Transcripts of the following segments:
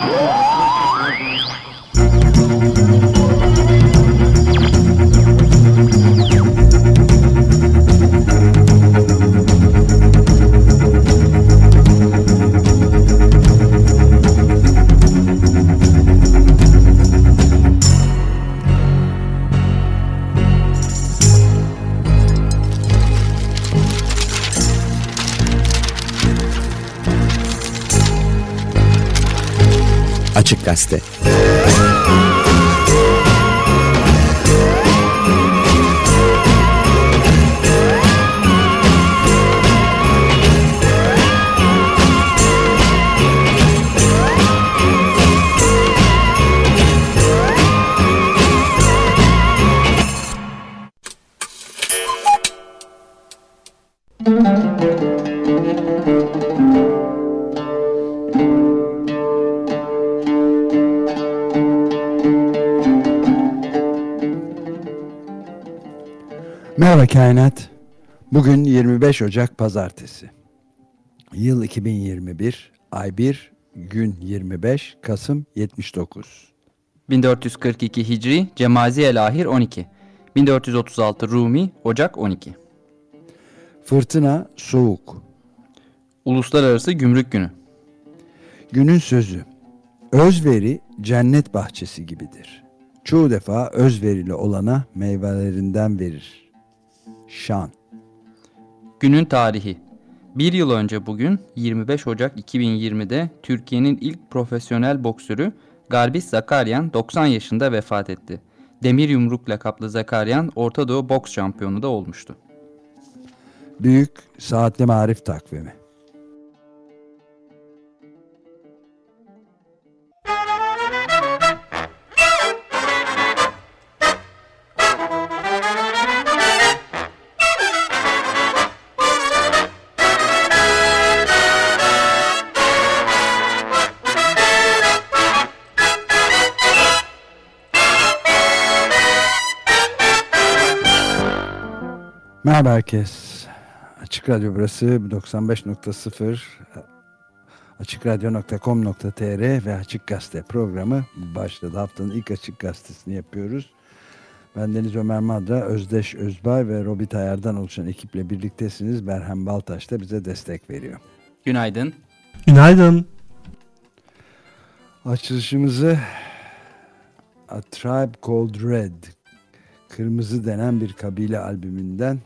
Açık Gazete Merhaba Kainat. Bugün 25 Ocak Pazartesi. Yıl 2021, ay 1, gün 25, Kasım 79. 1442 Hicri, Cemazi Elahir 12. 1436 Rumi, Ocak 12. Fırtına, soğuk. Uluslararası Gümrük Günü. Günün sözü. Özveri cennet bahçesi gibidir. Çoğu defa özverili olana meyvelerinden verir. Şan. Günün tarihi. Bir yıl önce bugün 25 Ocak 2020'de Türkiye'nin ilk profesyonel boksörü Garbis Zakaryan 90 yaşında vefat etti. Demir yumruk lakaplı Zakaryan Orta Doğu boks şampiyonu da olmuştu. Büyük Saatli Marif Takvimi. Merhaba herkes. Açık Radyo burası 95.0 açıkradyo.com.tr ve Açık Gazete programı başladı. Haftanın ilk Açık Gazetesini yapıyoruz. Ben Deniz Ömer Madra, Özdeş Özbay ve Robi Tayar'dan oluşan ekiple birliktesiniz. Berhem Baltaş da bize destek veriyor. Günaydın. Günaydın. Açılışımızı A Tribe Called Red Kırmızı denen bir kabile albümünden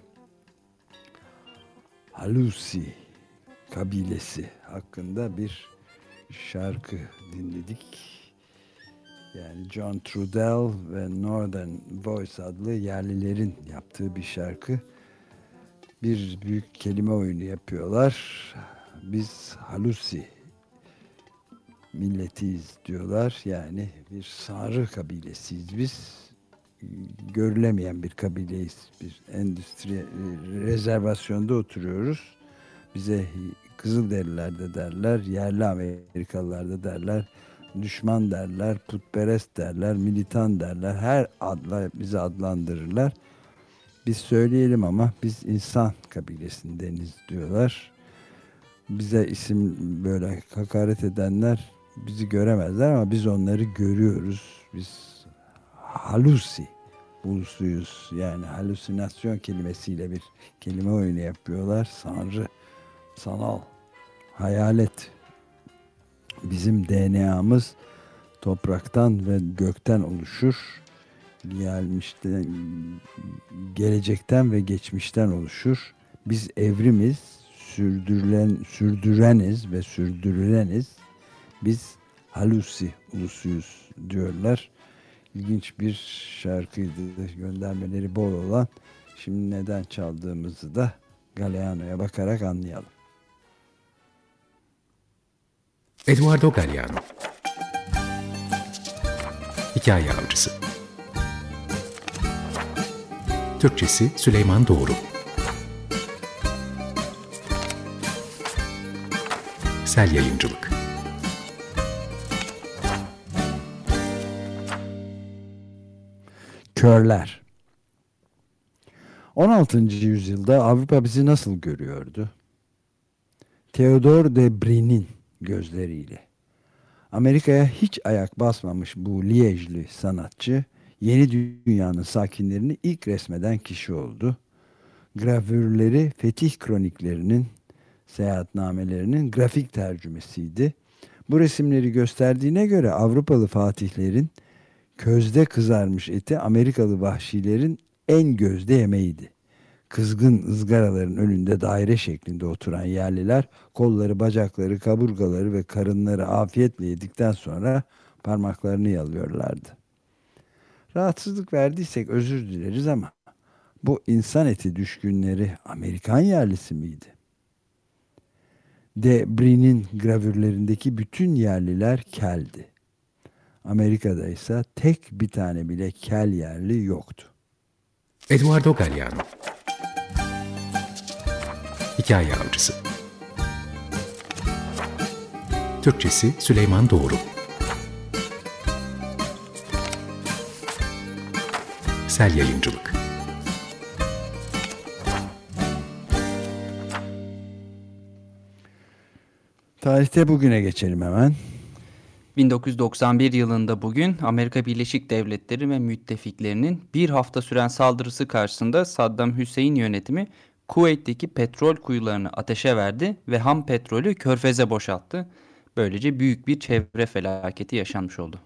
Halusi kabilesi hakkında bir şarkı dinledik. Yani John Trudell ve Northern Voice adlı yerlilerin yaptığı bir şarkı. Bir büyük kelime oyunu yapıyorlar. Biz Halusi milletiyiz diyorlar. Yani bir Sarı kabilesiyiz biz. Görülemeyen bir kabileyiz. Bir endüstri rezervasyonda oturuyoruz. Bize Kızılderililer de derler, yerli Amerikalılar da derler, düşman derler, putperest derler, militan derler. Her adla bizi adlandırırlar. Biz söyleyelim ama biz insan kabilesindeniz diyorlar. Bize isim böyle hakaret edenler bizi göremezler ama biz onları görüyoruz. Biz halusi ulusuyuz. Yani halüsinasyon kelimesiyle bir kelime oyunu yapıyorlar. Sanrı, sanal, hayalet. Bizim DNA'mız topraktan ve gökten oluşur. Gelmişten, gelecekten ve geçmişten oluşur. Biz evrimiz, sürdürülen, sürdüreniz ve sürdürüleniz. Biz halusi ulusuyuz diyorlar. İlginç bir şarkıydı göndermeleri bol olan. Şimdi neden çaldığımızı da Galeano'ya bakarak anlayalım. Eduardo Galeano Hikaye Avcısı Türkçesi Süleyman Doğru Sel Yayıncılık Körler 16. yüzyılda Avrupa bizi nasıl görüyordu? Theodor de Brin'in gözleriyle. Amerika'ya hiç ayak basmamış bu Liejli sanatçı yeni dünyanın sakinlerini ilk resmeden kişi oldu. Gravürleri Fetih Kroniklerinin seyahatnamelerinin grafik tercümesiydi. Bu resimleri gösterdiğine göre Avrupalı fatihlerin közde kızarmış eti Amerikalı vahşilerin en gözde yemeğiydi. Kızgın ızgaraların önünde daire şeklinde oturan yerliler kolları, bacakları, kaburgaları ve karınları afiyetle yedikten sonra parmaklarını yalıyorlardı. Rahatsızlık verdiysek özür dileriz ama bu insan eti düşkünleri Amerikan yerlisi miydi? De gravürlerindeki bütün yerliler keldi. Amerika'da ise tek bir tane bile kel yerli yoktu. Eduardo Galeano Hikaye Avcısı Türkçesi Süleyman Doğru Sel Yayıncılık Tarihte bugüne geçelim hemen. 1991 yılında bugün Amerika Birleşik Devletleri ve müttefiklerinin bir hafta süren saldırısı karşısında Saddam Hüseyin yönetimi Kuveyt'teki petrol kuyularını ateşe verdi ve ham petrolü körfeze boşalttı. Böylece büyük bir çevre felaketi yaşanmış oldu.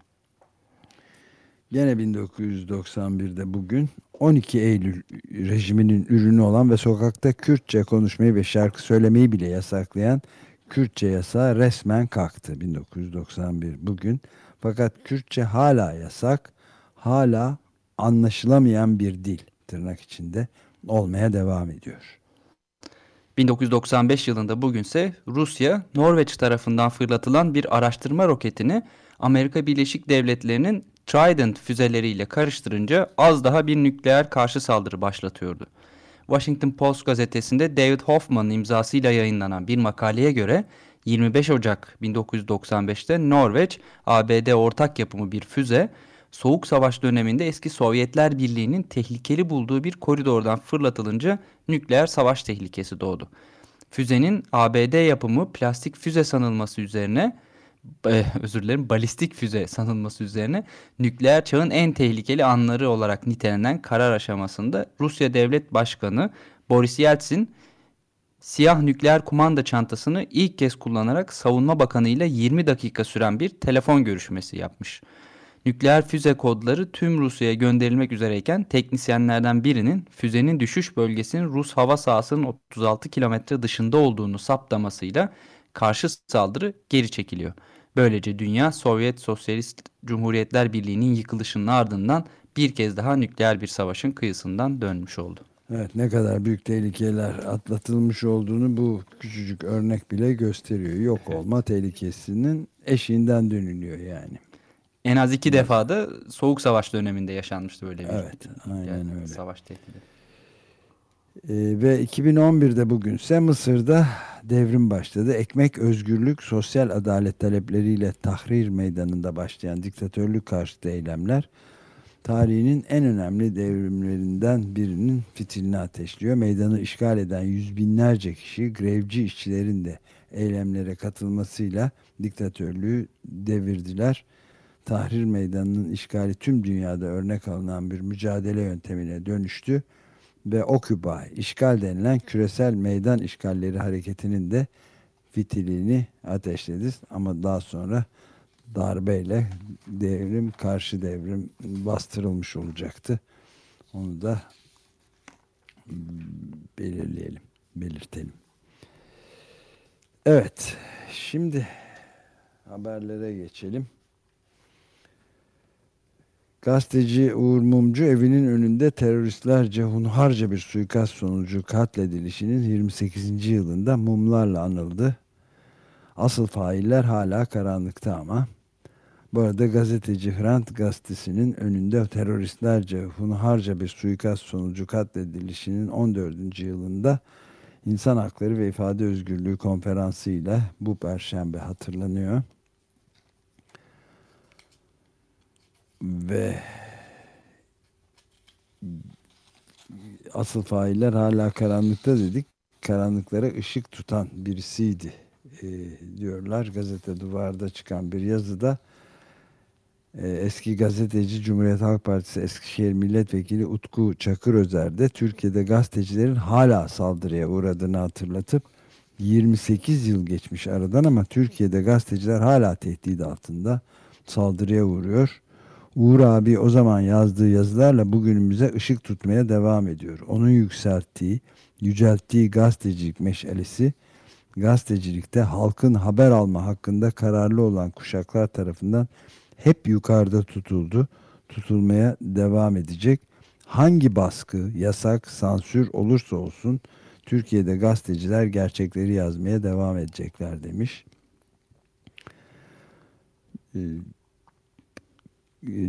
Gene 1991'de bugün 12 Eylül rejiminin ürünü olan ve sokakta Kürtçe konuşmayı ve şarkı söylemeyi bile yasaklayan Kürtçe yasağı resmen kalktı 1991 bugün. Fakat Kürtçe hala yasak, hala anlaşılamayan bir dil tırnak içinde olmaya devam ediyor. 1995 yılında bugünse Rusya, Norveç tarafından fırlatılan bir araştırma roketini Amerika Birleşik Devletleri'nin Trident füzeleriyle karıştırınca az daha bir nükleer karşı saldırı başlatıyordu. Washington Post gazetesinde David Hoffman'ın imzasıyla yayınlanan bir makaleye göre 25 Ocak 1995'te Norveç, ABD ortak yapımı bir füze, Soğuk Savaş döneminde eski Sovyetler Birliği'nin tehlikeli bulduğu bir koridordan fırlatılınca nükleer savaş tehlikesi doğdu. Füzenin ABD yapımı plastik füze sanılması üzerine özür dilerim balistik füze sanılması üzerine nükleer çağın en tehlikeli anları olarak nitelenen karar aşamasında Rusya Devlet Başkanı Boris Yeltsin siyah nükleer kumanda çantasını ilk kez kullanarak Savunma Bakanı ile 20 dakika süren bir telefon görüşmesi yapmış. Nükleer füze kodları tüm Rusya'ya gönderilmek üzereyken teknisyenlerden birinin füzenin düşüş bölgesinin Rus hava sahasının 36 kilometre dışında olduğunu saptamasıyla karşı saldırı geri çekiliyor. Böylece dünya Sovyet Sosyalist Cumhuriyetler Birliği'nin yıkılışının ardından bir kez daha nükleer bir savaşın kıyısından dönmüş oldu. Evet ne kadar büyük tehlikeler atlatılmış olduğunu bu küçücük örnek bile gösteriyor. Yok olma tehlikesinin eşiğinden dönülüyor yani. En az iki evet. defa da Soğuk Savaş döneminde yaşanmıştı böyle bir evet, aynen yani öyle. savaş tehdidi. Ee, ve 2011'de bugünse Mısır'da devrim başladı. Ekmek, özgürlük, sosyal adalet talepleriyle Tahrir Meydanı'nda başlayan diktatörlük karşıtı eylemler tarihinin en önemli devrimlerinden birinin fitilini ateşliyor. Meydanı işgal eden yüz binlerce kişi grevci işçilerin de eylemlere katılmasıyla diktatörlüğü devirdiler. Tahrir Meydanı'nın işgali tüm dünyada örnek alınan bir mücadele yöntemine dönüştü ve Occupy, işgal denilen küresel meydan işgalleri hareketinin de fitilini ateşledi. Ama daha sonra darbeyle devrim, karşı devrim bastırılmış olacaktı. Onu da belirleyelim, belirtelim. Evet, şimdi haberlere geçelim. Gazeteci Uğur Mumcu evinin önünde teröristlerce hunharca bir suikast sonucu katledilişinin 28. yılında mumlarla anıldı. Asıl failler hala karanlıkta ama. Bu arada gazeteci Hrant gazetesinin önünde teröristlerce hunharca bir suikast sonucu katledilişinin 14. yılında İnsan Hakları ve İfade Özgürlüğü konferansı ile bu perşembe hatırlanıyor. Ve asıl failler hala karanlıkta dedik. Karanlıklara ışık tutan birisiydi e, diyorlar. Gazete Duvar'da çıkan bir yazıda e, eski gazeteci Cumhuriyet Halk Partisi Eskişehir Milletvekili Utku Çakır Özer de Türkiye'de gazetecilerin hala saldırıya uğradığını hatırlatıp 28 yıl geçmiş aradan ama Türkiye'de gazeteciler hala tehdit altında saldırıya uğruyor. Uğur abi o zaman yazdığı yazılarla bugünümüze ışık tutmaya devam ediyor. Onun yükselttiği, yücelttiği gazetecilik meşalesi gazetecilikte halkın haber alma hakkında kararlı olan kuşaklar tarafından hep yukarıda tutuldu, tutulmaya devam edecek. Hangi baskı, yasak, sansür olursa olsun Türkiye'de gazeteciler gerçekleri yazmaya devam edecekler demiş.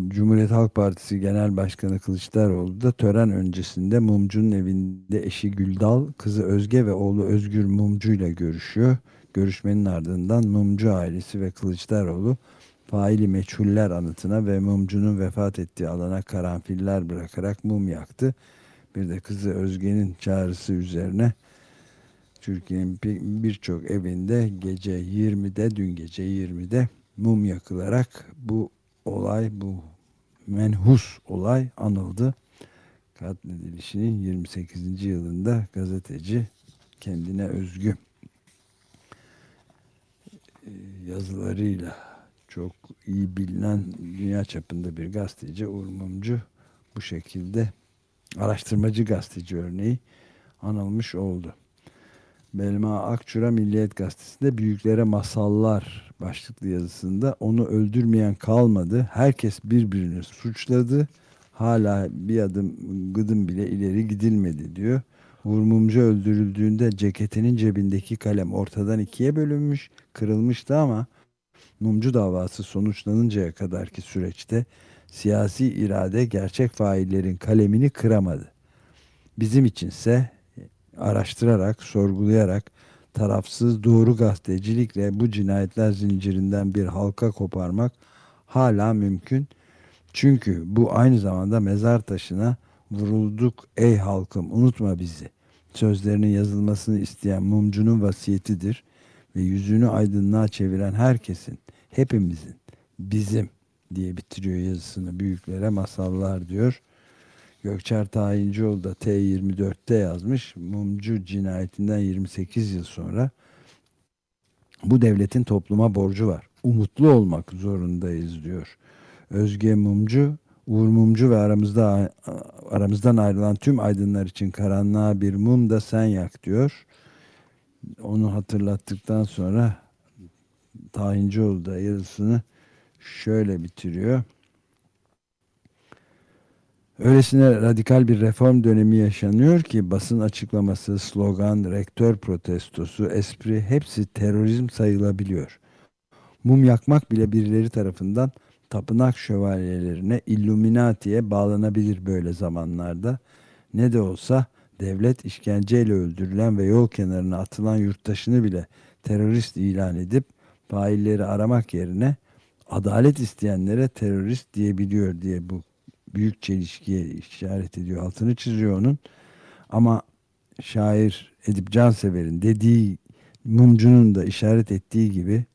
Cumhuriyet Halk Partisi Genel Başkanı Kılıçdaroğlu da tören öncesinde Mumcu'nun evinde eşi Güldal, kızı Özge ve oğlu Özgür Mumcu ile görüşüyor. Görüşmenin ardından Mumcu ailesi ve Kılıçdaroğlu faili meçhuller anıtına ve Mumcu'nun vefat ettiği alana karanfiller bırakarak mum yaktı. Bir de kızı Özge'nin çağrısı üzerine Türkiye'nin birçok evinde gece 20'de, dün gece 20'de mum yakılarak bu olay, bu menhus olay anıldı. Katledilişinin 28. yılında gazeteci kendine özgü e, yazılarıyla çok iyi bilinen dünya çapında bir gazeteci Uğur Mumcu bu şekilde araştırmacı gazeteci örneği anılmış oldu. Belma Akçura Milliyet Gazetesi'nde Büyüklere Masallar başlıklı yazısında onu öldürmeyen kalmadı. Herkes birbirini suçladı. Hala bir adım gıdım bile ileri gidilmedi diyor. Uğur Mumcu öldürüldüğünde ceketinin cebindeki kalem ortadan ikiye bölünmüş, kırılmıştı ama Mumcu davası sonuçlanıncaya kadarki süreçte siyasi irade gerçek faillerin kalemini kıramadı. Bizim içinse araştırarak, sorgulayarak, tarafsız doğru gazetecilikle bu cinayetler zincirinden bir halka koparmak hala mümkün. Çünkü bu aynı zamanda mezar taşına vurulduk ey halkım unutma bizi. Sözlerinin yazılmasını isteyen mumcunun vasiyetidir ve yüzünü aydınlığa çeviren herkesin, hepimizin, bizim diye bitiriyor yazısını büyüklere masallar diyor. Gökçer Tayincioğlu da T24'te yazmış. Mumcu cinayetinden 28 yıl sonra bu devletin topluma borcu var. Umutlu olmak zorundayız diyor. Özge Mumcu, Uğur Mumcu ve aramızda aramızdan ayrılan tüm aydınlar için karanlığa bir mum da sen yak diyor. Onu hatırlattıktan sonra Tayincioğlu da yazısını şöyle bitiriyor. Öylesine radikal bir reform dönemi yaşanıyor ki basın açıklaması, slogan, rektör protestosu, espri hepsi terörizm sayılabiliyor. Mum yakmak bile birileri tarafından tapınak şövalyelerine, illuminatiye bağlanabilir böyle zamanlarda. Ne de olsa devlet işkenceyle öldürülen ve yol kenarına atılan yurttaşını bile terörist ilan edip failleri aramak yerine adalet isteyenlere terörist diyebiliyor diye bu büyük çelişkiye işaret ediyor. Altını çiziyor onun. Ama şair Edip Cansever'in dediği mumcunun da işaret ettiği gibi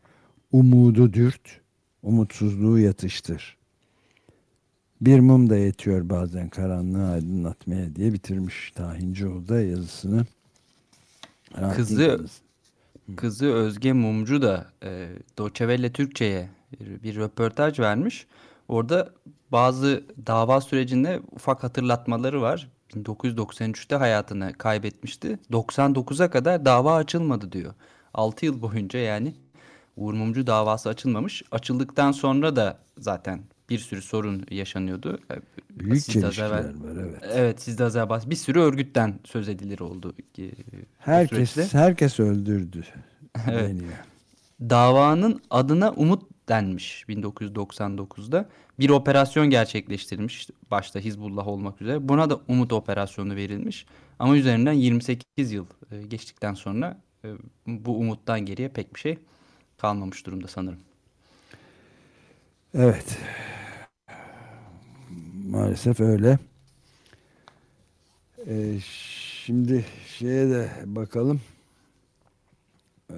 umudu dürt, umutsuzluğu yatıştır. Bir mum da yetiyor bazen karanlığı aydınlatmaya diye bitirmiş Tahincioğlu da yazısını. Kızı kızı Özge Mumcu da e, Doçevelle Türkçe'ye bir, bir röportaj vermiş. Orada bazı dava sürecinde ufak hatırlatmaları var. 1993'te hayatını kaybetmişti. 99'a kadar dava açılmadı diyor. 6 yıl boyunca yani Uğur Mumcu davası açılmamış. Açıldıktan sonra da zaten bir sürü sorun yaşanıyordu. Büyük siz çelişkiler evvel, var evet. Evet siz de az evvel Bir sürü örgütten söz edilir oldu. e, Herkes herkes öldürdü. Evet. deniyor. Davanın adına Umut denmiş 1999'da. Bir operasyon gerçekleştirilmiş başta Hizbullah olmak üzere. Buna da Umut operasyonu verilmiş. Ama üzerinden 28 yıl e, geçtikten sonra e, bu umuttan geriye pek bir şey kalmamış durumda sanırım. Evet. Maalesef öyle. Ee, şimdi şeye de bakalım. Ee,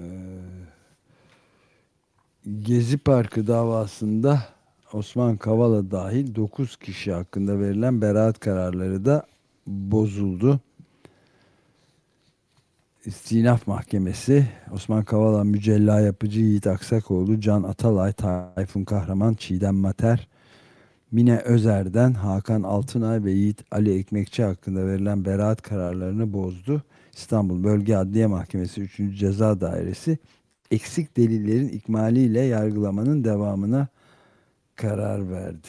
Gezi Parkı davasında Osman Kavala dahil 9 kişi hakkında verilen beraat kararları da bozuldu. İstinaf Mahkemesi Osman Kavala, Mücella Yapıcı, Yiğit Aksakoğlu, Can Atalay, Tayfun Kahraman, Çiğdem Mater, Mine Özer'den Hakan Altınay ve Yiğit Ali Ekmekçi hakkında verilen beraat kararlarını bozdu. İstanbul Bölge Adliye Mahkemesi 3. Ceza Dairesi eksik delillerin ikmaliyle yargılamanın devamına karar verdi.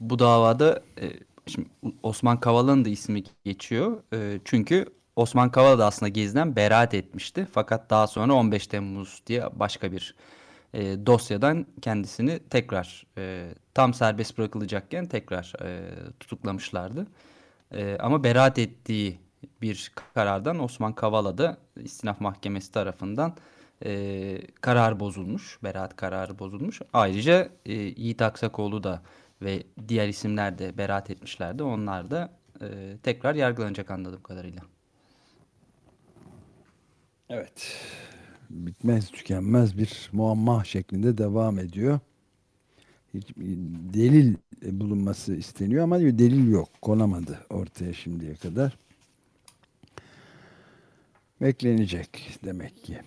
Bu davada e, şimdi Osman Kavala'nın da ismi geçiyor. E, çünkü Osman Kavala da aslında Gezi'den beraat etmişti. Fakat daha sonra 15 Temmuz diye başka bir e, dosyadan kendisini tekrar e, tam serbest bırakılacakken tekrar e, tutuklamışlardı. E, ama beraat ettiği bir karardan Osman Kavala da istinaf mahkemesi tarafından e, karar bozulmuş. Beraat kararı bozulmuş. Ayrıca e, Yiğit Aksakoğlu da ve diğer isimler de beraat etmişlerdi. Onlar da e, tekrar yargılanacak anladığım kadarıyla. Evet. Bitmez tükenmez bir muamma şeklinde devam ediyor. Hiç delil bulunması isteniyor ama delil yok. Konamadı ortaya şimdiye kadar. Beklenecek demek ki.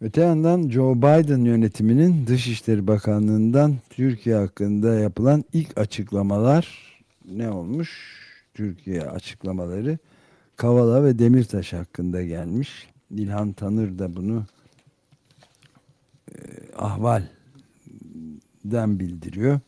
Öte yandan Joe Biden yönetiminin Dışişleri Bakanlığı'ndan Türkiye hakkında yapılan ilk açıklamalar ne olmuş? Türkiye açıklamaları Kavala ve Demirtaş hakkında gelmiş. İlhan Tanır da bunu e, ahvalden bildiriyor.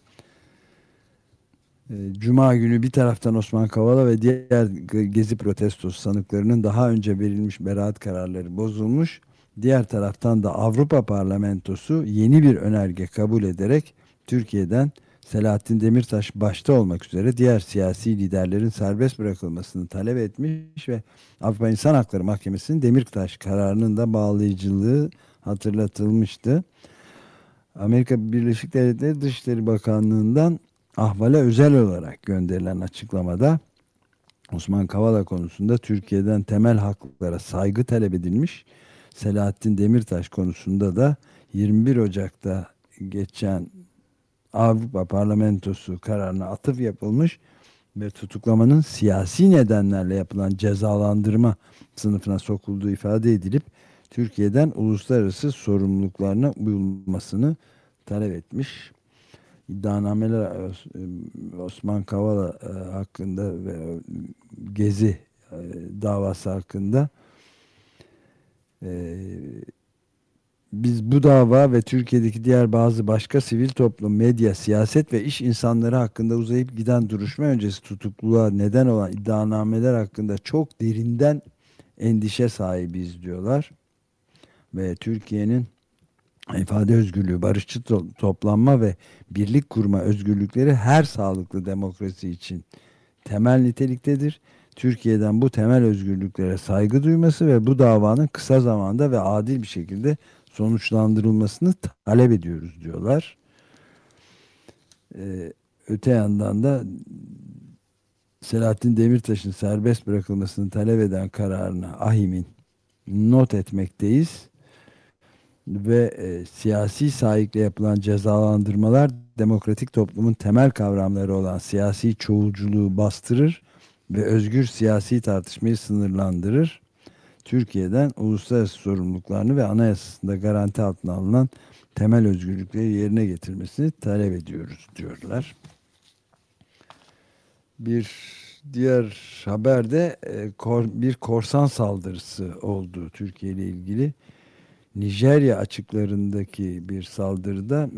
E, Cuma günü bir taraftan Osman Kavala ve diğer gezi protestosu sanıklarının daha önce verilmiş beraat kararları bozulmuş. Diğer taraftan da Avrupa Parlamentosu yeni bir önerge kabul ederek Türkiye'den Selahattin Demirtaş başta olmak üzere diğer siyasi liderlerin serbest bırakılmasını talep etmiş ve Avrupa İnsan Hakları Mahkemesi'nin Demirtaş kararının da bağlayıcılığı hatırlatılmıştı. Amerika Birleşik Devletleri Dışişleri Bakanlığı'ndan Ahval'e özel olarak gönderilen açıklamada Osman Kavala konusunda Türkiye'den temel haklara saygı talep edilmiş. Selahattin Demirtaş konusunda da 21 Ocak'ta geçen Avrupa Parlamentosu kararına atıf yapılmış ve tutuklamanın siyasi nedenlerle yapılan cezalandırma sınıfına sokulduğu ifade edilip Türkiye'den uluslararası sorumluluklarına uyulmasını talep etmiş. İddianameler Osman Kavala e, hakkında ve Gezi e, davası hakkında e, biz bu dava ve Türkiye'deki diğer bazı başka sivil toplum, medya, siyaset ve iş insanları hakkında uzayıp giden duruşma öncesi tutukluluğa neden olan iddianameler hakkında çok derinden endişe sahibiz diyorlar. Ve Türkiye'nin ifade özgürlüğü, barışçı to toplanma ve birlik kurma özgürlükleri her sağlıklı demokrasi için temel niteliktedir. Türkiye'den bu temel özgürlüklere saygı duyması ve bu davanın kısa zamanda ve adil bir şekilde sonuçlandırılmasını talep ediyoruz diyorlar. Ee, öte yandan da Selahattin Demirtaş'ın serbest bırakılmasını talep eden kararını AHİM'in not etmekteyiz. Ve e, siyasi sahikle yapılan cezalandırmalar demokratik toplumun temel kavramları olan siyasi çoğulculuğu bastırır ve özgür siyasi tartışmayı sınırlandırır. Türkiye'den uluslararası sorumluluklarını ve anayasasında garanti altına alınan temel özgürlükleri yerine getirmesini talep ediyoruz diyorlar. Bir diğer haberde e, bir korsan saldırısı oldu Türkiye ile ilgili. Nijerya açıklarındaki bir saldırıda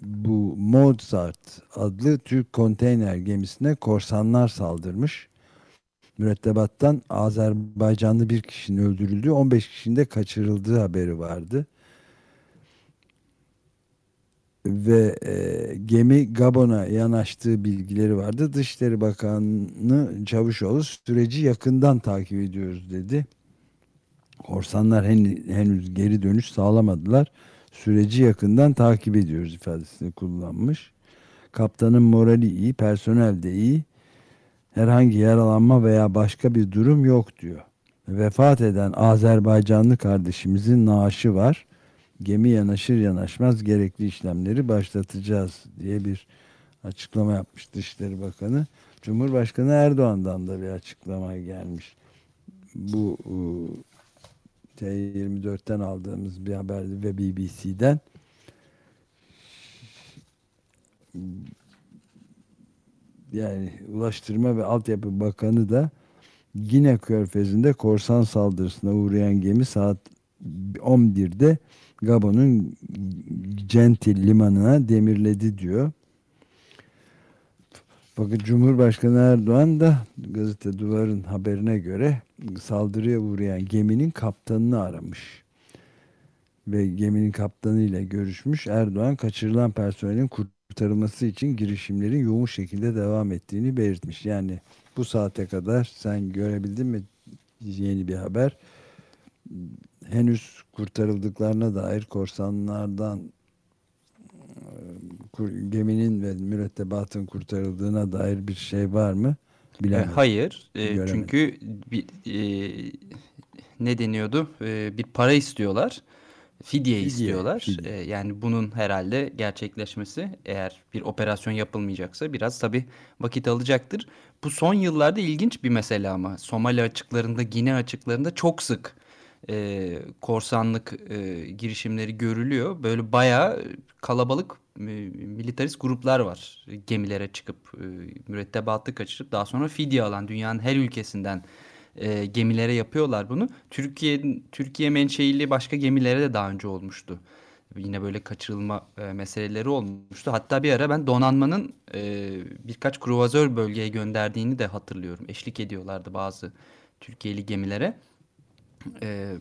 bu Mozart adlı Türk konteyner gemisine korsanlar saldırmış mürettebattan Azerbaycanlı bir kişinin öldürüldüğü 15 kişinin de kaçırıldığı haberi vardı. Ve e, gemi Gabon'a yanaştığı bilgileri vardı. Dışişleri Bakanı Çavuşoğlu süreci yakından takip ediyoruz dedi. Korsanlar hen, henüz geri dönüş sağlamadılar. Süreci yakından takip ediyoruz ifadesini kullanmış. Kaptanın morali iyi, personel de iyi herhangi yaralanma veya başka bir durum yok diyor. vefat eden Azerbaycanlı kardeşimizin naaşı var. Gemi yanaşır yanaşmaz gerekli işlemleri başlatacağız diye bir açıklama yapmış Dışişleri Bakanı. Cumhurbaşkanı Erdoğan'dan da bir açıklama gelmiş. Bu e, T24'ten aldığımız bir haberdi ve BBC'den. Yani Ulaştırma ve Altyapı Bakanı da Gine Körfezi'nde korsan saldırısına uğrayan gemi saat 11'de Gabon'un Gentil limanına demirledi diyor. Fakat Cumhurbaşkanı Erdoğan da gazete Duvar'ın haberine göre saldırıya uğrayan geminin kaptanını aramış. Ve geminin kaptanıyla görüşmüş. Erdoğan kaçırılan personelin kurtarılması için girişimlerin yoğun şekilde devam ettiğini belirtmiş. Yani bu saate kadar sen görebildin mi yeni bir haber? Henüz kurtarıldıklarına dair korsanlardan geminin ve mürettebatın kurtarıldığına dair bir şey var mı? Bilemedim. E, hayır. E, Göremedim. çünkü bir, e, ne deniyordu? E, bir para istiyorlar. Fidye, Fidye, istiyorlar. fidye. E, yani bunun herhalde gerçekleşmesi eğer bir operasyon yapılmayacaksa biraz tabii vakit alacaktır. Bu son yıllarda ilginç bir mesele ama Somali açıklarında, Gine açıklarında çok sık e, korsanlık e, girişimleri görülüyor. Böyle bayağı kalabalık e, militarist gruplar var. Gemilere çıkıp e, mürettebatı kaçırıp daha sonra fidye alan dünyanın her ülkesinden e, gemilere yapıyorlar bunu. Türkiye Türkiye menşeili başka gemilere de daha önce olmuştu. Yine böyle kaçırılma e, meseleleri olmuştu. Hatta bir ara ben donanmanın e, birkaç kruvazör bölgeye gönderdiğini de hatırlıyorum. Eşlik ediyorlardı bazı Türkiye'li gemilere. Ee,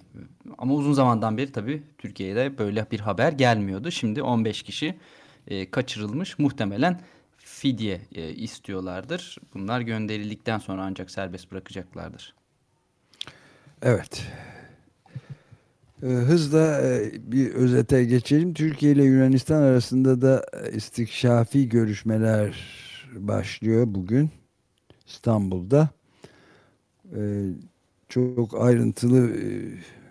ama uzun zamandan beri tabii Türkiye'de böyle bir haber gelmiyordu. Şimdi 15 kişi e, kaçırılmış. Muhtemelen fidye e, istiyorlardır. Bunlar gönderildikten sonra ancak serbest bırakacaklardır. Evet. Ee, hızla e, bir özete geçelim. Türkiye ile Yunanistan arasında da e, istikşafi görüşmeler başlıyor bugün İstanbul'da. Çok ayrıntılı e,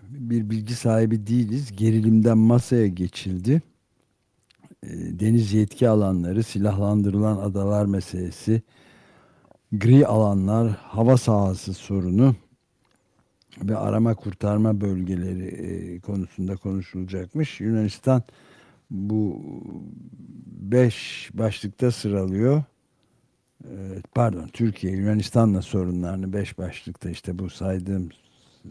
bir bilgi sahibi değiliz. Gerilimden masaya geçildi. E, Deniz yetki alanları, silahlandırılan adalar meselesi, gri alanlar, hava sahası sorunu ve arama kurtarma bölgeleri e, konusunda konuşulacakmış. Yunanistan bu beş başlıkta sıralıyor. Pardon Türkiye Yunanistan'la sorunlarını beş başlıkta işte bu saydığım e,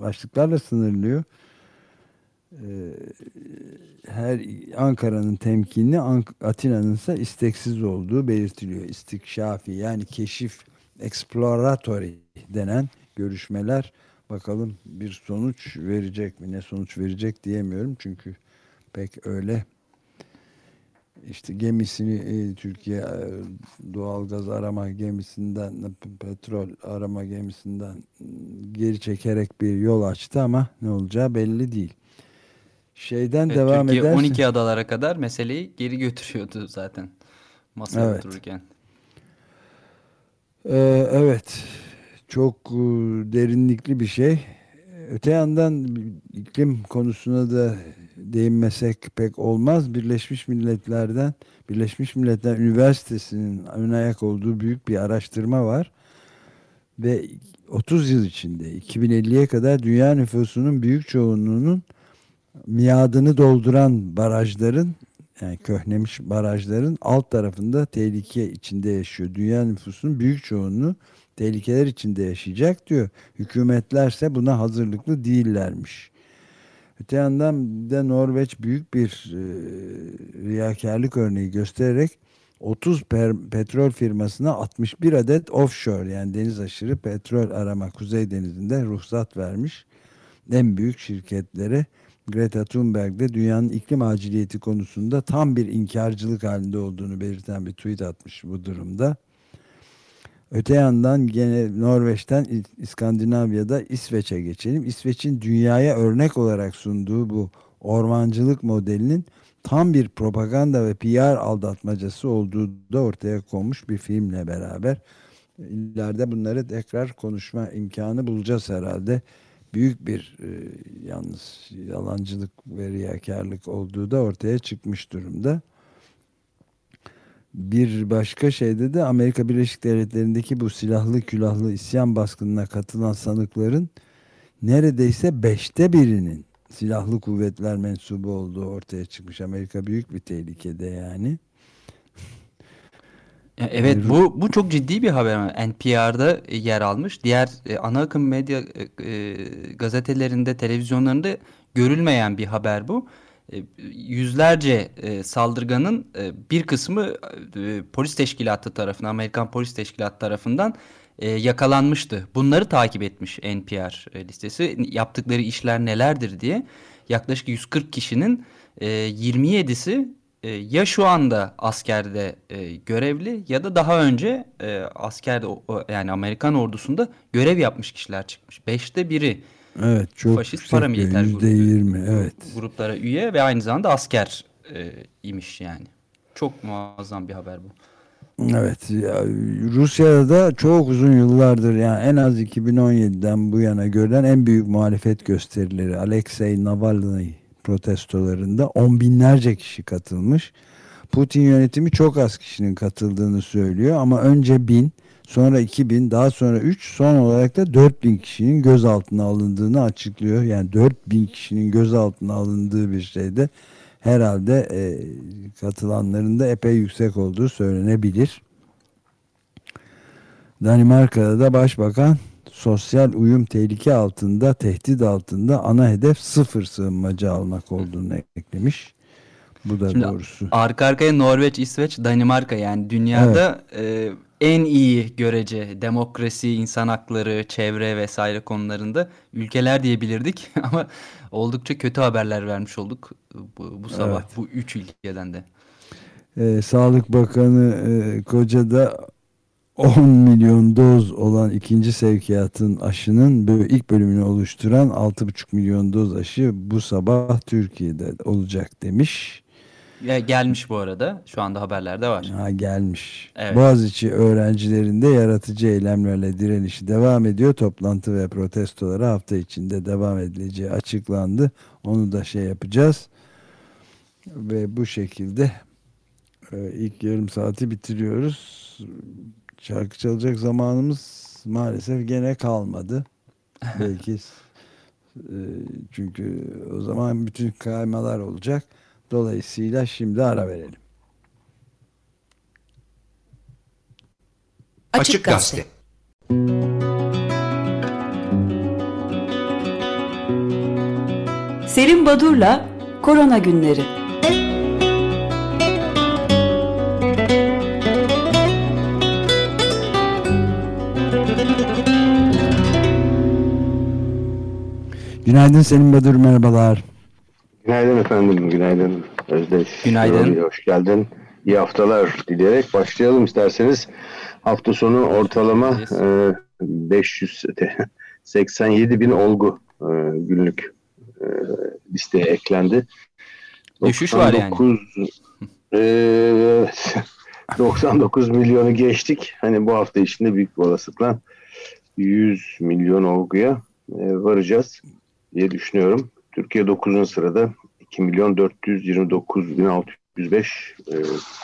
başlıklarla sınırlıyor. Ee, Her Ankara'nın temkinli Atina'nın ise isteksiz olduğu belirtiliyor. İstikşafi yani keşif exploratory denen görüşmeler bakalım bir sonuç verecek mi? Ne sonuç verecek diyemiyorum çünkü pek öyle işte gemisini e, Türkiye e, doğalgaz arama gemisinden petrol arama gemisinden e, geri çekerek bir yol açtı ama ne olacağı belli değil. Şeyden Evet, devam Türkiye edersen 12 adalara kadar meseleyi geri götürüyordu zaten masaya Evet. otururken. Ee, evet çok e, derinlikli bir şey. Öte yandan iklim konusuna da değinmesek pek olmaz. Birleşmiş Milletler'den Birleşmiş Milletler Üniversitesi'nin ön ayak olduğu büyük bir araştırma var. Ve 30 yıl içinde 2050'ye kadar dünya nüfusunun büyük çoğunluğunun miadını dolduran barajların yani köhnemiş barajların alt tarafında tehlike içinde yaşıyor. Dünya nüfusunun büyük çoğunluğu tehlikeler içinde yaşayacak diyor. Hükümetlerse buna hazırlıklı değillermiş. Öte yandan de Norveç büyük bir e, riyakarlık örneği göstererek 30 per- petrol firmasına 61 adet offshore yani deniz aşırı petrol arama Kuzey Denizi'nde ruhsat vermiş. En büyük şirketlere Greta Thunberg de dünyanın iklim aciliyeti konusunda tam bir inkarcılık halinde olduğunu belirten bir tweet atmış bu durumda. Öte yandan gene Norveç'ten İskandinavya'da İsveç'e geçelim. İsveç'in dünyaya örnek olarak sunduğu bu ormancılık modelinin tam bir propaganda ve PR aldatmacası olduğu da ortaya konmuş bir filmle beraber ileride bunları tekrar konuşma imkanı bulacağız herhalde. Büyük bir e, yalnız yalancılık ve riyakarlık olduğu da ortaya çıkmış durumda. Bir başka şeyde de Amerika Birleşik Devletleri'ndeki bu silahlı külahlı isyan baskınına katılan sanıkların neredeyse beşte birinin silahlı kuvvetler mensubu olduğu ortaya çıkmış. Amerika büyük bir tehlikede yani. Evet bu bu çok ciddi bir haber. NPR'da yer almış. Diğer e, ana akım medya e, e, gazetelerinde, televizyonlarında görülmeyen bir haber bu. E, yüzlerce e, saldırganın e, bir kısmı polis teşkilatı tarafından, Amerikan polis teşkilatı tarafından yakalanmıştı. Bunları takip etmiş NPR listesi. Yaptıkları işler nelerdir diye. Yaklaşık 140 kişinin e, 27'si e, ya şu anda askerde görevli ya da daha önce askerde yani Amerikan ordusunda görev yapmış kişiler çıkmış. Beşte biri Evet çok faşist paramiliter yüzde yirmi evet. gruplara üye ve aynı zamanda asker e, imiş yani. Çok muazzam bir haber bu. Evet ya, Rusya'da da çok uzun yıllardır yani en az 2017'den bu yana görülen en büyük muhalefet gösterileri Alexei Navalny protestolarında on binlerce kişi katılmış. Putin yönetimi çok az kişinin katıldığını söylüyor ama önce bin sonra 2000 daha sonra 3 son olarak da 4000 kişinin gözaltına alındığını açıklıyor. Yani 4000 kişinin gözaltına alındığı bir şeyde herhalde e, katılanların da epey yüksek olduğu söylenebilir. Danimarka'da da başbakan sosyal uyum tehlike altında, tehdit altında ana hedef sıfır sığınmacı almak olduğunu eklemiş. Bu da Şimdi doğrusu. Arka arkaya Norveç, İsveç, Danimarka yani dünyada e, en iyi görece demokrasi, insan hakları, çevre vesaire konularında ülkeler diyebilirdik ama oldukça kötü haberler vermiş olduk bu, bu sabah Evet. bu üç ülkeden de. Ee, Sağlık Bakanı e, Koca'da 10 milyon doz olan ikinci sevkiyatın aşının ilk bölümünü oluşturan 6,5 milyon doz aşı bu sabah Türkiye'de olacak demiş. Gelmiş bu arada. Şu anda haberlerde var. Ha gelmiş. Evet. Boğaziçi öğrencilerinde yaratıcı eylemlerle direnişi devam ediyor. Toplantı ve protestoları hafta içinde devam edileceği açıklandı. Onu da şey yapacağız. Ve bu şekilde e, ilk yarım saati bitiriyoruz. Şarkı çalacak zamanımız maalesef gene kalmadı. Belki e, çünkü o zaman bütün kaymalar olacak. Dolayısıyla şimdi ara verelim. Açık Gazete. Selim Badur'la Korona Günleri. Günaydın Selim Badur merhabalar. Günaydın efendim, günaydın Özdeş. Günaydın. Hoş geldin. İyi haftalar dileyerek başlayalım isterseniz. Hafta sonu ortalama e, 587 bin olgu e, günlük e, listeye eklendi. Düşüş var yani. 99, e, evet, 99 milyonu geçtik. Hani bu hafta içinde büyük bir olasılıkla 100 milyon olguya e, varacağız diye düşünüyorum. Türkiye 9. sırada 2 milyon 429 bin 605 e,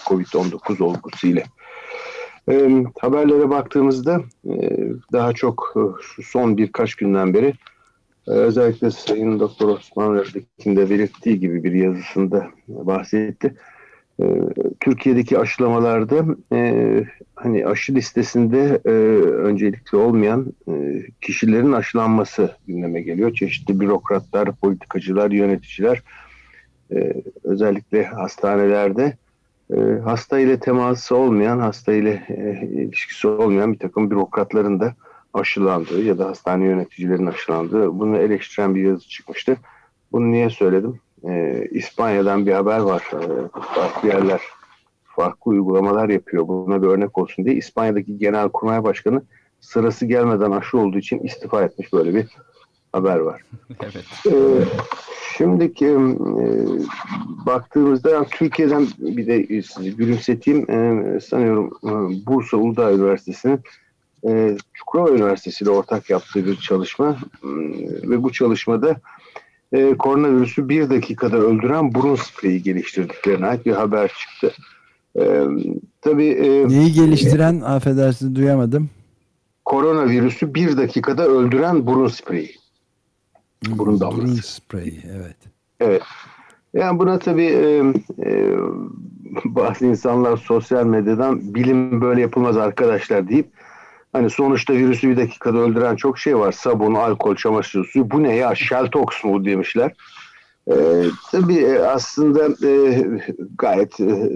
Covid-19 olgusu ile. E, haberlere baktığımızda e, daha çok e, son birkaç günden beri e, özellikle Sayın Doktor Osman Öztekin de belirttiği gibi bir yazısında bahsetti. Türkiye'deki aşılamalarda e, hani aşı listesinde e, öncelikli olmayan e, kişilerin aşılanması gündeme geliyor. Çeşitli bürokratlar, politikacılar, yöneticiler e, özellikle hastanelerde e, hasta ile teması olmayan, hasta ile e, ilişkisi olmayan bir takım bürokratların da aşılandığı ya da hastane yöneticilerin aşılandığı bunu eleştiren bir yazı çıkmıştı. Bunu niye söyledim? E, İspanya'dan bir haber var. E, farklı yerler farklı uygulamalar yapıyor. Buna bir örnek olsun diye. İspanya'daki Genelkurmay Başkanı sırası gelmeden aşı olduğu için istifa etmiş böyle bir haber var. Evet. Ee, şimdiki e, baktığımızda Türkiye'den bir de sizi gülümseteyim. Ee, sanıyorum e, Bursa Uludağ Üniversitesi'nin e, Çukurova Üniversitesi ile ortak yaptığı bir çalışma hmm, ve bu çalışmada e, koronavirüsü bir dakikada öldüren burun spreyi geliştirdiklerine ait bir haber çıktı. E, tabii e, Neyi geliştiren affedersiniz duyamadım. koronavirüsü bir dakikada öldüren burun spreyi. Burun damlası. Burun spreyi evet. Evet. Yani buna tabii e, e, bazı insanlar sosyal medyadan bilim böyle yapılmaz arkadaşlar deyip hani sonuçta virüsü bir dakikada öldüren çok şey var. Sabun, alkol, çamaşır suyu. Bu ne ya? Sheltox mu demişler. E, tabii e, aslında e, gayet e,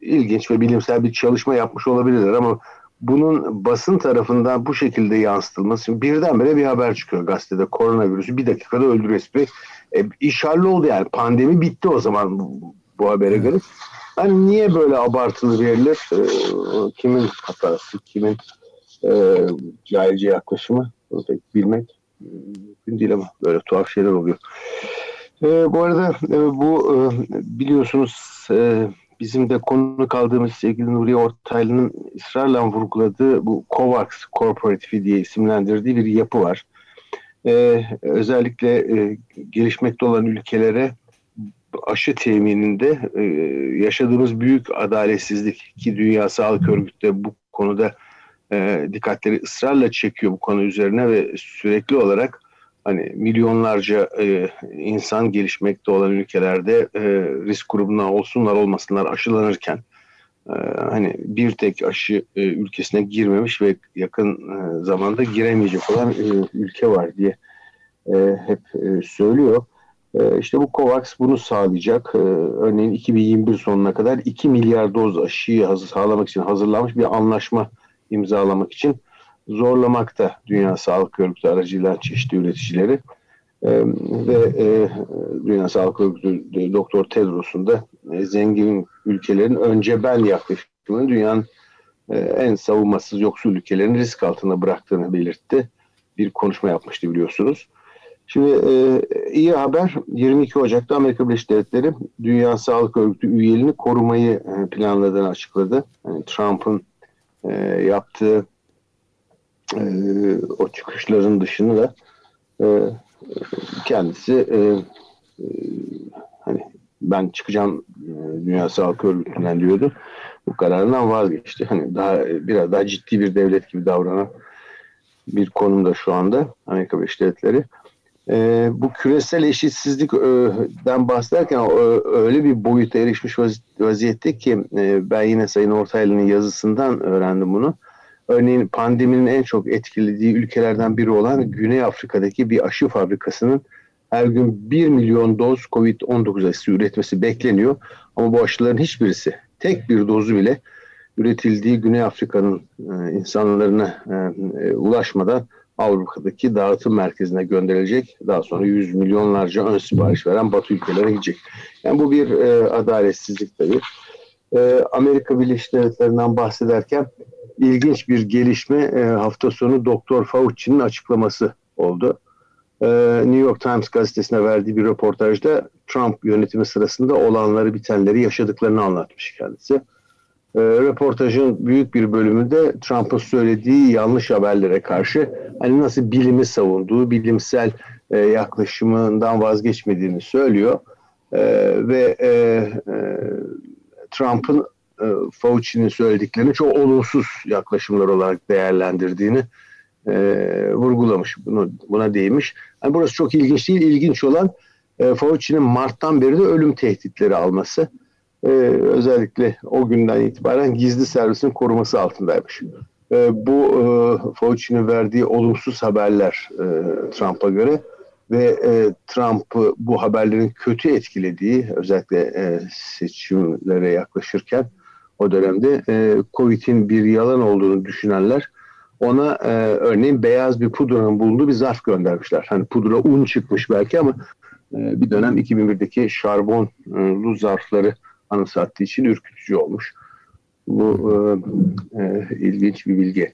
ilginç ve bilimsel bir çalışma yapmış olabilirler ama bunun basın tarafından bu şekilde yansıtılması şimdi birdenbire bir haber çıkıyor gazetede koronavirüsü bir dakikada öldürüyor espriyi. E, iş oldu yani pandemi bitti o zaman bu, bu habere göre. Hani niye böyle abartılı verilir? E, kimin hatası, kimin e, cahilce yaklaşımı bunu pek bilmek e, mümkün değil ama böyle tuhaf şeyler oluyor. E, bu arada e, bu e, biliyorsunuz e, bizim de konu kaldığımız sevgili Nuriye Ortaylı'nın ısrarla vurguladığı bu COVAX Corporatifi diye isimlendirdiği bir yapı var. Ee, özellikle e, gelişmekte olan ülkelere aşı temininde e, yaşadığımız büyük adaletsizlik ki Dünya Sağlık Örgütü de bu konuda e, dikkatleri ısrarla çekiyor bu konu üzerine ve sürekli olarak hani milyonlarca e, insan gelişmekte olan ülkelerde e, risk grubuna olsunlar olmasınlar aşılanırken e, hani bir tek aşı e, ülkesine girmemiş ve yakın e, zamanda giremeyecek olan e, ülke var diye e, hep e, söylüyor. E, işte bu COVAX bunu sağlayacak. E, örneğin 2021 sonuna kadar 2 milyar doz aşıyı hazır, sağlamak için hazırlanmış bir anlaşma imzalamak için zorlamakta Dünya Sağlık Örgütü aracıyla çeşitli üreticileri. E, ve e, Dünya Sağlık Örgütü Doktor Tedros'un da e, zengin ülkelerin önce ben yaklaşımını dünyanın e, en savunmasız yoksul ülkelerin risk altında bıraktığını belirtti. Bir konuşma yapmıştı biliyorsunuz. Şimdi e, iyi haber 22 Ocak'ta Amerika Birleşik Devletleri Dünya Sağlık Örgütü üyeliğini korumayı e, planladığını açıkladı. Yani Trump'ın e, yaptığı e, o çıkışların dışında da e, kendisi e, e, hani ben çıkacağım e, Dünya Sağlık Örgütü'nden diyordu. Bu kararından vazgeçti. Hani daha biraz daha ciddi bir devlet gibi davranan bir konumda şu anda Amerika Birleşik Devletleri. E, bu küresel eşitsizlikten bahsederken öyle bir boyuta erişmiş vaziyette ki e, ben yine Sayın Ortaylı'nın yazısından öğrendim bunu. Örneğin pandeminin en çok etkilediği ülkelerden biri olan Güney Afrika'daki bir aşı fabrikasının her gün 1 milyon doz COVID-19 aşısı üretmesi bekleniyor. Ama bu aşıların hiçbirisi, tek bir dozu bile üretildiği Güney Afrika'nın e, insanlarına e, ulaşmadan Avrupa'daki dağıtım merkezine gönderilecek. Daha sonra yüz milyonlarca ön sipariş veren Batı ülkelere gidecek. Yani bu bir e, adaletsizlik tabii. E, Amerika Birleşik Devletleri'nden bahsederken ilginç bir gelişme e, hafta sonu Doktor Fauci'nin açıklaması oldu. E, New York Times gazetesine verdiği bir röportajda Trump yönetimi sırasında olanları bitenleri yaşadıklarını anlatmış kendisi. E, röportajın büyük bir bölümünde Trump'ın söylediği yanlış haberlere karşı hani nasıl bilimi savunduğu, bilimsel e, yaklaşımından vazgeçmediğini söylüyor. E, ve e, e, Trump'ın e, Fauci'nin söylediklerini çok olumsuz yaklaşımlar olarak değerlendirdiğini e, vurgulamış. Bunu, buna değinmiş. Yani burası çok ilginç değil. İlginç olan e, Fauci'nin Mart'tan beri de ölüm tehditleri alması. E, özellikle o günden itibaren gizli servisin koruması altındaymış. E, bu e, Fauci'nin verdiği olumsuz haberler e, Trump'a göre ve e, Trump'ı bu haberlerin kötü etkilediği özellikle e, seçimlere yaklaşırken o dönemde e, Covid'in bir yalan olduğunu düşünenler ona e, örneğin beyaz bir pudranın bulunduğu bir zarf göndermişler. Hani pudra un çıkmış belki ama e, bir dönem 2001'deki şarbonlu zarfları anımsattığı için ürkütücü olmuş. Bu e, e, ilginç bir bilgi.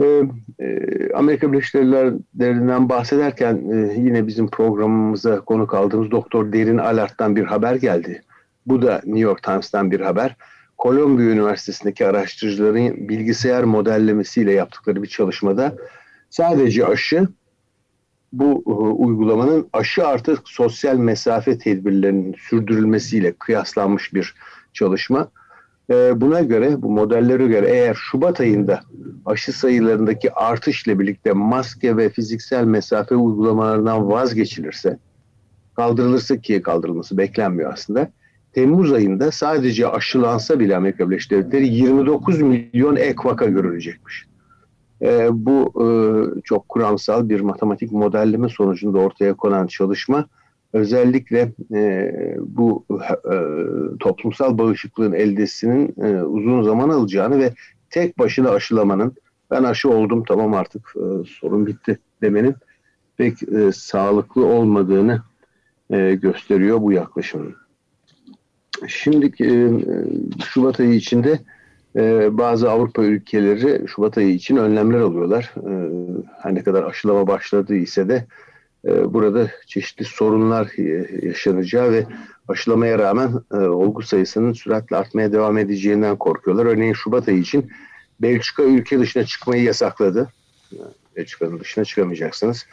E, e, Amerika Birleşik Devletleri'nden bahsederken e, yine bizim programımıza konu kaldığımız Doktor Derin Alart'tan bir haber geldi. Bu da New York Times'tan bir haber. Kolombiya Üniversitesi'ndeki araştırıcıların bilgisayar modellemesiyle yaptıkları bir çalışmada sadece aşı bu e, uygulamanın aşı artı sosyal mesafe tedbirlerinin sürdürülmesiyle kıyaslanmış bir çalışma. E, buna göre, bu modellere göre eğer Şubat ayında aşı sayılarındaki artışla birlikte maske ve fiziksel mesafe uygulamalarından vazgeçilirse, kaldırılırsa ki kaldırılması beklenmiyor aslında. Temmuz ayında sadece aşılansa bile Amerika Birleşik Devletleri 29 milyon ek vaka görülecekmiş. E, bu e, çok kuramsal bir matematik modelleme sonucunda ortaya konan çalışma özellikle e, bu e, toplumsal bağışıklığın eldesinin e, uzun zaman alacağını ve tek başına aşılamanın ben aşı oldum tamam artık e, sorun bitti demenin pek e, sağlıklı olmadığını e, gösteriyor bu yaklaşımın. Şimdi e, Şubat ayı içinde e, bazı Avrupa ülkeleri Şubat ayı için önlemler alıyorlar. E, her ne kadar aşılama başladı ise de e, burada çeşitli sorunlar yaşanacağı ve aşılamaya rağmen e, olgu sayısının süratle artmaya devam edeceğinden korkuyorlar. Örneğin Şubat ayı için Belçika ülke dışına çıkmayı yasakladı. Belçika'nın dışına çıkamayacaksınız.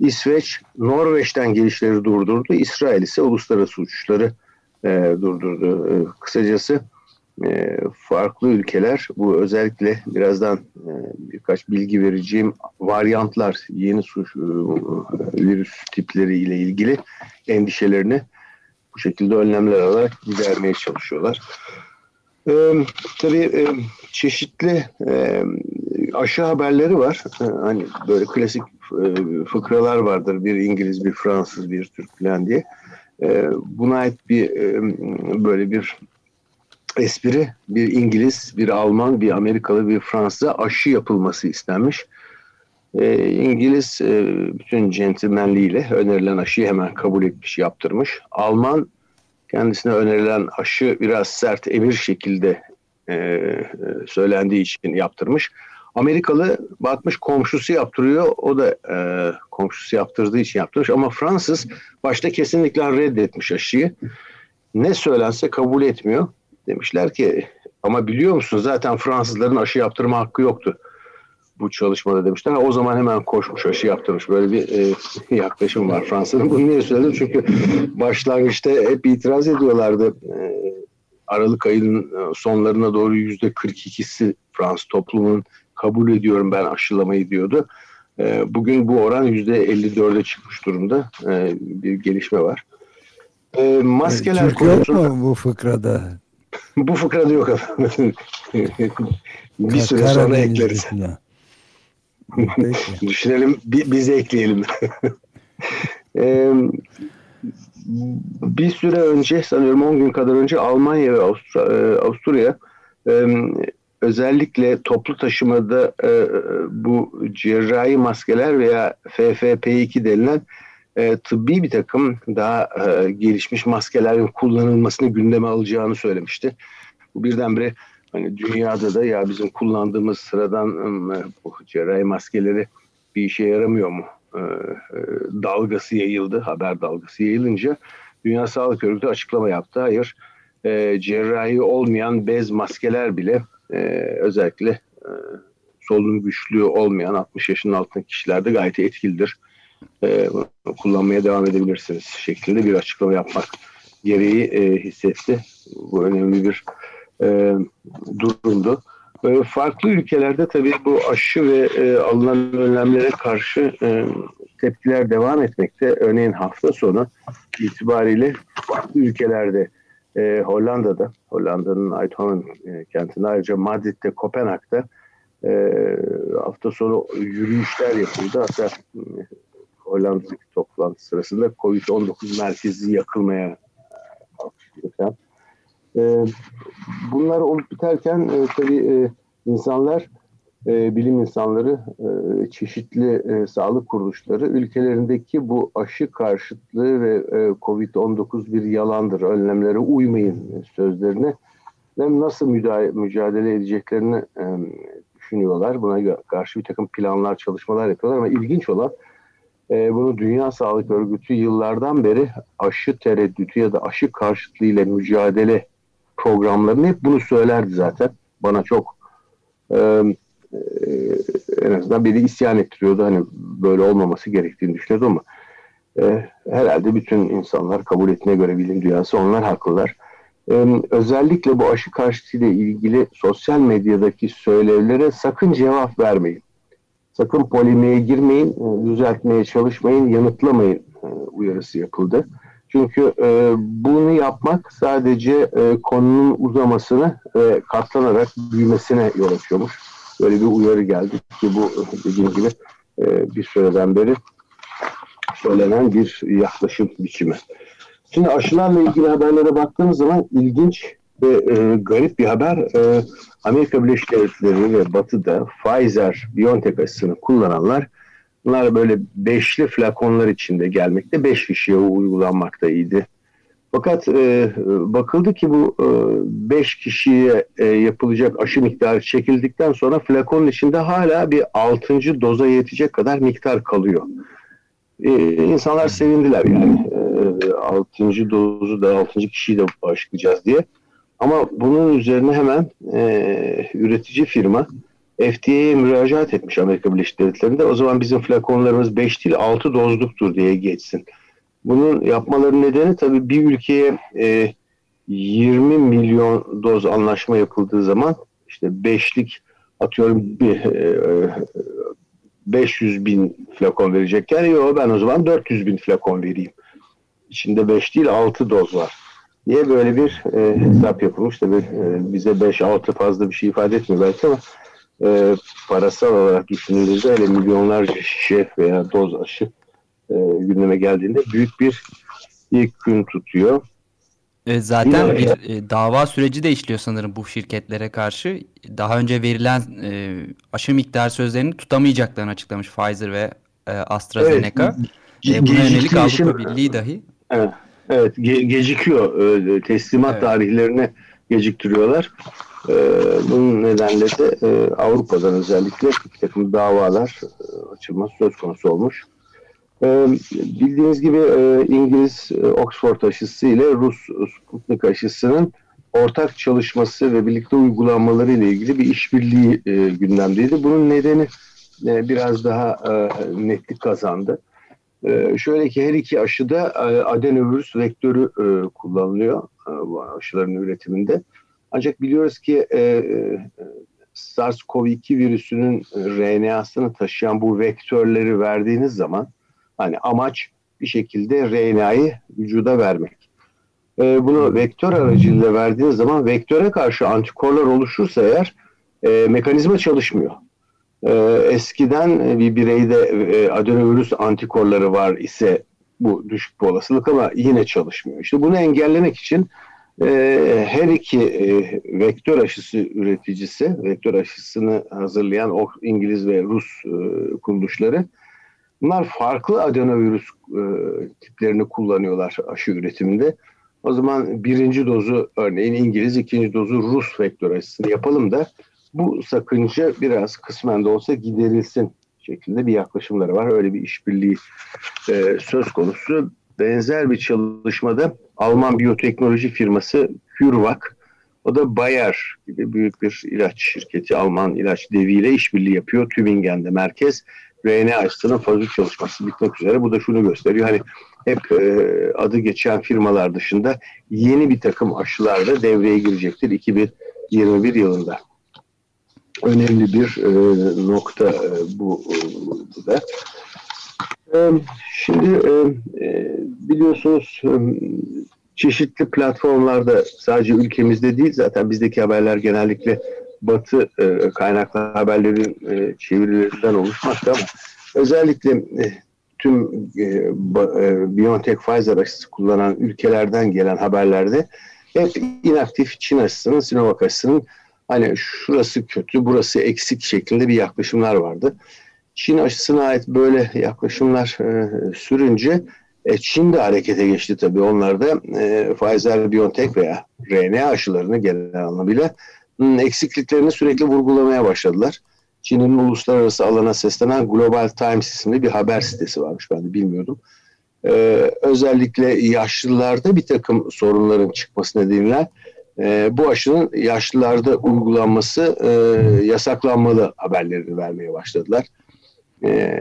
İsveç, Norveç'ten gelişleri durdurdu. İsrail ise uluslararası uçuşları e, durdurdu. E, kısacası e, farklı ülkeler bu özellikle birazdan e, birkaç bilgi vereceğim varyantlar, yeni suç, e, virüs tipleri ile ilgili endişelerini bu şekilde önlemler alarak gidermeye çalışıyorlar. E, tabii e, çeşitli e, aşı haberleri var. E, hani böyle klasik e, fıkralar vardır. Bir İngiliz, bir Fransız, bir Türk falan diye. E, buna ait bir e, böyle bir espri bir İngiliz, bir Alman, bir Amerikalı, bir Fransız aşı yapılması istenmiş. E, İngiliz e, bütün centilmenliğiyle önerilen aşıyı hemen kabul etmiş, yaptırmış. Alman kendisine önerilen aşı biraz sert, emir şekilde e, söylendiği için yaptırmış. Amerikalı bakmış komşusu yaptırıyor. O da e, komşusu yaptırdığı için yaptırmış. Ama Fransız başta kesinlikle reddetmiş aşıyı. Ne söylense kabul etmiyor. Demişler ki ama biliyor musun zaten Fransızların aşı yaptırma hakkı yoktu bu çalışmada demişler. O zaman hemen koşmuş aşı yaptırmış. Böyle bir e, yaklaşım var Fransa'nın. Bunu niye söyledim? Çünkü başlangıçta hep itiraz ediyorlardı. E, Aralık ayının e, sonlarına doğru yüzde 42'si Fransız toplumunun kabul ediyorum ben aşılamayı diyordu. E, bugün bu oran yüzde 54'e çıkmış durumda. E, bir gelişme var. E, maskeler Türk konusunda... yok mu bu fıkrada? bu fıkrada yok efendim. bir süre sonra ekleriz. Düşünelim, biz ekleyelim. ee, bir süre önce sanıyorum 10 gün kadar önce Almanya ve Avusturya e, özellikle toplu taşımada e, bu cerrahi maskeler veya FFP2 denilen e, tıbbi bir takım daha e, gelişmiş maskelerin kullanılmasını gündeme alacağını söylemişti. Bu birdenbire hani dünyada da ya bizim kullandığımız sıradan e, bu cerrahi maskeleri bir işe yaramıyor mu? E, e, dalgası yayıldı, haber dalgası yayılınca Dünya Sağlık Örgütü açıklama yaptı. Hayır, e, cerrahi olmayan bez maskeler bile e, özellikle e, solunum güçlüğü olmayan 60 yaşının altındaki kişilerde gayet etkilidir e, kullanmaya devam edebilirsiniz şeklinde bir açıklama yapmak gereği e, hissetti. Bu önemli bir e, durumdu. E, farklı ülkelerde tabii bu aşı ve e, alınan önlemlere karşı e, tepkiler devam etmekte. Örneğin hafta sonu itibariyle farklı ülkelerde e, Hollanda'da, Hollanda'nın Eindhoven kentinde ayrıca Madrid'de, Kopenhag'da e, hafta sonu yürüyüşler yapıldı. Hatta Hollanda'daki toplantı sırasında Covid-19 merkezi yakılmaya kalkıştı. E, bunlar olup biterken e, tabii e, insanlar, e, bilim insanları, e, çeşitli e, sağlık kuruluşları ülkelerindeki bu aşı karşıtlığı ve e, Covid-19 bir yalandır, önlemlere uymayın sözlerini hem nasıl mücadele edeceklerini e, düşünüyorlar. Buna karşı bir takım planlar, çalışmalar yapıyorlar ama ilginç olan e, bunu Dünya Sağlık Örgütü yıllardan beri aşı tereddütü ya da aşı karşıtlığıyla mücadele programlarını hep bunu söylerdi zaten. Bana çok e, e, en azından biri isyan ettiriyordu. Hani böyle olmaması gerektiğini düşünüyordu ama e, herhalde bütün insanlar kabul ettiğine göre bilim dünyası onlar haklılar. E, özellikle bu aşı karşıtıyla ilgili sosyal medyadaki söylevlere sakın cevap vermeyin. Sakın polemiğe girmeyin, e, düzeltmeye çalışmayın, yanıtlamayın e, uyarısı yapıldı. Çünkü e, bunu yapmak sadece e, konunun uzamasını ve katlanarak büyümesine yol açıyormuş. Böyle bir uyarı geldi ki bu dediğim gibi e, bir süreden beri söylenen bir yaklaşım biçimi. Şimdi aşılarla ilgili haberlere baktığımız zaman ilginç ve e, garip bir haber. E, Amerika Birleşik Devletleri ve Batı'da Pfizer, BioNTech aşısını kullananlar bunlar böyle beşli flakonlar içinde gelmekte, beş kişiye uygulanmaktaydı. Fakat e, bakıldı ki bu e, beş kişiye e, yapılacak aşı miktarı çekildikten sonra flakonun içinde hala bir altıncı doza yetecek kadar miktar kalıyor. E, insanlar sevindiler yani. E, altıncı dozu da altıncı kişiyi de başlayacağız diye. Ama bunun üzerine hemen e, üretici firma FDA'ye müracaat etmiş Amerika Birleşik Devletleri'nde. O zaman bizim flakonlarımız 5 değil 6 dozluktur diye geçsin. Bunun yapmaları nedeni tabii bir ülkeye e, 20 milyon doz anlaşma yapıldığı zaman işte beşlik atıyorum bir, e, 500 bin flakon verecekler. Yok ben o zaman 400 bin flakon vereyim. İçinde 5 değil 6 doz var diye böyle bir e, hesap yapılmış. Tabii e, bize 5-6 fazla bir şey ifade etmiyor belki ama e, parasal olarak düşünüldüğünde öyle milyonlarca şişe veya doz aşı e, gündeme geldiğinde büyük bir ilk gün tutuyor. E, zaten bir e, dava süreci de işliyor sanırım bu şirketlere karşı. Daha önce verilen e, aşı miktar sözlerini tutamayacaklarını açıklamış Pfizer ve e, AstraZeneca. Evet, e, buna yönelik Avrupa Birliği dahi. Evet. Evet ge- gecikiyor. E, teslimat evet. tarihlerini geciktiriyorlar. E, bunun nedenle de e, Avrupa'dan özellikle bir takım davalar e, açılması söz konusu olmuş. E, bildiğiniz gibi e, İngiliz e, Oxford aşısı ile Rus Sputnik aşısının ortak çalışması ve birlikte uygulanmaları ile ilgili bir işbirliği e, gündemdeydi. Bunun nedeni e, biraz daha e, netlik kazandı. Ee, şöyle ki her iki aşıda e, adenovirüs vektörü e, kullanılıyor e, bu aşıların üretiminde. Ancak biliyoruz ki e, e SARS-CoV-2 virüsünün RNA'sını taşıyan bu vektörleri verdiğiniz zaman hani amaç bir şekilde RNA'yı vücuda vermek. E, bunu vektör aracılığıyla verdiğiniz zaman vektöre karşı antikorlar oluşursa eğer e, mekanizma çalışmıyor. Ee, eskiden bir bireyde e, adenovirüs antikorları var ise bu düşük bir olasılık ama yine çalışmıyor. İşte bunu engellemek için e, her iki e, vektör aşısı üreticisi, vektör aşısını hazırlayan o İngiliz ve Rus e, kuruluşları bunlar farklı adenovirüs e, tiplerini kullanıyorlar aşı üretiminde. O zaman birinci dozu örneğin İngiliz, ikinci dozu Rus vektör aşısını yapalım da bu sakınca biraz kısmen de olsa giderilsin şeklinde bir yaklaşımları var. Öyle bir işbirliği e, söz konusu. Benzer bir çalışmada Alman biyoteknoloji firması CureVac, o da Bayer gibi büyük bir ilaç şirketi, Alman ilaç deviyle işbirliği yapıyor. Tübingen'de merkez. RNA aşısının fazla çalışması bitmek üzere. Bu da şunu gösteriyor. Hani hep e, adı geçen firmalar dışında yeni bir takım aşılar da devreye girecektir 2021 yılında önemli bir e, nokta e, bu, e, bu da. E, şimdi e, e, biliyorsunuz e, çeşitli platformlarda sadece ülkemizde değil zaten bizdeki haberler genellikle batı e, kaynaklı haberlerin e, çevirilerinden oluşmakta ama özellikle e, tüm e, e, BioNTech Pfizer aşısı kullanan ülkelerden gelen haberlerde hep inaktif Çin aşısının, Sinovac aşısının hani şurası kötü, burası eksik şeklinde bir yaklaşımlar vardı. Çin aşısına ait böyle yaklaşımlar e, sürünce e, Çin de harekete geçti tabii. Onlar da e, Pfizer, BioNTech veya RNA aşılarını genel anlamıyla hmm, eksikliklerini sürekli vurgulamaya başladılar. Çin'in uluslararası alana seslenen Global Times isimli bir haber sitesi varmış. Ben de bilmiyordum. Ee, özellikle yaşlılarda bir takım sorunların çıkması nedeniyle e, bu aşının yaşlılarda uygulanması e, yasaklanmalı haberlerini vermeye başladılar. E,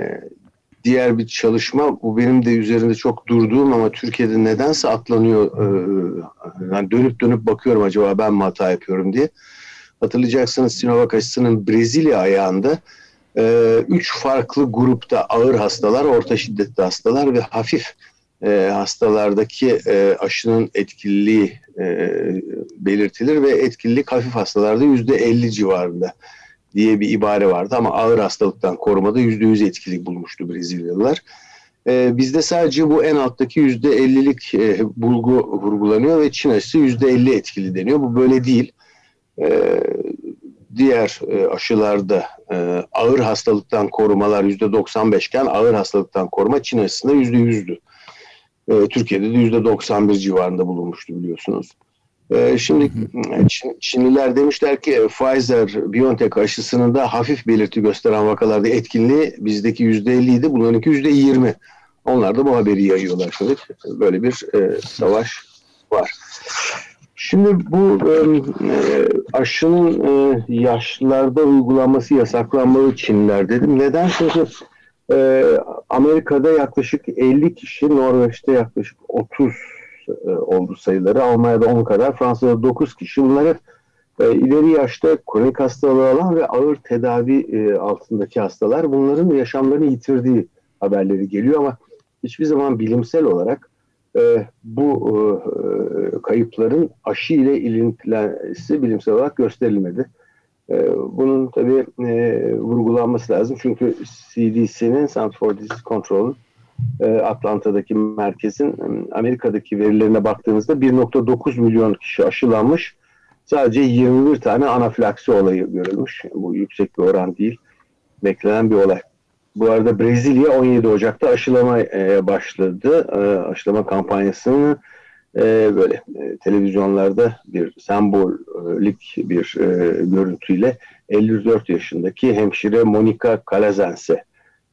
diğer bir çalışma bu benim de üzerinde çok durduğum ama Türkiye'de nedense atlanıyor. E, yani dönüp dönüp bakıyorum acaba ben mi hata yapıyorum diye. Hatırlayacaksınız Sinovac aşısının Brezilya ayağında e, üç farklı grupta ağır hastalar, orta şiddetli hastalar ve hafif e, hastalardaki e, aşının etkililiği e, belirtilir ve etkililik hafif hastalarda yüzde 50 civarında diye bir ibare vardı ama ağır hastalıktan korumada yüzde yüz etkili bulmuştu Brezilyalılar. E, bizde sadece bu en alttaki yüzde 50'lik e, bulgu vurgulanıyor ve Çin aşısı yüzde 50 etkili deniyor. Bu böyle değil. E, diğer e, aşılarda e, ağır hastalıktan korumalar yüzde 95 iken ağır hastalıktan koruma Çin aşısında yüzde yüzdü. E, Türkiye'de de yüzde 91 civarında bulunmuştu biliyorsunuz. E, şimdi Çin, Çinliler demişler ki Pfizer-BioNTech aşısının da hafif belirti gösteren vakalarda etkinliği bizdeki yüzde 50 idi. Bunlarınki yüzde 20. Onlar da bu haberi yayıyorlar şimdi. Böyle bir e, savaş var. Şimdi bu e, aşının e, yaşlılarda uygulanması yasaklanmalı Çinliler dedim. Neden? Çünkü e, Amerika'da yaklaşık 50 kişi, Norveç'te yaklaşık 30 e, oldu sayıları. Almanya'da 10 kadar, Fransa'da 9 kişi. Bunlar e, ileri yaşta kronik hastalığı olan ve ağır tedavi e, altındaki hastalar. Bunların yaşamlarını yitirdiği haberleri geliyor ama hiçbir zaman bilimsel olarak e, bu e, kayıpların aşı ile ilintilisi bilimsel olarak gösterilmedi. E, bunun tabii e, vurgulanması lazım çünkü CDC'nin Center for Disease Control'un e, Atlanta'daki merkezin Amerika'daki verilerine baktığınızda 1.9 milyon kişi aşılanmış. Sadece 21 tane anafilaksi olayı görülmüş. Bu yüksek bir oran değil. Beklenen bir olay. Bu arada Brezilya 17 Ocak'ta aşılama e, başladı. E, aşılama kampanyasını e, böyle e, televizyonlarda bir sembolik bir e, görüntüyle 54 yaşındaki hemşire Monica Calazense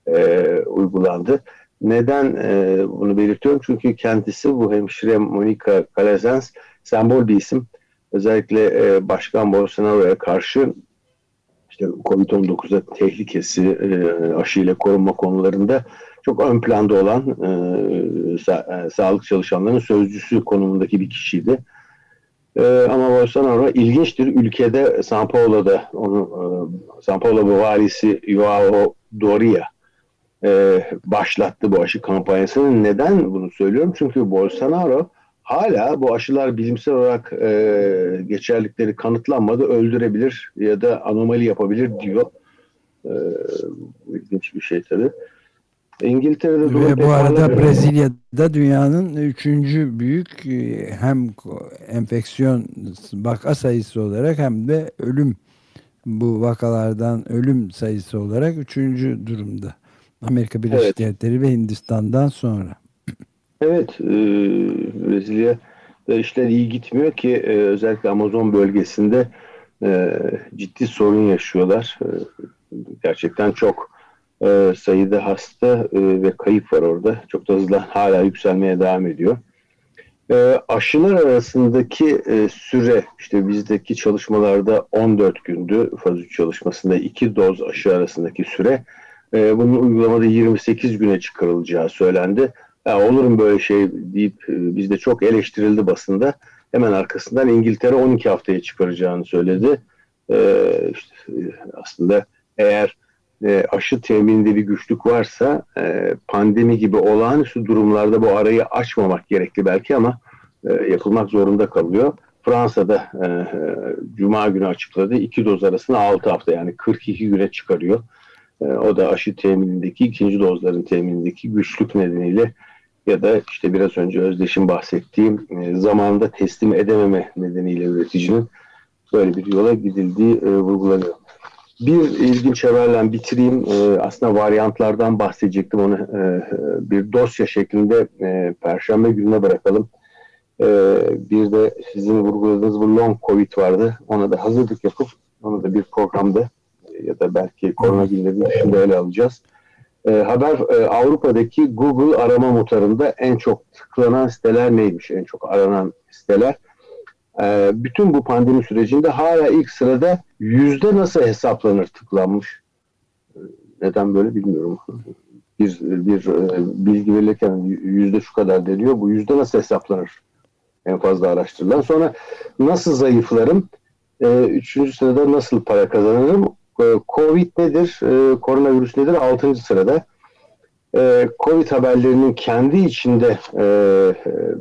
e, uygulandı. Neden e, bunu belirtiyorum? Çünkü kendisi bu hemşire Monica Calazens sembol bir isim. Özellikle e, Başkan Bolsonaro'ya karşı işte Covid-19'da tehlikesi e, aşıyla korunma konularında çok ön planda olan e, sa- e, sağlık çalışanlarının sözcüsü konumundaki bir kişiydi. E, ama Bolsonaro ilginçtir. Ülkede São Paulo'da onu e, São Paulo valisi Joao Doria e, başlattı bu aşı kampanyasını. Neden bunu söylüyorum? Çünkü Bolsonaro hala bu aşılar bilimsel olarak e, geçerlikleri kanıtlanmadı, öldürebilir ya da anomali yapabilir diyor. E, ilginç bir şey tabii. İngiltere'de Ve bu arada Brezilya'da dünyanın üçüncü büyük hem enfeksiyon vaka sayısı olarak hem de ölüm bu vakalardan ölüm sayısı olarak üçüncü durumda. Amerika Birleşik evet. Devletleri ve Hindistan'dan sonra. Evet, e, Brezilya'da işler iyi gitmiyor ki e, özellikle Amazon bölgesinde e, ciddi sorun yaşıyorlar. E, gerçekten çok e, sayıda hasta e, ve kayıp var orada. Çok da hızlı hala yükselmeye devam ediyor. E, aşılar arasındaki e, süre işte bizdeki çalışmalarda 14 gündü. Faz 3 çalışmasında iki doz aşı arasındaki süre e, bunun uygulamada 28 güne çıkarılacağı söylendi. Ya, olur mu böyle şey deyip e, bizde çok eleştirildi basında. Hemen arkasından İngiltere 12 haftaya çıkaracağını söyledi. E, işte, aslında eğer e, aşı temininde bir güçlük varsa e, pandemi gibi olağanüstü durumlarda bu arayı açmamak gerekli belki ama e, yapılmak zorunda kalıyor. Fransa'da e, e Cuma günü açıkladı. iki doz arasında 6 hafta yani 42 güne çıkarıyor. E, o da aşı teminindeki ikinci dozların teminindeki güçlük nedeniyle ya da işte biraz önce Özdeş'in bahsettiğim e, zamanda teslim edememe nedeniyle üreticinin böyle bir yola gidildiği e, vurgulanıyor. Bir ilginç haberle bitireyim. E, aslında varyantlardan bahsedecektim. Onu e, bir dosya şeklinde e, Perşembe gününe bırakalım. E, bir de sizin vurguladığınız bu long covid vardı. Ona da hazırlık yapıp onu da bir programda ya da belki korona günleri dışında ele alacağız. E, haber e, Avrupa'daki Google arama motorunda en çok tıklanan siteler neymiş? En çok aranan siteler. E, bütün bu pandemi sürecinde hala ilk sırada yüzde nasıl hesaplanır tıklanmış. E, neden böyle bilmiyorum. Bir, bir e, bilgi verirken yüzde şu kadar deniyor. Bu yüzde nasıl hesaplanır? En fazla araştırılan. Sonra nasıl zayıflarım? E, üçüncü sırada nasıl para kazanırım? E, Covid nedir? E, koronavirüs nedir? Altıncı sırada. E, Covid haberlerinin kendi içinde e,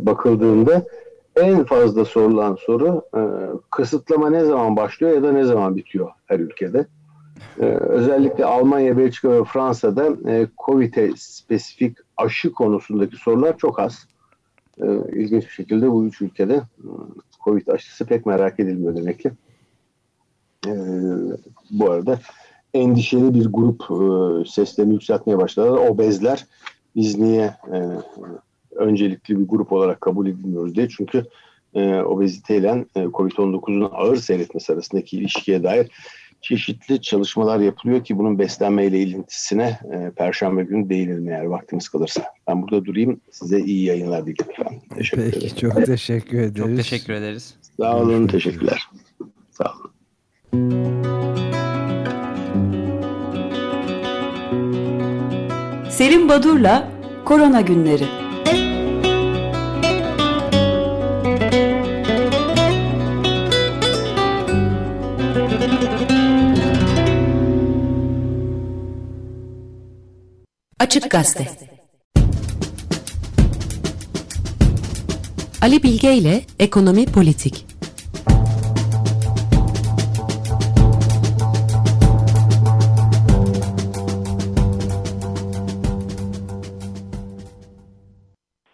bakıldığında en fazla sorulan soru e, kısıtlama ne zaman başlıyor ya da ne zaman bitiyor her ülkede. E, özellikle Almanya, Belçika ve Fransa'da e, COVID'e spesifik aşı konusundaki sorular çok az. E, ilginç bir şekilde bu üç ülkede e, Covid aşısı pek merak edilmiyor demek ki. E, bu arada endişeli bir grup e, seslerini yükseltmeye başladılar. Obezler biz niye e, öncelikli bir grup olarak kabul edilmiyoruz diye. Çünkü e, obeziteyle e, COVID-19'un ağır seyretmesi arasındaki ilişkiye dair çeşitli çalışmalar yapılıyor ki bunun beslenmeyle ilintisine e, Perşembe günü değinelim eğer vaktimiz kalırsa. Ben burada durayım. Size iyi yayınlar dilerim efendim. Teşekkür Peki ederim. çok teşekkür ederiz. Çok teşekkür ederiz. Sağ olun. Teşekkürler. Sağ olun. Selim Badur'la Korona Günleri. Açık Gazete Ali Bilge ile Ekonomi Politik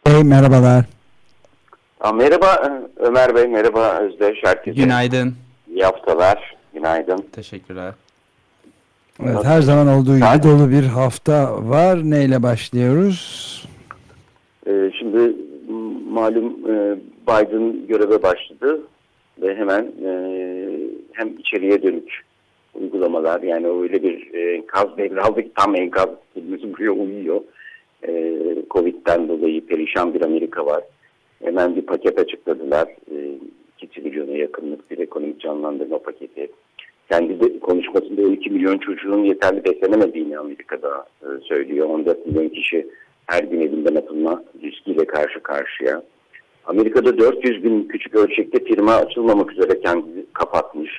Hey, merhabalar. Aa, Merhaba Ömer Bey, merhaba Özdeş. Herkese Günaydın. iyi haftalar. Günaydın. Teşekkürler. Evet, her zaman olduğu gibi dolu bir hafta var. Neyle başlıyoruz? Ee, şimdi malum e, Biden göreve başladı ve hemen e, hem içeriye dönük uygulamalar yani öyle bir enkaz devraldı ki tam enkaz kelimesi buraya uyuyor. E, Covid'den dolayı perişan bir Amerika var. Hemen bir paket açıkladılar. E, 2 trilyona yakınlık bir ekonomik canlandırma paketi. Kendi de konuşmasında 12 milyon çocuğun yeterli beslenemediğini Amerika'da e, söylüyor. 14 milyon kişi her gün evinden atılma riskiyle karşı karşıya. Amerika'da 400 bin küçük ölçekte firma açılmamak üzere kendini kapatmış.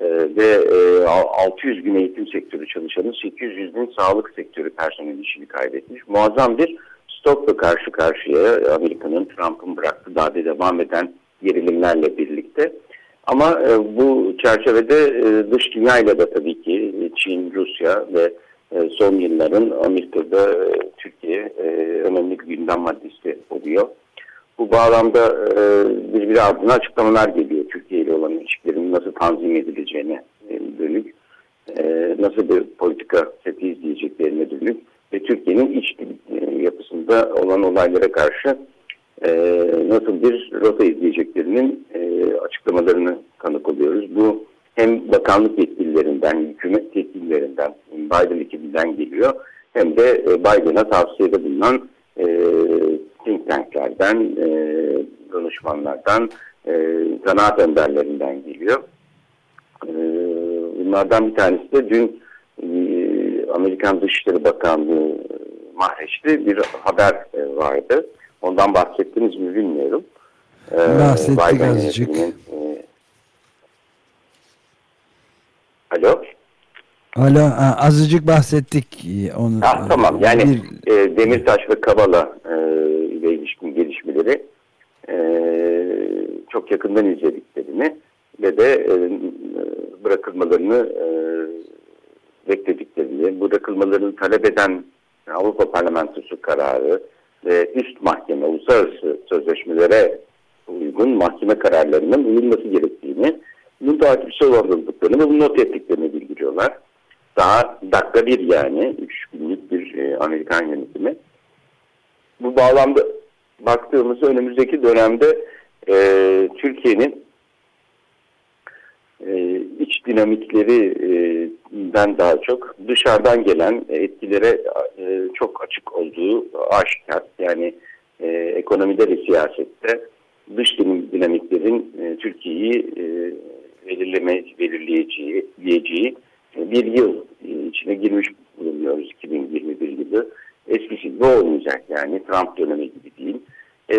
Ee, ve e, 600 bin eğitim sektörü çalışanı 800 bin sağlık sektörü personel işini kaybetmiş. Muazzam bir stokla karşı karşıya Amerika'nın Trump'ın bıraktığı daha da devam eden gerilimlerle birlikte. Ama e, bu çerçevede e, dış dünyayla da tabii ki Çin, Rusya ve e, son yılların Amerika'da e, Türkiye e, önemli bir gündem maddesi oluyor. Bu bağlamda e, birbiri ardına açıklamalar geliyor Türkiye ile olan ilişkilerin nasıl tanzim edileceğine e, dönük, e, nasıl bir politika seti izleyeceklerine dönük ve Türkiye'nin iç e, yapısında olan olaylara karşı e, nasıl bir rota izleyeceklerinin e, açıklamalarını tanık oluyoruz. Bu hem bakanlık yetkililerinden, hükümet yetkililerinden, Biden ekibinden geliyor hem de e, Biden'a tavsiyede bulunan e, think tanklerden, e, danışmanlardan, e, zanaat önderlerinden geliyor. E, bunlardan bir tanesi de dün e, Amerikan Dışişleri Bakanlığı Mahreç'te bir haber e, vardı. Ondan bahsettiniz mi bilmiyorum. E, Bahsettik Biden azıcık. e, Alo? Alo, azıcık bahsettik e, onu. Ha, tamam yani Bir- e, Demirtaş ve Kavala e, ile ilişkin gelişmeleri e, çok yakından izlediklerini ve de e, bırakılmalarını e, beklediklerini, bırakılmalarını talep eden Avrupa Parlamentosu kararı ve üst mahkeme, uluslararası sözleşmelere uygun mahkeme kararlarının uyulması gerektiğini, bunun takipçisi olduklarını ve bunu not ettiklerini bildiriyorlar. Daha dakika bir yani, üç günlük bir e, Amerikan yönetimi. Bu bağlamda baktığımızda önümüzdeki dönemde e, Türkiye'nin e, iç dinamiklerinden daha çok dışarıdan gelen etkilere e, çok açık olduğu aşikar. Yani e, ekonomide ve siyasette dış dinamiklerin e, Türkiye'yi e, belirleme, belirleyeceği e, bir yıl e, içine girmiş bulunuyoruz 2021 yılı. Eskisi gibi olmayacak yani Trump dönemi gibi değil. E,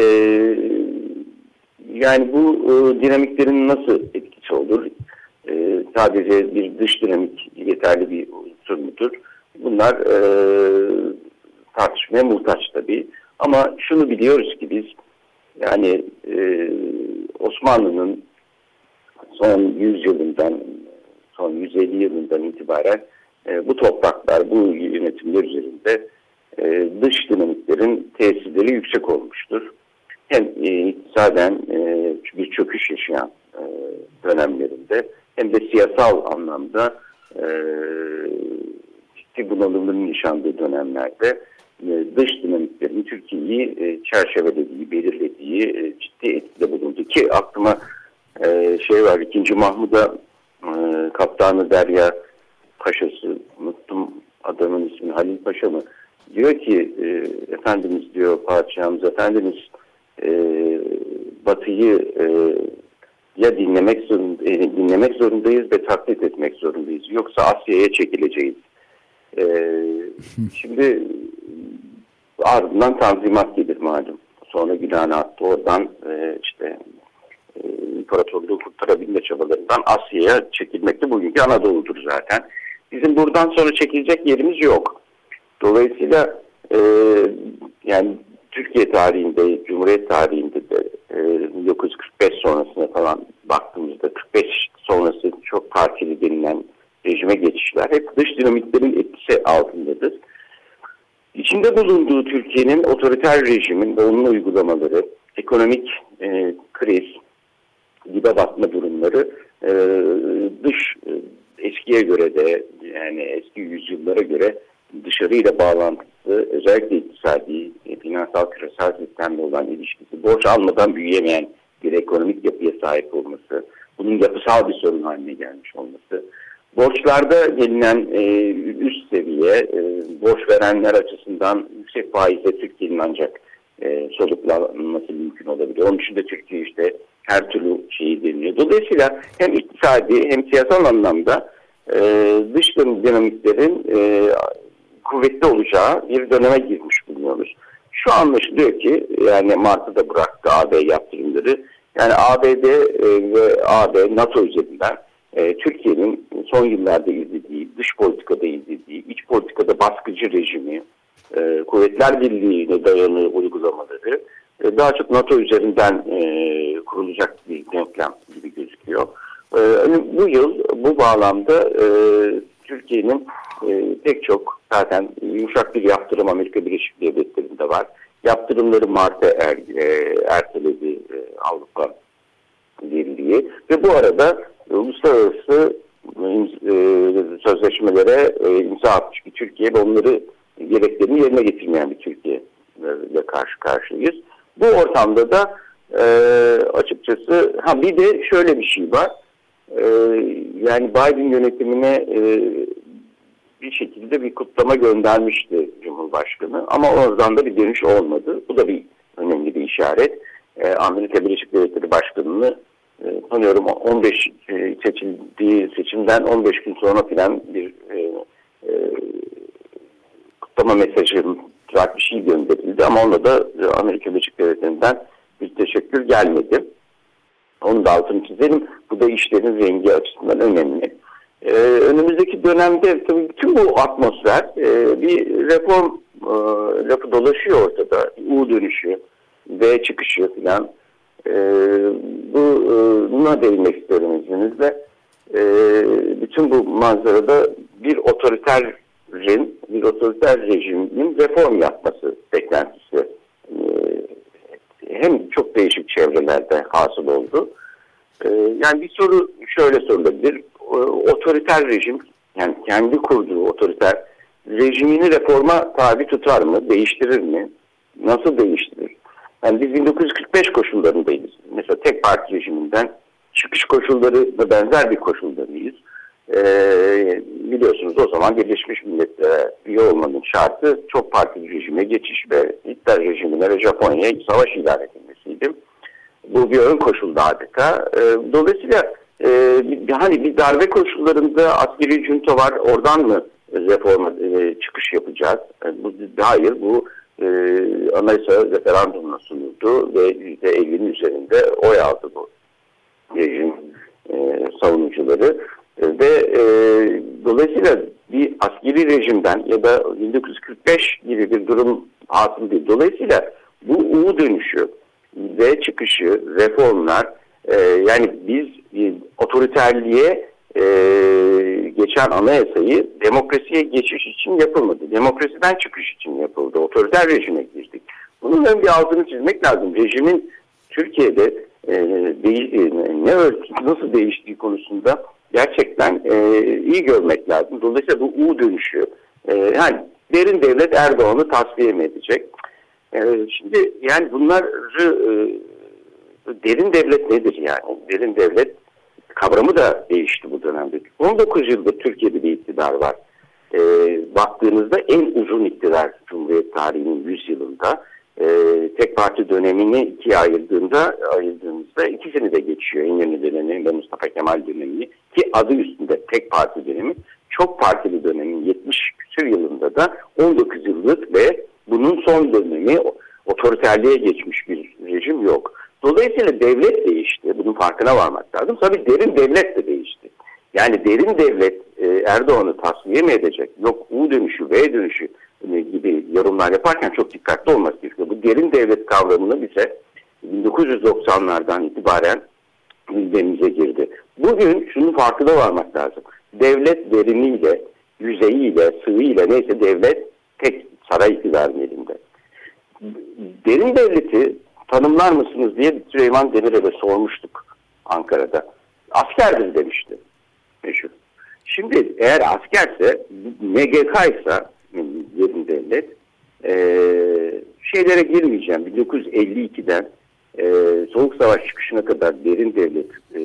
yani bu e, dinamiklerin nasıl etkisi olur? Sadece bir dış dinamik yeterli bir unsur mudur? Bunlar e, tartışmaya muhtaç tabii. Ama şunu biliyoruz ki biz yani e, Osmanlı'nın son 100 yılından, son 150 yılından itibaren e, bu topraklar, bu yönetimler üzerinde e, dış dinamiklerin tesirleri yüksek olmuştur. Hem e, iktisaden e, bir çöküş yaşayan e, dönemlerinde hem de siyasal anlamda e, ciddi bunalımların yaşandığı dönemlerde e, dış dinamiklerin Türkiye'yi e, çerçevelediği, belirlediği e, ciddi etkide bulundu. Ki aklıma e, şey var, 2. Mahmud'a e, kaptanı Derya Paşası, unuttum adamın ismi Halil Paşa mı? Diyor ki e, Efendimiz diyor padişahımız Efendimiz e, Batı'yı e, ya dinlemek zorunda, e, dinlemek zorundayız ve taklit etmek zorundayız. Yoksa Asya'ya çekileceğiz. E, şimdi ardından tanzimat gelir malum. Sonra Gülhane attı oradan e, işte e, imparatorluğu kurtarabilme çabalarından Asya'ya çekilmekte bugünkü Anadolu'dur zaten. Bizim buradan sonra çekilecek yerimiz yok. Dolayısıyla e, yani Türkiye tarihinde, Cumhuriyet tarihinde de e, 1945 sonrasına falan baktığımızda 45 sonrası çok partili denilen rejime geçişler hep dış dinamiklerin etkisi altındadır. İçinde bulunduğu Türkiye'nin otoriter rejimin ve onun uygulamaları, ekonomik e, kriz, dibe batma durumları e, dış e, eskiye göre de yani eski yüzyıllara göre dışarıyla bağlantısı özellikle iktisadi, e, finansal küresel sistemle olan ilişkisi, borç almadan büyüyemeyen bir ekonomik yapıya sahip olması, bunun yapısal bir sorun haline gelmiş olması, borçlarda gelinen e, üst seviye, e, borç verenler açısından yüksek faizle Türkiye'nin ancak e, soluklanması mümkün olabilir. Onun için de Türkiye işte her türlü şeyi deniyor. Dolayısıyla hem iktisadi hem siyasal anlamda e, dış dinamiklerin e, kuvvetli olacağı bir döneme girmiş bulunuyoruz. Şu anlaşılıyor ki yani Mart'ta bıraktı AB yaptırımları. Yani ABD e, ve AB NATO üzerinden e, Türkiye'nin son yıllarda izlediği, dış politikada izlediği, iç politikada baskıcı rejimi, e, Kuvvetler Birliği'ne dayalı uygulamaları daha çok NATO üzerinden kurulacak bir denklem gibi gözüküyor. Bu yıl bu bağlamda Türkiye'nin e, pek çok zaten yumuşak bir yaptırım Amerika Birleşik Devletleri'nde var. Yaptırımları Mart'a er, e, erteledi e, Avrupa Birliği ve bu arada uluslararası e, sözleşmelere e, imza atmış bir Türkiye ve onları gereklerini yerine getirmeyen bir Türkiye ile karşı karşıyayız. Bu ortamda da e, açıkçası ha bir de şöyle bir şey var. E, yani Biden yönetimine e, bir şekilde bir kutlama göndermişti Cumhurbaşkanı ama oradan da bir dönüş olmadı. Bu da bir önemli bir işaret. E, Amerika Birleşik Devletleri Başkanı'nı e, sanıyorum 15 e, seçildiği seçimden 15 gün sonra filan bir e, e, kutlama mesajı bir şey gönderildi ama ona da Amerika Birleşik Devletleri'nden bir teşekkür gelmedi. Onu da altını çizelim. Bu da işlerin rengi açısından önemli. Ee, önümüzdeki dönemde tabii bütün bu atmosfer e, bir reform e, lafı dolaşıyor ortada. U dönüşü, V çıkışı falan. E, bu e, buna değinmek istiyorum izninizle. E, bütün bu manzarada bir otoriterin, bir otoriter rejimin reform yapması beklentisi e, hem çok değişik çevrelerde hasıl oldu. E, yani bir soru şöyle sorulabilir. Otoriter rejim, yani kendi kurduğu otoriter rejimini reforma tabi tutar mı, değiştirir mi? Nasıl değiştirir? Yani biz 1945 koşullarındayız. Mesela tek parti rejiminden çıkış koşulları da benzer bir koşullarıyız. Ee, biliyorsunuz o zaman Birleşmiş Milletler'e üye olmanın şartı çok partili rejime geçiş ve Hitler rejimine ve Japonya'ya savaş ilan edilmesiydi. Bu bir ön koşuldu adeta. E, dolayısıyla e, hani bir darbe koşullarında askeri junta var oradan mı reforma e, çıkış yapacağız? E, bu, hayır bu e, anayasa referandumuna sunuldu ve %50'nin üzerinde oy aldı bu rejim e, savunucuları E, ve e, dolayısıyla bir askeri rejimden ya da 1945 gibi bir durum hasıl. Dolayısıyla bu U dönüşü ve çıkışı, reformlar e, yani biz e, otoriterliğe e, geçen anayasayı demokrasiye geçiş için yapılmadı. Demokrasiden çıkış için yapıldı. Otoriter rejime girdik. Bunun bir altını çizmek lazım. Rejimin Türkiye'de e, değiş- e, ne ölçü, nasıl değiştiği konusunda gerçekten e, iyi görmek lazım. Dolayısıyla bu U dönüşü e, yani derin devlet Erdoğan'ı tasfiye mi edecek? E, şimdi yani bunları e, derin devlet nedir yani? Derin devlet kavramı da değişti bu dönemde. 19 yıldır Türkiye'de bir iktidar var. E, baktığınızda en uzun iktidar Cumhuriyet tarihinin 100 yılında e, tek parti dönemini ikiye ayırdığında ayırdığımızda ikisini de geçiyor. İnönü dönemi ve Mustafa Kemal dönemini ki adı üstünde tek parti dönemi. Çok partili dönemin 70 küsur yılında da 19 yıllık ve bunun son dönemi otoriterliğe geçmiş bir rejim yok. Dolayısıyla devlet değişti. Bunun farkına varmak lazım. Tabii derin devlet de değişti. Yani derin devlet e, Erdoğan'ı tasfiye mi edecek? Yok U dönüşü, V dönüşü gibi yorumlar yaparken çok dikkatli olmak gerekiyor. Bu derin devlet kavramını bize 1990'lardan itibaren gündemimize girdi. Bugün şunun farkına varmak lazım. Devlet deriniyle, yüzeyiyle, sığıyla neyse devlet tek saray iktidarının elinde. Derin devleti tanımlar mısınız diye Süleyman Demirel'e sormuştuk Ankara'da. Askerdir demişti. Şimdi eğer askerse MGK ise derin devlet e, şeylere girmeyeceğim. 1952'den e, Soğuk Savaş çıkışına kadar derin devlet e,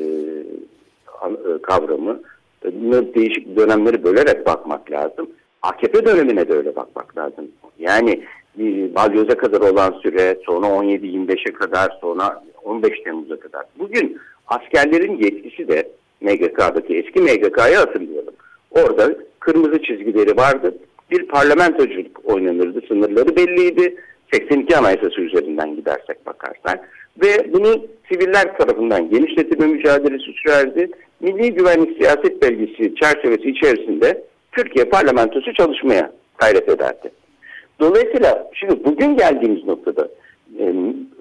e, kavramı e, değişik dönemleri bölerek bakmak lazım. AKP dönemine de öyle bakmak lazım. Yani e, balyoza kadar olan süre, sonra 17-25'e kadar, sonra 15 Temmuz'a kadar. Bugün askerlerin yetkisi de MGK'daki eski MGK'yı hatırlayalım. Orada kırmızı çizgileri vardı. Bir parlamentoculuk oynanırdı. Sınırları belliydi. 82 Anayasası üzerinden gidersek bakarsan. Ve bunu siviller tarafından genişletilme mücadelesi sürerdi. Milli Güvenlik Siyaset Belgesi çerçevesi içerisinde Türkiye parlamentosu çalışmaya gayret ederdi. Dolayısıyla şimdi bugün geldiğimiz noktada e,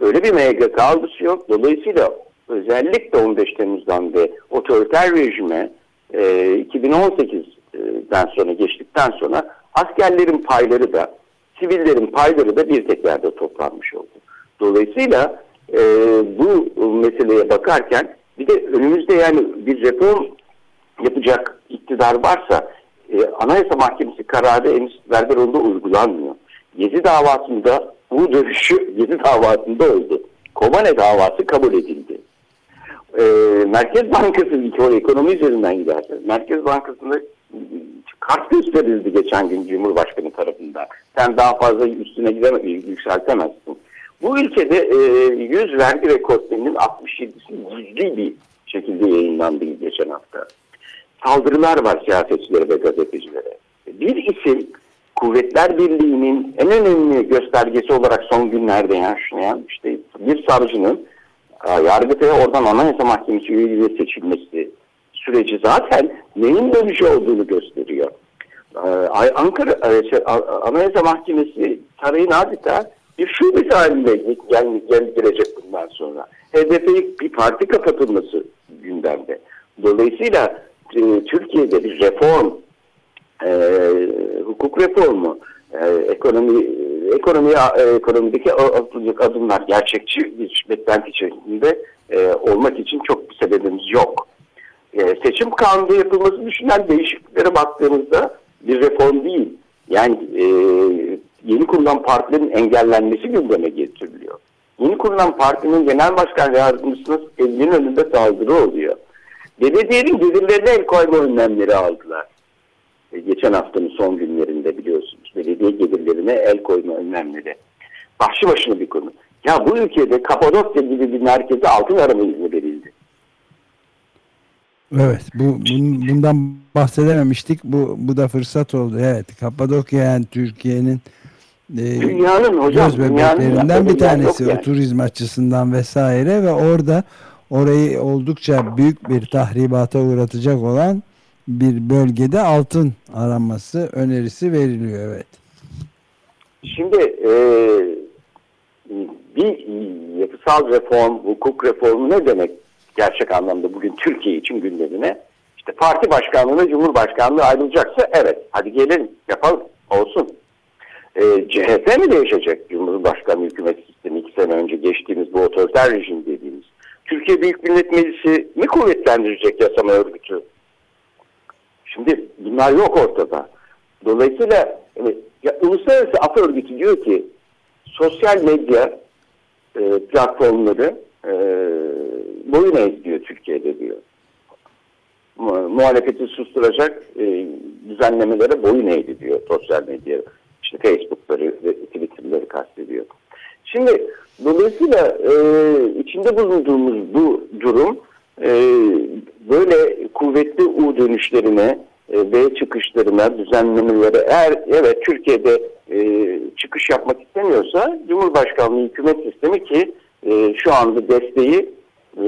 öyle bir MGK algısı yok. Dolayısıyla özellikle 15 Temmuz'dan ve otoriter rejime e, 2018'den sonra geçtikten sonra askerlerin payları da sivillerin payları da bir tek yerde toplanmış oldu. Dolayısıyla e, bu meseleye bakarken bir de önümüzde yani bir reform yapacak iktidar varsa e, Anayasa Mahkemesi kararı henüz Berberon'da uygulanmıyor. Gezi davasında bu dövüşü Gezi davasında oldu. Kobane davası kabul edildi. E, Merkez Bankası o ekonomi üzerinden giderse Merkez Bankası'nda kart gösterildi geçen gün Cumhurbaşkanı tarafından. Sen daha fazla üstüne gidemez, yükseltemezsin. Bu ülkede e, 100 vergi rekortmeninin 67'si gizli bir şekilde yayınlandı geçen hafta. Saldırılar var siyasetçilere ve gazetecilere. Bir isim Kuvvetler Birliği'nin en önemli göstergesi olarak son günlerde yaşayan işte bir savcının e, Yargıtay'a oradan Anayasa Mahkemesi üyeliğine seçilmesi süreci zaten neyin dönüşü olduğunu gösteriyor. Ee, Ankara e, şey, Anayasa Mahkemesi sarayın adeta bir şubesi halinde gel, gel girecek bundan sonra. HDP'yi bir parti kapatılması gündemde. Dolayısıyla e, Türkiye'de bir reform, e, hukuk reformu, e, ekonomi ekonomi ekonomideki atılacak adımlar gerçekçi bir beklenti içerisinde olmak için çok bir sebebimiz yok. E, seçim kanunu yapılması düşünen değişikliklere baktığımızda bir reform değil. Yani e, yeni kurulan partilerin engellenmesi gündeme getiriliyor. Yeni kurulan partinin genel başkan yardımcısına elinin önünde saldırı oluyor. Belediyenin gelirlerine el koyma önlemleri aldılar. E, geçen haftanın son günlerinde biliyorsunuz. Belediye gelirlerine el koyma önlemleri. Başlı başına bir konu. Ya bu ülkede Kapadokya gibi bir merkeze altın arama izni verildi. Evet, bu bun- bundan bahsedememiştik. Bu bu da fırsat oldu. Evet, Kapadokya yani Türkiye'nin e, Dünyanın hocam göz bebeklerinden bir tanesi yok o yani. turizm açısından vesaire ve orada orayı oldukça büyük bir tahribata uğratacak olan bir bölgede altın aranması önerisi veriliyor. Evet. Şimdi e, bir yapısal reform, hukuk reformu ne demek gerçek anlamda bugün Türkiye için gündemine? İşte parti başkanlığına Cumhurbaşkanlığı ayrılacaksa evet hadi gelelim yapalım olsun. E, CHP mi değişecek Cumhurbaşkanlığı hükümet sistemi iki sene önce geçtiğimiz bu otoriter rejim dediğimiz? Türkiye Büyük Millet Meclisi mi kuvvetlendirecek yasama örgütü? Şimdi bunlar yok ortada. Dolayısıyla evet, ya, Uluslararası Af Örgütü diyor ki sosyal medya e, platformları e, boyun eğ diyor Türkiye'de diyor. Mu- muhalefeti susturacak e, düzenlemelere boyun eğdi diyor sosyal medya. İşte Facebook'ları ve Twitter'ları kastediyor. Şimdi dolayısıyla e, içinde bulunduğumuz bu durum e, böyle kuvvetli U dönüşlerine e, B çıkışlarına, düzenlemelere eğer evet Türkiye'de e, çıkış yapmak istemiyorsa Cumhurbaşkanlığı hükümet sistemi ki e, şu anda desteği e,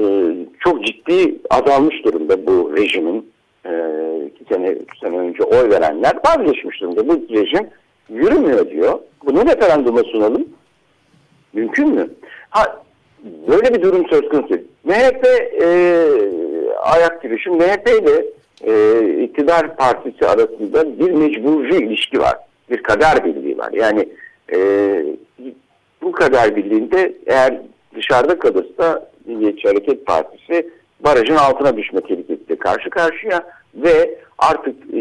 çok ciddi azalmış durumda bu rejimin e, iki sene, üç sene önce oy verenler vazgeçmiş durumda. Bu rejim yürümüyor diyor. Bunu referanduma sunalım. Mümkün mü? Ha, böyle bir durum söz konusu. MHP e, ayak girişi MHP ile e, iktidar partisi arasında bir mecburcu ilişki var. Bir kader birliği var. Yani e, bu kader birliğinde eğer dışarıda kalırsa Milliyetçi Hareket Partisi barajın altına düşme tehlikesiyle karşı karşıya ve artık e,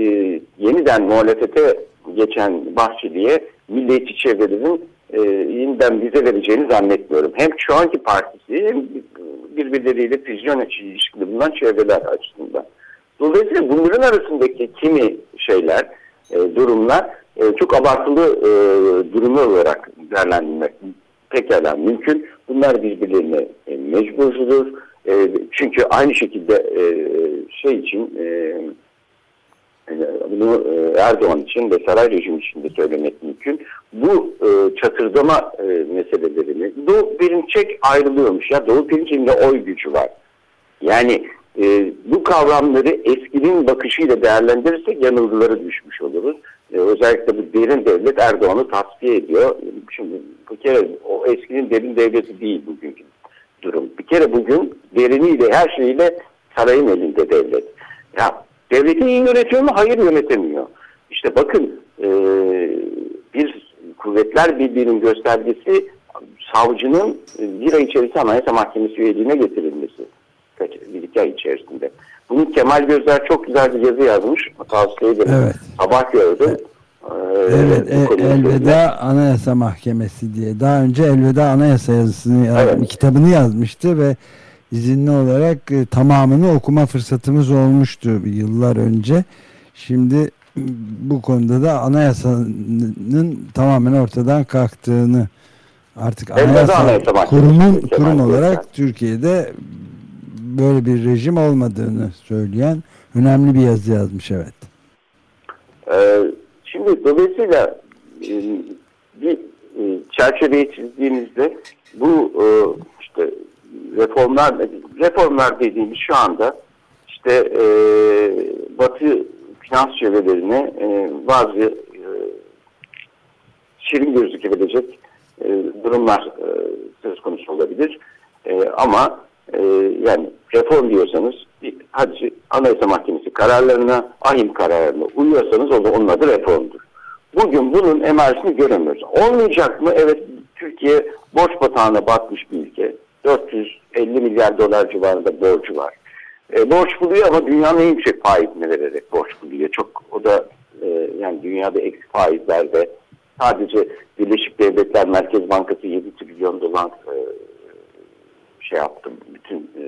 yeniden muhalefete geçen Bahçeli'ye milliyetçi çevrelerin e, yeniden vize vereceğini zannetmiyorum. Hem şu anki partisi hem birbirleriyle füzyon ilişkili bulunan çevreler açısından. Dolayısıyla bunların arasındaki kimi şeyler, e, durumlar e, çok abartılı e, durumlar olarak değerlendirmek pekala mümkün. Bunlar birbirlerine e, mecbursudur. E, çünkü aynı şekilde e, şey için e, bunu e, Erdoğan için ve saray rejimi için de söylemek mümkün. Bu e, çatırdama e, meselelerini Doğu Perinçek ayrılıyormuş ya Doğu Perinçek'in de oy gücü var. Yani e, bu kavramları eskinin bakışıyla değerlendirirsek yanılgılara düşmüş oluruz. E, özellikle bu derin devlet Erdoğan'ı tasfiye ediyor. Şimdi bir kere o eskinin derin devleti değil bugünkü durum. Bir kere bugün deriniyle her şeyiyle sarayın elinde devlet. Ya devleti iyi yönetiyor mu? Hayır yönetemiyor. İşte bakın e, bir kuvvetler birliğinin göstergesi savcının bir ay içerisinde Anayasa Mahkemesi üyeliğine getirilmesi. Kaç, bir iki ay içerisinde. Bunu Kemal Gözler çok güzel bir yazı yazmış. Tavsiye ederim. Evet. Sabah gördüm. Ee, Evet, e. Elveda Anayasa Mahkemesi diye. Daha önce Elveda Anayasa yazısını, yaz- Evet. kitabını yazmıştı ve izinli olarak e, tamamını okuma fırsatımız olmuştu yıllar önce. Şimdi bu konuda da anayasanın tamamen ortadan kalktığını artık anayasa, Anayasa kurumun kurum olarak Türkiye'de böyle bir rejim olmadığını söyleyen önemli bir yazı yazmış evet. Ee, şimdi dolayısıyla e, bir e, çerçeveyi çizdiğimizde bu e, işte reformlar reformlar dediğimiz şu anda işte Batı finans çevrelerine bazı şirin gözükebilecek durumlar söz konusu olabilir. Ama e, yani reform diyorsanız hadi Anayasa Mahkemesi kararlarına, ahim kararlarına uyuyorsanız o da onun adı reformdur. Bugün bunun emaresini göremiyoruz. Olmayacak mı? Evet Türkiye borç batağına batmış bir ülke. 450 milyar dolar civarında borcu var. E, borç buluyor ama dünyanın en yüksek faizini vererek borç buluyor. Çok o da e, yani dünyada eksi faizlerde sadece Birleşik Devletler Merkez Bankası 7 trilyon dolar e, şey yaptı. Bütün e,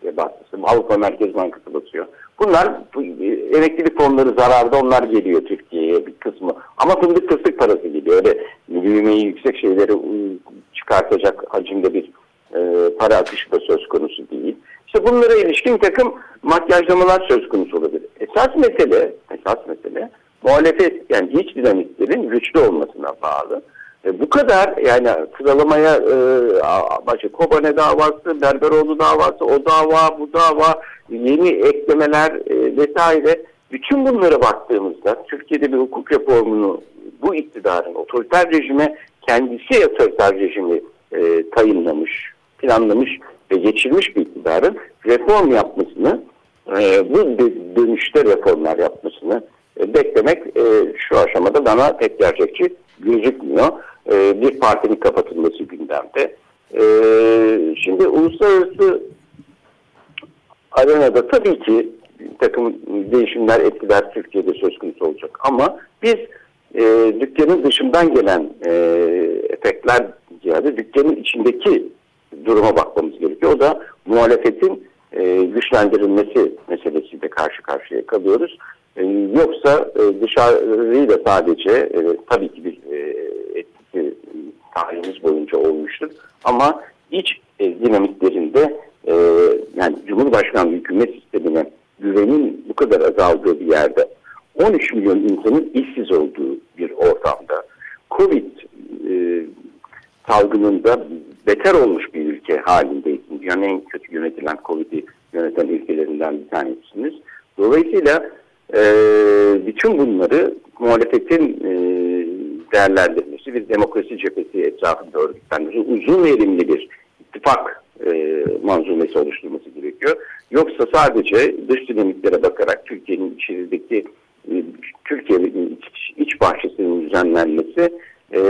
şey baktı. Avrupa Merkez Bankası basıyor. Bunlar bu, e, emeklilik fonları zararda onlar geliyor Türkiye'ye bir kısmı. Ama fındık fıstık parası geliyor. Öyle büyümeyi yüksek şeyleri çıkartacak hacimde bir e, para akışı da söz konusu değil. İşte bunlara ilişkin takım makyajlamalar söz konusu olabilir. Esas mesele, esas mesele muhalefet yani iç dinamiklerin güçlü olmasına bağlı. E, bu kadar yani sıralamaya e, başı Kobane davası, Berberoğlu davası, o dava, bu dava, yeni eklemeler e, vesaire. Bütün bunlara baktığımızda Türkiye'de bir hukuk reformunu bu iktidarın otoriter rejime kendisi otoriter rejimi e, tayinlamış, planlamış ve geçirmiş bir iktidarın reform yapmasını, e, bu dönüşte reformlar yapmasını e, beklemek e, şu aşamada bana pek gerçekçi gözükmüyor. E, bir partinin kapatılması gündemde. E, şimdi uluslararası arenada tabii ki takım değişimler, etkiler Türkiye'de söz konusu olacak. Ama biz e, dükkanın dışından gelen e, efektler ziyade dükkanın içindeki duruma bakmamız gerekiyor. O da muhalefetin e, güçlendirilmesi meselesiyle karşı karşıya kalıyoruz. E, yoksa e, sadece e, tabii ki bir e, etkisi tarihimiz boyunca olmuştur. Ama iç dinamiklerinde yani Cumhurbaşkanlığı hükümet sistemine güvenin bu kadar azaldığı bir yerde 13 milyon insanın işsiz olduğu bir ortamda Covid e, salgınında beter olmuş bir ülke halindeyiz. Dünyanın en kötü yönetilen Covid'i yöneten ülkelerinden bir tanesiniz. Dolayısıyla e, bütün bunları muhalefetin e, değerlendirmesi, bir demokrasi cephesi etrafında örgütlenmesi, uzun verimli bir ittifak e, manzumesi oluşturması gerekiyor. Yoksa sadece dış dinamiklere bakarak Türkiye'nin içerideki e, Türkiye'nin iç, iç bahçesinin düzenlenmesi e,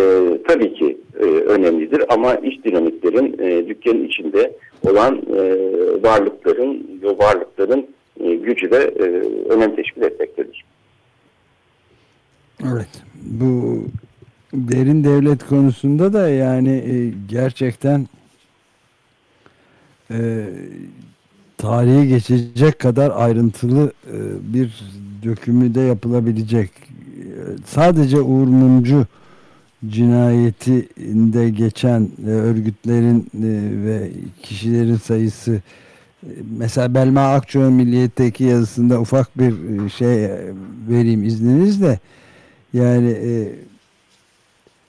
tabii ki e, önemlidir ama iç dinamiklerin e, dükkanın içinde olan e, varlıkların, varlıkların gücü de e, önem teşkil etmektedir. Evet. Bu derin devlet konusunda da yani e, gerçekten e, tarihe geçecek kadar ayrıntılı e, bir dökümü de yapılabilecek. E, sadece Uğur Mumcu cinayetinde geçen e, örgütlerin e, ve kişilerin sayısı e, mesela Belma Akçoğ'un Milliyet'teki yazısında ufak bir e, şey e, vereyim izninizle yani e,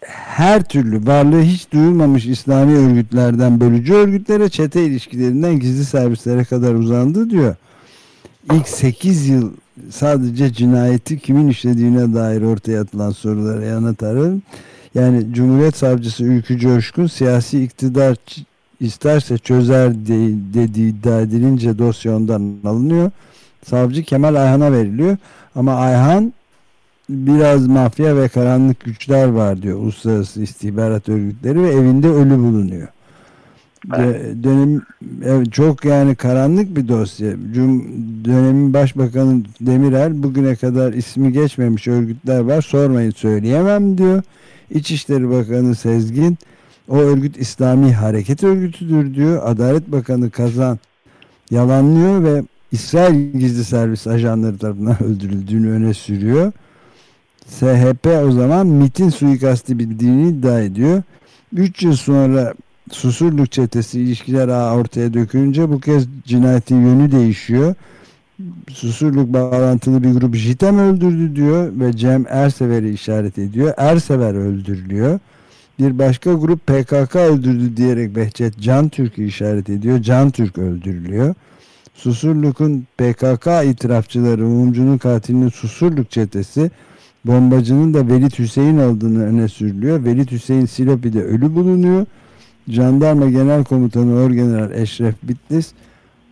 her türlü varlığı hiç duyulmamış İslami örgütlerden bölücü örgütlere çete ilişkilerinden gizli servislere kadar uzandı diyor. İlk 8 yıl sadece cinayeti kimin işlediğine dair ortaya atılan sorulara yanıt ararım. Yani Cumhuriyet Savcısı Ülkü Coşkun siyasi iktidar isterse çözer dediği iddia edilince dosya ondan alınıyor. Savcı Kemal Ayhan'a veriliyor. Ama Ayhan biraz mafya ve karanlık güçler var diyor uluslararası istihbarat örgütleri ve evinde ölü bulunuyor. Evet. Dönem evet, çok yani karanlık bir dosya. Cum, dönemin başbakanı Demirel bugüne kadar ismi geçmemiş örgütler var. Sormayın söyleyemem diyor. İçişleri Bakanı Sezgin o örgüt İslami Hareket Örgütüdür diyor. Adalet Bakanı Kazan yalanlıyor ve İsrail gizli servis ajanları tarafından öldürüldüğünü öne sürüyor. SHP o zaman MIT'in suikasti bildiğini iddia ediyor. 3 yıl sonra Susurluk çetesi ilişkiler ağı ortaya dökülünce bu kez cinayetin yönü değişiyor. Susurluk bağlantılı bir grup JITEM öldürdü diyor ve Cem Ersever'i işaret ediyor. Ersever öldürülüyor. Bir başka grup PKK öldürdü diyerek Behçet Can Türk'ü işaret ediyor. Can Türk öldürülüyor. Susurluk'un PKK itirafçıları Umumcu'nun katilinin Susurluk çetesi bombacının da Velit Hüseyin olduğunu öne sürülüyor. Velit Hüseyin Silopi'de ölü bulunuyor. Jandarma Genel Komutanı Orgeneral Eşref Bitlis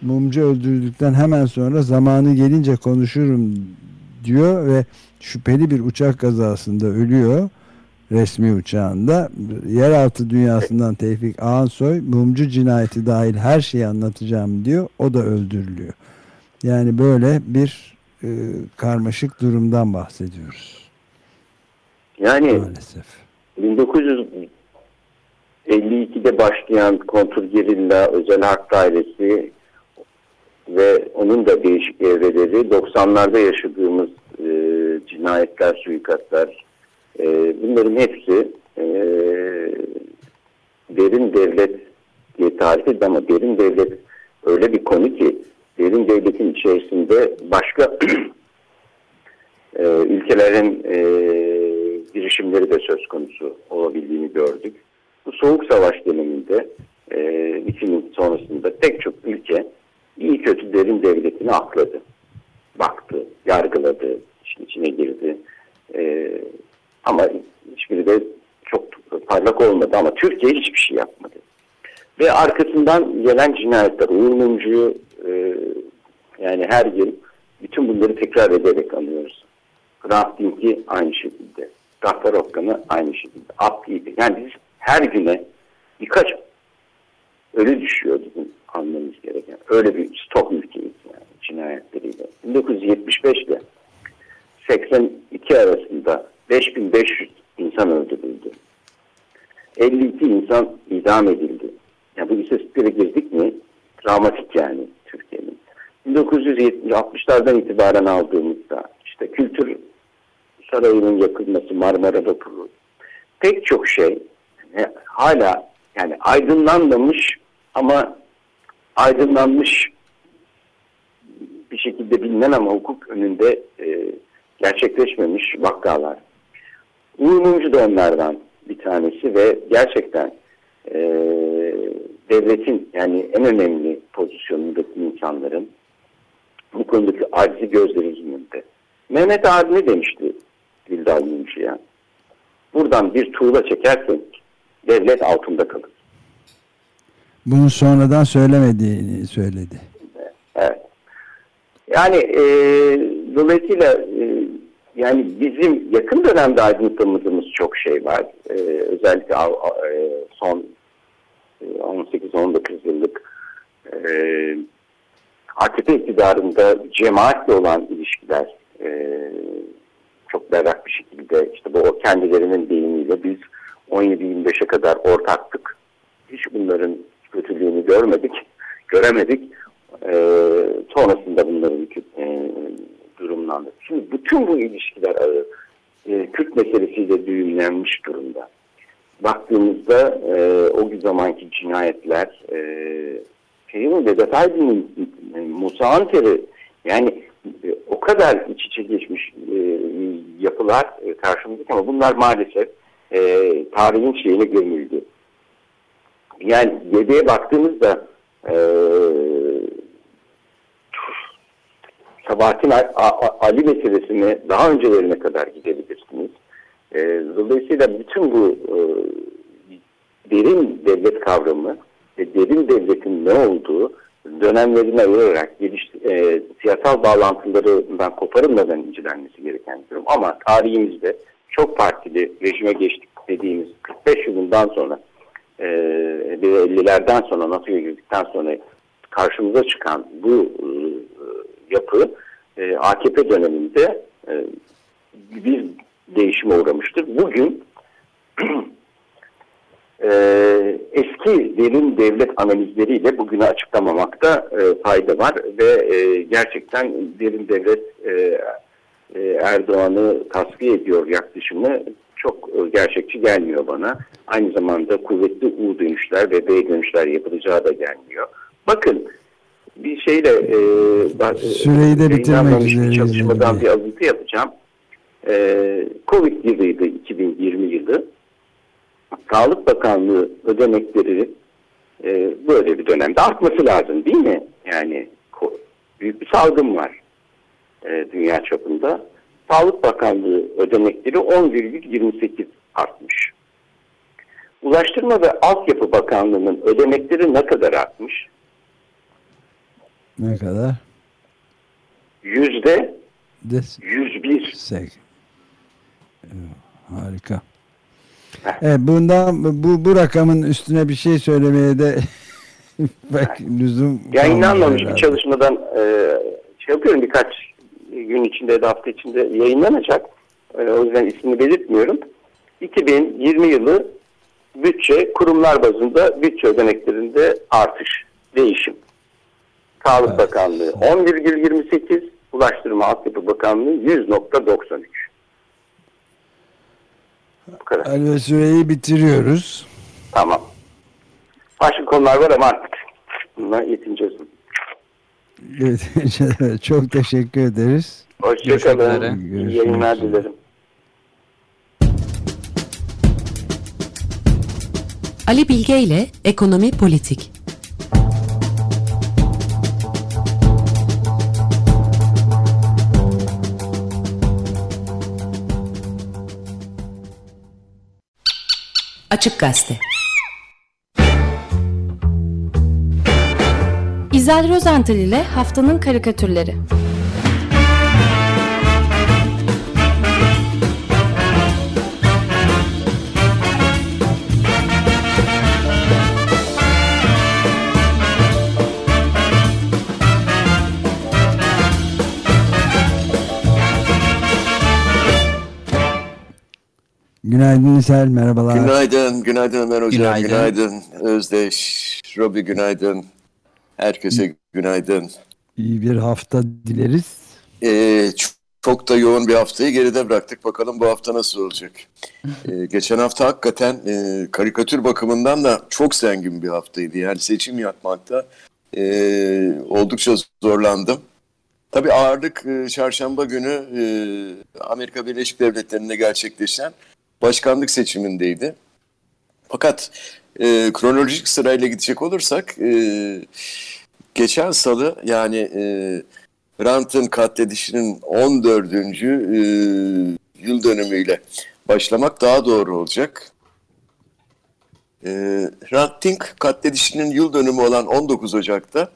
Mumcu öldürüldükten hemen sonra zamanı gelince konuşurum diyor ve şüpheli bir uçak kazasında ölüyor resmi uçağında. Yeraltı dünyasından Tevfik Ağansoy Mumcu cinayeti dahil her şeyi anlatacağım diyor. O da öldürülüyor. Yani böyle bir e, karmaşık durumdan bahsediyoruz. Yani Maalesef. 1952'de başlayan kontrgerilla özel harp dairesi ve onun da değişik evreleri 90'larda yaşadığımız e, cinayetler, suikastlar e, bunların hepsi e, derin devlet diye tarif edildi ama derin devlet öyle bir konu ki derin devletin içerisinde başka e, ülkelerin e, girişimleri de söz konusu olabildiğini gördük. Bu soğuk savaş döneminde e, bitimin sonrasında pek çok ülke iyi kötü derin devletini akladı. Baktı, yargıladı, içine girdi. E, ama hiçbiri de çok parlak olmadı ama Türkiye hiçbir şey yapmadı. Ve arkasından gelen cinayetler, Uğur Mumcu'yu e, yani her yıl bütün bunları tekrar ederek anıyoruz. Hrant Dink'i aynı şekilde. Gaffar Okkan'ı aynı şekilde. Abdi'yi. Yani biz her güne birkaç ölü düşüyor bizim anlamamız gereken. Öyle bir stok ülkeyiz yani cinayetleriyle. 1975 ile 82 arasında 5500 insan öldürüldü. 52 insan idam edildi. Yani bu istatistiklere girdik mi dramatik yani Türkiye'nin. 1960'lardan itibaren aldığımızda işte kültür sarayının yakılması, Marmara Vapuru pek çok şey yani hala yani aydınlanmamış ama aydınlanmış bir şekilde bilinen ama hukuk önünde e, gerçekleşmemiş vakalar. Uğur Mumcu da onlardan bir tanesi ve gerçekten e, devletin yani en önemli pozisyonundaki insanların bu konudaki acizi gözleri önünde. Mehmet abi ne demişti Dildar Mumcu'ya? Buradan bir tuğla çekersen devlet altında kalır. Bunu sonradan söylemediğini söyledi. Evet. Yani e, dolayısıyla e, yani bizim yakın dönemde aydınlattığımız çok şey var. E, özellikle e, son 18-19 yıllık e, AKP iktidarında cemaatle olan ilişkiler e, çok berrak bir şekilde işte bu kendilerinin deyimiyle biz 17-25'e kadar ortaktık. Hiç bunların kötülüğünü görmedik, göremedik. E, sonrasında bunların e, durumlandı. Şimdi bütün bu ilişkiler e, Kürt meselesiyle düğümlenmiş durumda. Baktığımızda e, o zamanki cinayetler e, Fehmi Vedat Aydın'ın e, Musa Anter'i yani e, o kadar iç içe geçmiş e, yapılar e, karşımızda ama bunlar maalesef e, tarihin şeyine gömüldü. Yani geriye baktığımızda e, Sabahattin Ali meselesine daha öncelerine kadar gidebilirsiniz. E, dolayısıyla bütün bu e, derin devlet kavramı ve derin devletin ne olduğu dönemlerine ayırarak geliş, e, siyasal bağlantılarından koparılmadan incelenmesi gereken bir durum. Ama tarihimizde çok partili rejime geçtik dediğimiz 45 yılından sonra e, ve 50'lerden sonra NATO'ya girdikten sonra karşımıza çıkan bu e, yapı e, AKP döneminde e, bir değişime uğramıştır. Bugün e, eski derin devlet analizleriyle bugünü açıklamamakta e, fayda var ve e, gerçekten derin devlet e, e, Erdoğan'ı tasfiye ediyor yaklaşımı çok e, gerçekçi gelmiyor bana. Aynı zamanda kuvvetli U dönüşler ve B dönüşler yapılacağı da gelmiyor. Bakın bir şeyle e, süreyi de bitirmek üzere çalışmadan bir alıntı yapacağım. E, Covid yılıydı 2020 yılı. Sağlık Bakanlığı ödenekleri e, böyle bir dönemde artması lazım değil mi? Yani büyük bir salgın var e, dünya çapında. Sağlık Bakanlığı ödenekleri 10,28 artmış. Ulaştırma ve Altyapı Bakanlığı'nın ödenekleri ne kadar artmış? Ne kadar? Yüzde Des 101. Sek. Harika. Evet, bundan bu bu rakamın üstüne bir şey söylemeye de belki lüzum yayınlanmamış bir çalışmadan e, şey yapıyorum birkaç gün içinde de hafta içinde yayınlanacak. E, o yüzden ismini belirtmiyorum. 2020 yılı bütçe kurumlar bazında bütçe ödeneklerinde artış, değişim. Sağlık evet. Bakanlığı 10,28, Ulaştırma Altyapı Bakanlığı 100.93. Bu kadar. ve süreyi bitiriyoruz. Tamam. Başka konular var ama artık bununla yetineceğiz. Evet, Çok teşekkür ederiz. Hoşçakalın. İyi Görüşmek yayınlar üzere. dilerim. Ali Bilge ile Ekonomi Politik. Açık Gazete. İzel Rozental ile Haftanın Karikatürleri Günaydın İsel, merhabalar. Günaydın, günaydın Ömer Hocam, Günaydın. günaydın, Özdeş, Robi günaydın, herkese günaydın. İyi bir hafta dileriz. Ee, ç- çok da yoğun bir haftayı geride bıraktık, bakalım bu hafta nasıl olacak. Ee, geçen hafta hakikaten e, karikatür bakımından da çok zengin bir haftaydı. Yani seçim yapmakta e, oldukça zorlandım. Tabii ağırlık e, çarşamba günü e, Amerika Birleşik Devletleri'nde gerçekleşen başkanlık seçimindeydi. Fakat e, kronolojik sırayla gidecek olursak e, geçen salı yani e, Hrant'ın katledişinin 14. E, yıl dönümüyle başlamak daha doğru olacak. E, Dink katledişinin yıl dönümü olan 19 Ocak'ta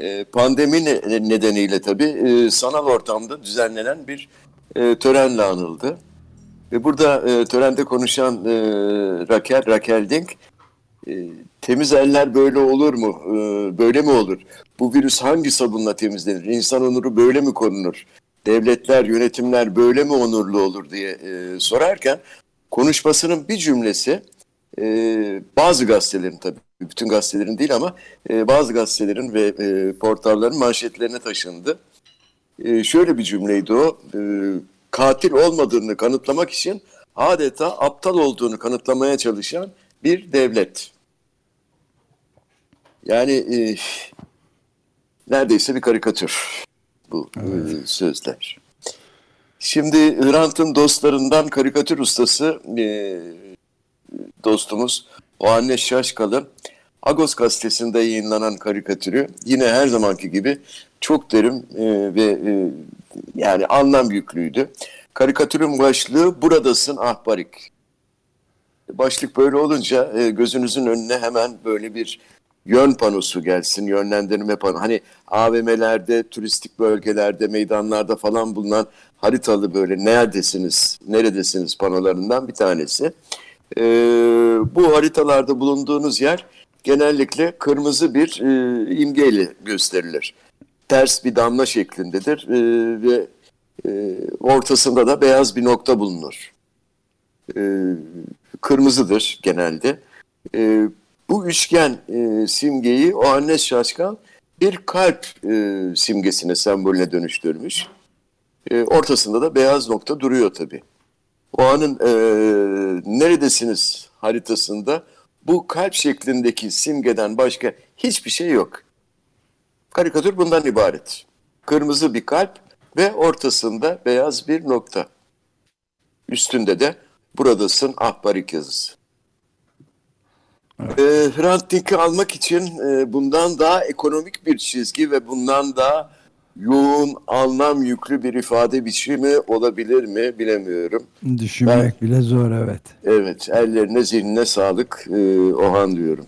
e, pandemi ne- nedeniyle tabii e, sanal ortamda düzenlenen bir e, törenle anıldı. Ve burada e, törende konuşan e, Raquel, Raquel Dink, e, temiz eller böyle olur mu? E, böyle mi olur? Bu virüs hangi sabunla temizlenir? İnsan onuru böyle mi korunur? Devletler, yönetimler böyle mi onurlu olur diye e, sorarken konuşmasının bir cümlesi e, bazı gazetelerin tabii bütün gazetelerin değil ama e, bazı gazetelerin ve e, portalların manşetlerine taşındı. E, şöyle bir cümleydi o. E, katil olmadığını kanıtlamak için adeta aptal olduğunu kanıtlamaya çalışan bir devlet. Yani e, neredeyse bir karikatür bu e, sözler. Şimdi Hrant'ın dostlarından karikatür ustası e, dostumuz o anne Şaşkalı Agos gazetesinde yayınlanan karikatürü yine her zamanki gibi çok derin e, ve e, yani anlam yüklüydü. Karikatürün başlığı Buradasın Ahbarik. Başlık böyle olunca e, gözünüzün önüne hemen böyle bir yön panosu gelsin, yönlendirme panosu. Hani AVM'lerde, turistik bölgelerde, meydanlarda falan bulunan haritalı böyle neredesiniz, neredesiniz panolarından bir tanesi. E, bu haritalarda bulunduğunuz yer genellikle kırmızı bir e, imgeyle gösterilir. Ters bir damla şeklindedir e, ve e, ortasında da beyaz bir nokta bulunur. E, kırmızıdır genelde. E, bu üçgen e, simgeyi o anne şaşkal bir kalp e, simgesine, sembolüne dönüştürmüş. E, ortasında da beyaz nokta duruyor tabii. O anın e, neredesiniz haritasında bu kalp şeklindeki simgeden başka hiçbir şey yok. Karikatür bundan ibaret. Kırmızı bir kalp ve ortasında beyaz bir nokta. Üstünde de buradasın ahbarik yazısı. E, Hrant Dink'i almak için e, bundan daha ekonomik bir çizgi ve bundan daha yoğun, anlam yüklü bir ifade biçimi olabilir mi bilemiyorum. Düşünmek bile zor evet. Evet, ellerine zihnine sağlık e, Ohan diyorum.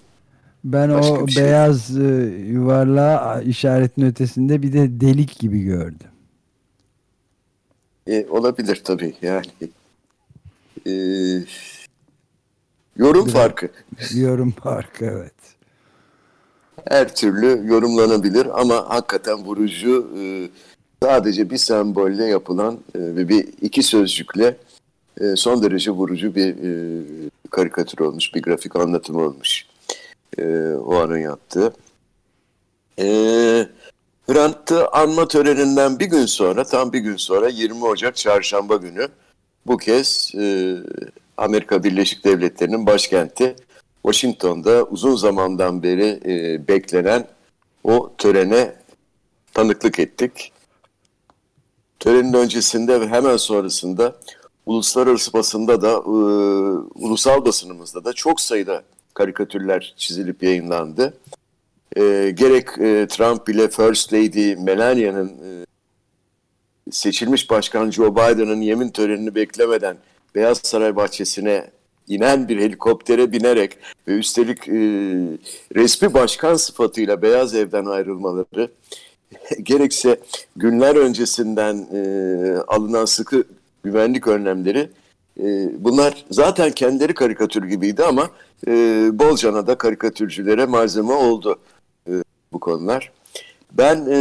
Ben Başka o şey. beyaz e, yuvarlağı işaretin ötesinde bir de delik gibi gördüm. E, olabilir tabii yani. E, yorum farkı. Yorum farkı evet. Her türlü yorumlanabilir ama hakikaten vurucu e, sadece bir sembolle yapılan e, ve bir iki sözcükle e, son derece vurucu bir e, karikatür olmuş, bir grafik anlatım olmuş. E, o anın yaptığı. E, Hrant'ı anma töreninden bir gün sonra, tam bir gün sonra 20 Ocak çarşamba günü bu kez e, Amerika Birleşik Devletleri'nin başkenti Washington'da uzun zamandan beri e, beklenen o törene tanıklık ettik. Törenin öncesinde ve hemen sonrasında uluslararası basında da e, ulusal basınımızda da çok sayıda karikatürler çizilip yayınlandı. E, gerek e, Trump ile First Lady Melania'nın e, seçilmiş başkan Joe Biden'ın yemin törenini beklemeden Beyaz Saray bahçesine inen bir helikoptere binerek ve üstelik e, resmi başkan sıfatıyla Beyaz Ev'den ayrılmaları gerekse günler öncesinden e, alınan sıkı güvenlik önlemleri bunlar zaten kendileri karikatür gibiydi ama e, bolcana da karikatürcülere malzeme oldu e, bu konular. Ben e,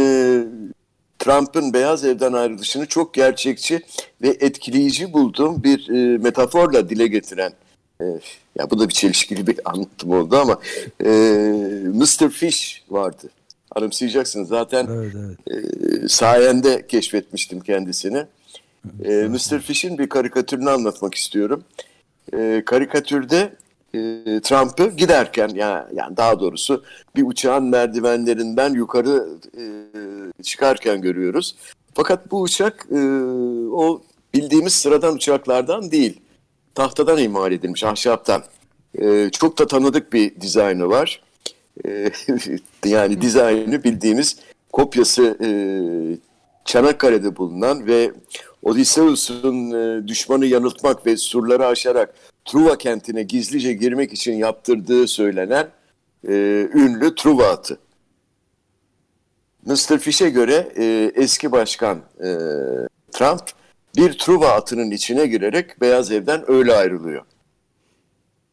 Trump'ın Beyaz Ev'den ayrılışını çok gerçekçi ve etkileyici bulduğum bir e, metaforla dile getiren e, ya bu da bir çelişkili bir anlatım oldu ama e, Mr. Fish vardı. Anımsayacaksınız zaten Evet, evet. e, sayende keşfetmiştim kendisini. E, Mr. Fish'in bir karikatürünü anlatmak istiyorum. E, karikatürde e, Trump'ı giderken ya yani daha doğrusu bir uçağın merdivenlerinden yukarı e, çıkarken görüyoruz. Fakat bu uçak e, o bildiğimiz sıradan uçaklardan değil. Tahtadan imal edilmiş, ahşaptan. E, çok da tanıdık bir dizaynı var. E, yani dizaynı bildiğimiz kopyası e, Çanakkale'de bulunan ve Odysseus'un e, düşmanı yanıltmak ve surları aşarak Truva kentine gizlice girmek için yaptırdığı söylenen e, ünlü Truva atı. Mr. Fish'e göre e, eski başkan e, Trump bir Truva atının içine girerek Beyaz Ev'den öyle ayrılıyor.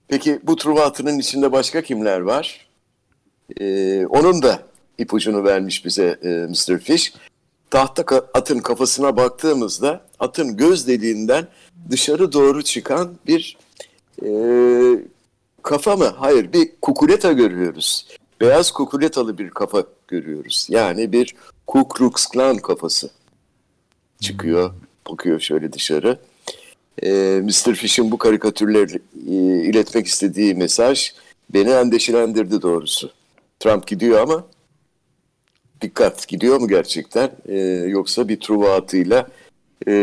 Peki bu Truva atının içinde başka kimler var? E, onun da ipucunu vermiş bize e, Mr. Fish. Tahta atın kafasına baktığımızda atın göz deliğinden dışarı doğru çıkan bir e, kafa mı? Hayır bir kukuleta görüyoruz. Beyaz kukuletalı bir kafa görüyoruz. Yani bir Ku Klux Klan kafası çıkıyor. Bakıyor şöyle dışarı. E, Mr. Fish'in bu karikatürleri e, iletmek istediği mesaj beni endişelendirdi doğrusu. Trump gidiyor ama dikkat gidiyor mu gerçekten E, yoksa bir Truva atıyla e,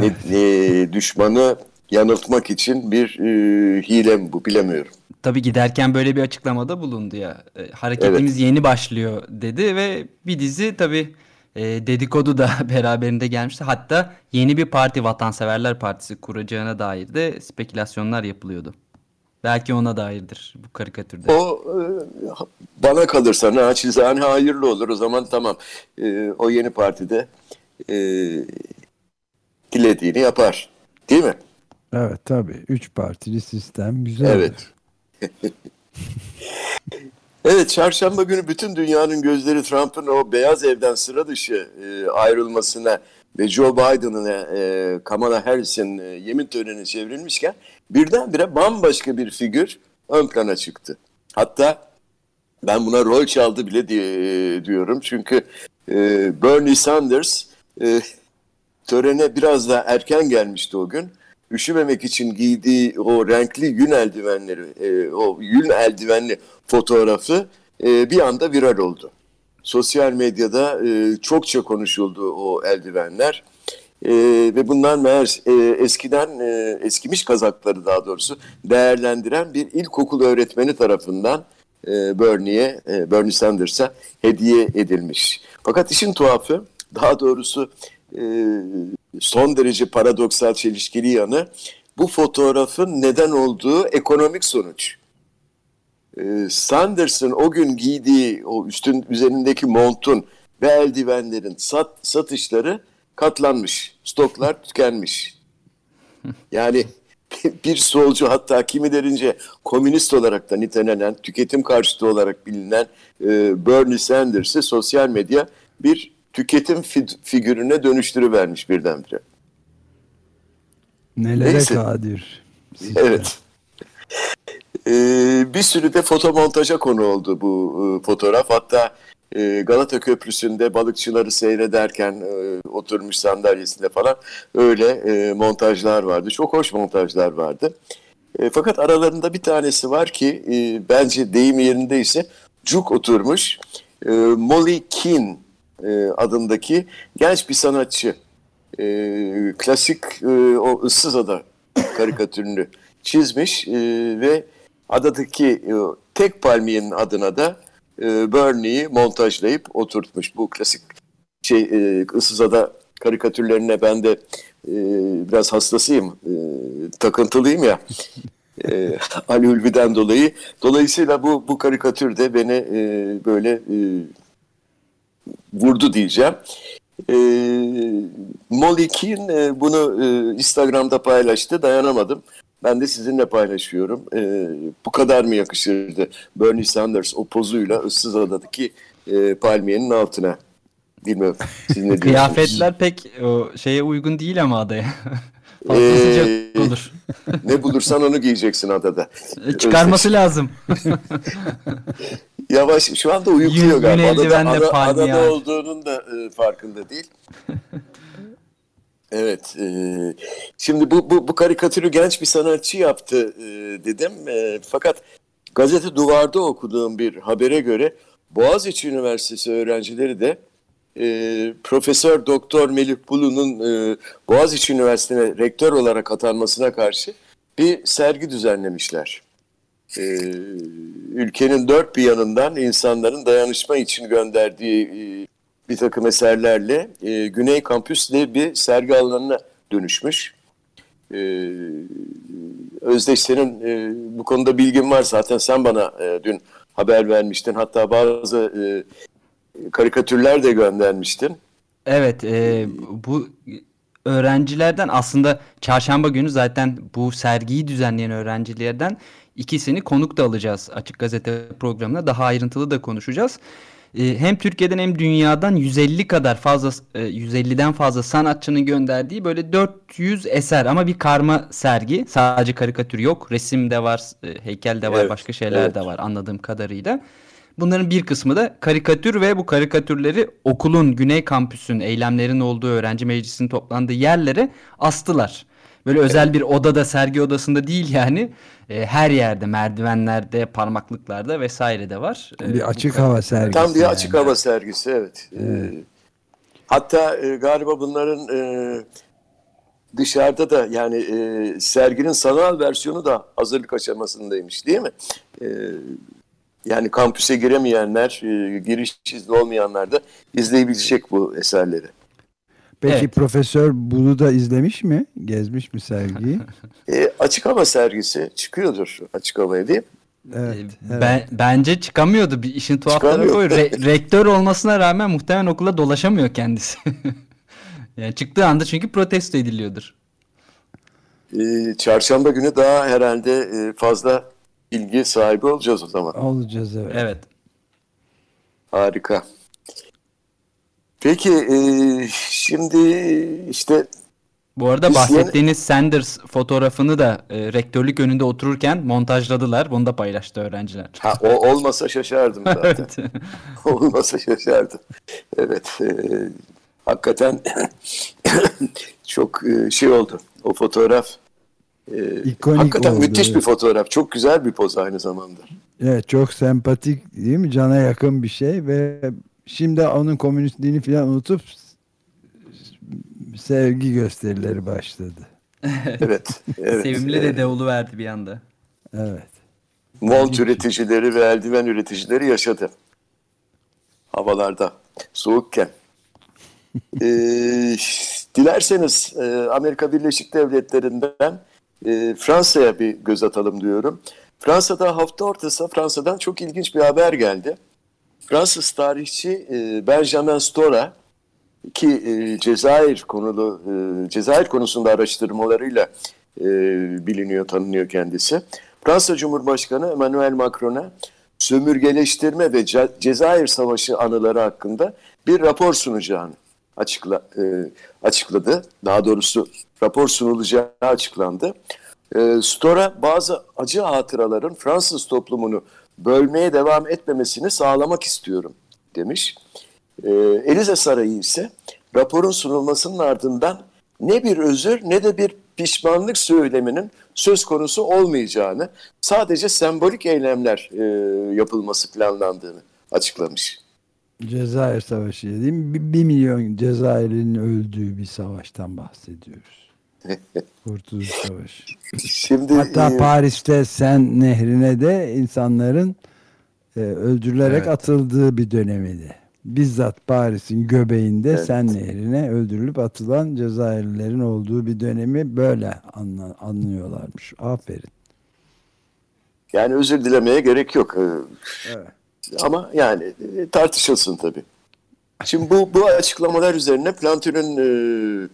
ne, ne- düşmanı yanıltmak için bir e, hile mi bu bilemiyorum. Tabii giderken böyle bir açıklamada bulundu ya. E, hareketimiz yeni başlıyor dedi ve bir dizi tabii e, dedikodu da beraberinde gelmişti. Hatta yeni bir parti Vatanseverler Partisi kuracağına dair de spekülasyonlar yapılıyordu. Belki ona dairdir bu karikatürde. O e, bana kalırsa naçizane hayırlı olur. O zaman tamam e, o yeni partide e, dilediğini yapar. Değil mi? Evet tabii. Üç partili sistem güzel. Evet. Evet, çarşamba günü bütün dünyanın gözleri Trump'ın o beyaz evden sıra dışı e, ayrılmasına ve Joe Biden'ın e, Kamala Harris'in e, yemin törenine çevrilmişken birdenbire bambaşka bir figür ön plana çıktı. Hatta ben buna rol çaldı bile diye, diyorum. Çünkü e, Bernie Sanders e, törene biraz daha erken gelmişti o gün. Üşümemek için giydiği o renkli yün eldivenleri, e, o yün eldivenli fotoğrafı e, bir anda viral oldu. Sosyal medyada e, çokça konuşuldu o eldivenler. E, ve bunlar meğer e, eskiden e, eskimiş kazakları daha doğrusu değerlendiren bir ilkokul öğretmeni tarafından e, Bernie'ye, e, Bernie Sanders'a hediye edilmiş. Fakat işin tuhafı, daha doğrusu e, son derece paradoksal çelişkili yanı bu fotoğrafın neden olduğu ekonomik sonuç. E, Sanders'ın o gün giydiği o üstün üzerindeki montun ve eldivenlerin sat, satışları katlanmış, stoklar tükenmiş. Yani bir solcu hatta kimilerince komünist olarak da nitelenen, tüketim karşıtı olarak bilinen e, Bernie Sanders'ı sosyal medya bir tüketim fi- figürüne dönüştürüvermiş birdenbire. Nelere Neyse. kadir. Evet. Ee, bir sürü de fotomontaja konu oldu bu e, fotoğraf. Hatta e, Galata Köprüsü'nde balıkçıları seyrederken e, oturmuş sandalyesinde falan öyle e, montajlar vardı. Çok hoş montajlar vardı. E, fakat aralarında bir tanesi var ki e, bence deyim yerindeyse cuk oturmuş. E, Molly Keane e, adındaki genç bir sanatçı. E, klasik e, o ıssız ada karikatürünü çizmiş e, ve adadaki e, tek palmiyenin adına da e, Bernie'yi montajlayıp oturtmuş. Bu klasik şey e, ıssız ada karikatürlerine ben de e, biraz hastasıyım, e, takıntılıyım ya. E, Ali Ulvi'den dolayı. Dolayısıyla bu bu karikatür de beni e, böyle e, vurdu diyeceğim. E, Molly Keane e, bunu e, Instagram'da paylaştı. Dayanamadım. Ben de sizinle paylaşıyorum. E, bu kadar mı yakışırdı Bernie Sanders o pozuyla ıssız adadaki e, palmiyenin altına? Bilmiyorum. Siz ne? Kıyafetler pek o şeye uygun değil ama adaya. Fazla Ee, sıcak olur. ne bulursan onu giyeceksin adada. E, Çıkarması lazım. Yavaş şu anda uyukluyor galiba. Adada, palmiye adada olduğunun da e, farkında değil. Evet. e, şimdi bu, bu, bu karikatürü genç bir sanatçı yaptı e, dedim. E, fakat gazete duvarda okuduğum bir habere göre Boğaziçi Üniversitesi öğrencileri de e, Profesör Doktor Melih Bulu'nun e, Boğaziçi Üniversitesi'ne rektör olarak atanmasına karşı bir sergi düzenlemişler. E, ülkenin dört bir yanından insanların dayanışma için gönderdiği e, bir takım eserlerle e, Güney Kampüs diye bir sergi alanına dönüşmüş. E, Özdeş senin e, bu konuda bilgin var zaten sen bana e, dün haber vermiştin. Hatta bazı e, karikatürler de göndermiştin. Evet, e, bu öğrencilerden aslında çarşamba günü zaten bu sergiyi düzenleyen öğrencilerden ikisini konuk da alacağız Açık Gazete programına. Daha ayrıntılı da konuşacağız. E, hem Türkiye'den hem dünyadan 150 kadar fazla e, 150'den fazla sanatçının gönderdiği böyle 400 eser ama bir karma sergi. Sadece karikatür yok. Resim de var, e, heykel de var, Evet, başka şeyler evet. de var anladığım kadarıyla. Bunların bir kısmı da karikatür ve bu karikatürleri okulun Güney Kampüs'ün eylemlerin olduğu öğrenci meclisinin toplandığı yerlere astılar. Böyle özel bir odada, sergi odasında değil yani. E, her yerde, merdivenlerde, parmaklıklarda vesaire de var. E, Bir açık hava sergisi. Tam bir yani. açık hava sergisi evet. E, hatta e, galiba bunların e, dışarıda da yani e, serginin sanal versiyonu da hazırlık aşamasındaymış değil mi? E, yani kampüse giremeyenler, e, giriş izni olmayanlar da izleyebilecek bu eserleri. Peki Evet. Profesör Bulu da izlemiş mi? Gezmiş mi sergiyi? E, açık hava sergisi çıkıyordur açık havaya değil mi? Evet. E, evet. Ben, bence çıkamıyordu. Bir işin tuhaf tarafı o. Re- rektör olmasına rağmen muhtemelen okula dolaşamıyor kendisi. yani çıktığı anda çünkü protesto ediliyordur. E, çarşamba günü daha herhalde e, fazla ilgi sahibi olacağız o zaman. Olacağız evet. Evet. Harika. Peki e, şimdi işte Bu arada bahsettiğiniz Sanders fotoğrafını da e, rektörlük önünde otururken montajladılar. Bunu da paylaştı öğrenciler. ha, o olmasa şaşardım zaten. Evet. olmasa şaşardım. Evet. e, hakikaten çok e, şey oldu. O fotoğraf e, İkonik hakikaten oldu, müthiş evet. bir fotoğraf. Çok güzel bir poz aynı zamanda. Evet çok sempatik değil mi? Cana yakın bir şey ve şimdi onun komünistliğini falan unutup sevgi gösterileri başladı. Evet. evet. Sevimli de Deolu verdi bir anda. Evet. Mont üreticileri ve eldiven üreticileri yaşadı. Havalarda. Soğukken. Ee, dilerseniz e, Amerika Birleşik Devletleri'nden e, Fransa'ya bir göz atalım diyorum. Fransa'da hafta ortası Fransa'dan çok ilginç bir haber geldi. Fransız tarihçi e, Benjamin Stora ki e, Cezayir konulu e, Cezayir konusunda araştırmalarıyla biliniyor, tanınıyor kendisi. Fransa Cumhurbaşkanı Emmanuel Macron'a sömürgeleştirme ve Ce- Cezayir Savaşı anıları hakkında bir rapor sunacağını açıkla, açıkladı. Daha doğrusu rapor sunulacağı açıklandı. Stora bazı acı hatıraların Fransız toplumunu bölmeye devam etmemesini sağlamak istiyorum demiş. E, Elize Sarayı ise raporun sunulmasının ardından ne bir özür ne de bir pişmanlık söyleminin söz konusu olmayacağını, sadece sembolik eylemler e, yapılması planlandığını açıklamış. Cezayir Savaşı? Bir, bir milyon Cezayir'in öldüğü bir savaştan bahsediyoruz. Kurtuluş Savaşı. Şimdi Hatta e, Paris'te Sen Nehri'ne de insanların e, öldürülerek Evet. atıldığı bir dönemiydi. Bizzat Paris'in göbeğinde Evet. Sen Nehri'ne öldürülüp atılan Cezayirlilerin olduğu bir dönemi böyle anla, anlıyorlarmış. Aferin. yani özür dilemeye gerek yok. E, Evet. Ama yani e, tartışılsın tabii. Şimdi bu bu açıklamalar üzerine Plantin'in e,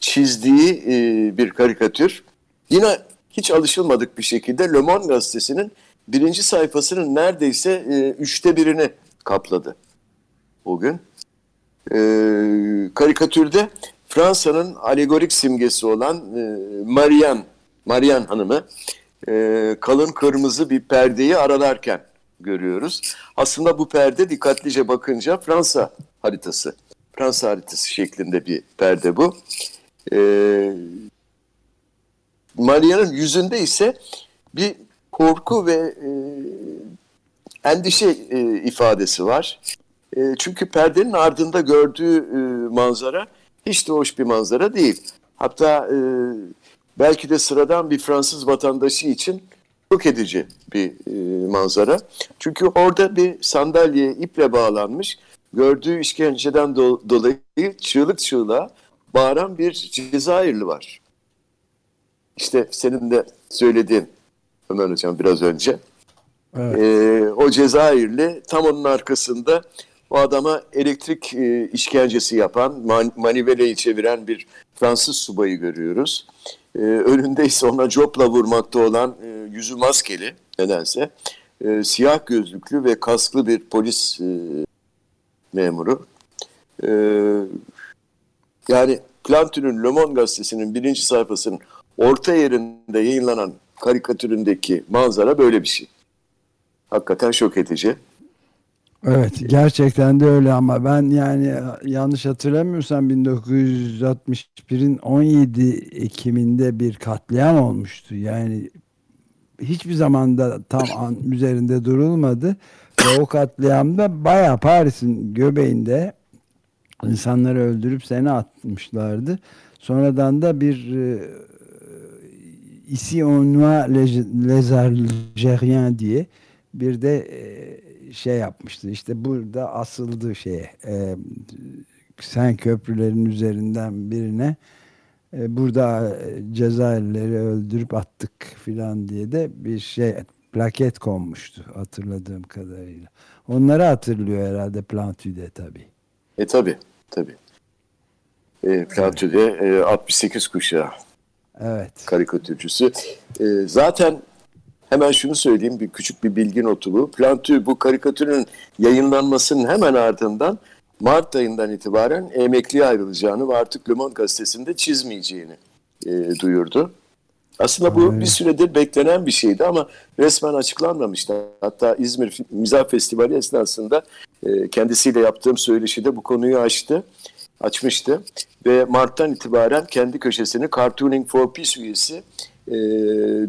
çizdiği e, bir karikatür yine hiç alışılmadık bir şekilde Le Monde gazetesinin birinci sayfasının neredeyse e, üçte birini kapladı bugün. E, karikatürde Fransa'nın alegorik simgesi olan e, Marianne, Marianne Hanım'ı e, kalın kırmızı bir perdeyi aralarken görüyoruz. Aslında bu perde dikkatlice bakınca Fransa haritası. Fransa haritası şeklinde bir perde bu. Ee, Maria'nın yüzünde ise bir korku ve e, endişe e, ifadesi var. E, çünkü perdenin ardında gördüğü e, manzara hiç de hoş bir manzara değil. Hatta e, belki de sıradan bir Fransız vatandaşı için çok edici bir e, manzara. Çünkü orada bir sandalye iple bağlanmış, gördüğü işkenceden do- dolayı çığlık çığlığa bağıran bir Cezayirli var. İşte senin de söylediğin Ömer Hocam biraz önce. Evet. E, o Cezayirli tam onun arkasında o adama elektrik e, işkencesi yapan, man- maniveleyi çeviren bir Fransız subayı görüyoruz. E, önünde ise ona copla vurmakta olan e, yüzü maskeli nedense e, siyah gözlüklü ve kasklı bir polis e, memuru. E, yani Plantin'in Le Monde gazetesinin birinci sayfasının orta yerinde yayınlanan karikatüründeki manzara böyle bir şey. Hakikaten şok edici. Evet gerçekten de öyle ama ben yani yanlış hatırlamıyorsam 1961'in 17 Ekim'inde bir katliam olmuştu. Yani hiçbir zamanda tam an, üzerinde durulmadı ve o katliamda bayağı Paris'in göbeğinde insanları öldürüp sene atmışlardı. Sonradan da bir e, Ici on noie les, Algériens diye bir de e, şey yapmıştı. İşte burada asıldı şeye. E, sen köprülerin üzerinden birine e, burada e, Cezayirlileri öldürüp attık filan diye de bir şey plaket konmuştu hatırladığım kadarıyla. Onları hatırlıyor herhalde Plantü'de tabii. E tabi tabi. E, Plantü'de e, 68 kuşağı Evet. karikatürcüsü. E, zaten hemen şunu söyleyeyim bir küçük bir bilgi notu bu. Plantü bu karikatürün yayınlanmasının hemen ardından Mart ayından itibaren emekliye ayrılacağını ve artık Le Monde gazetesinde çizmeyeceğini e, duyurdu. Aslında bu Evet. bir süredir beklenen bir şeydi ama resmen açıklanmamıştı. Hatta İzmir Mizah Festivali esnasında e, kendisiyle yaptığım söyleşide bu konuyu açtı, açmıştı. Ve Mart'tan itibaren kendi köşesini Cartooning for Peace üyesi e,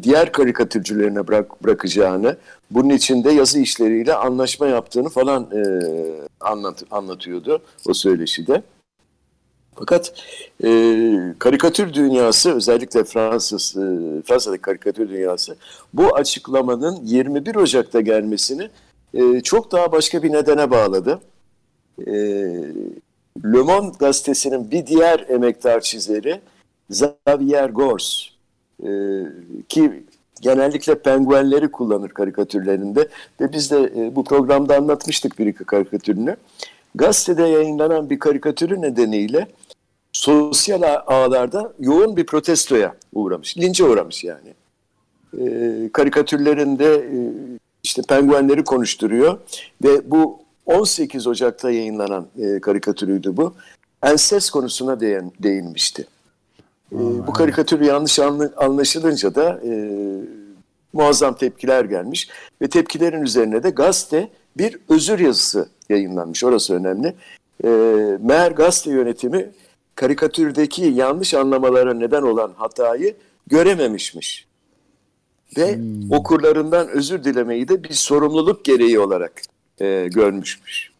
diğer karikatürcülerine bırak, bırakacağını, bunun içinde yazı işleriyle anlaşma yaptığını falan e, anlat, anlatıyordu o söyleşide. Fakat e, karikatür dünyası özellikle Fransız e, Fransa'daki karikatür dünyası bu açıklamanın 21 Ocak'ta gelmesini e, çok daha başka bir nedene bağladı. E, Le Monde gazetesinin bir diğer emektar çizeri Xavier Gors e, ki genellikle penguenleri kullanır karikatürlerinde ve biz de e, bu programda anlatmıştık bir iki karikatürünü. Gazetede yayınlanan bir karikatürü nedeniyle sosyal ağ- ağlarda yoğun bir protestoya uğramış, lince uğramış yani. E, karikatürlerinde e, işte penguenleri konuşturuyor ve bu 18 Ocak'ta yayınlanan e, karikatürüydü bu. Enses konusuna değin, değinmişti. E, bu karikatür yanlış anlı- anlaşılınca da e, muazzam tepkiler gelmiş ve tepkilerin üzerine de gazete bir özür yazısı yayınlanmış. Orası önemli. E, meğer gazete yönetimi karikatürdeki yanlış anlamalara neden olan hatayı görememişmiş. Ve okurlarından özür dilemeyi de bir sorumluluk gereği olarak e, görmüşmüş.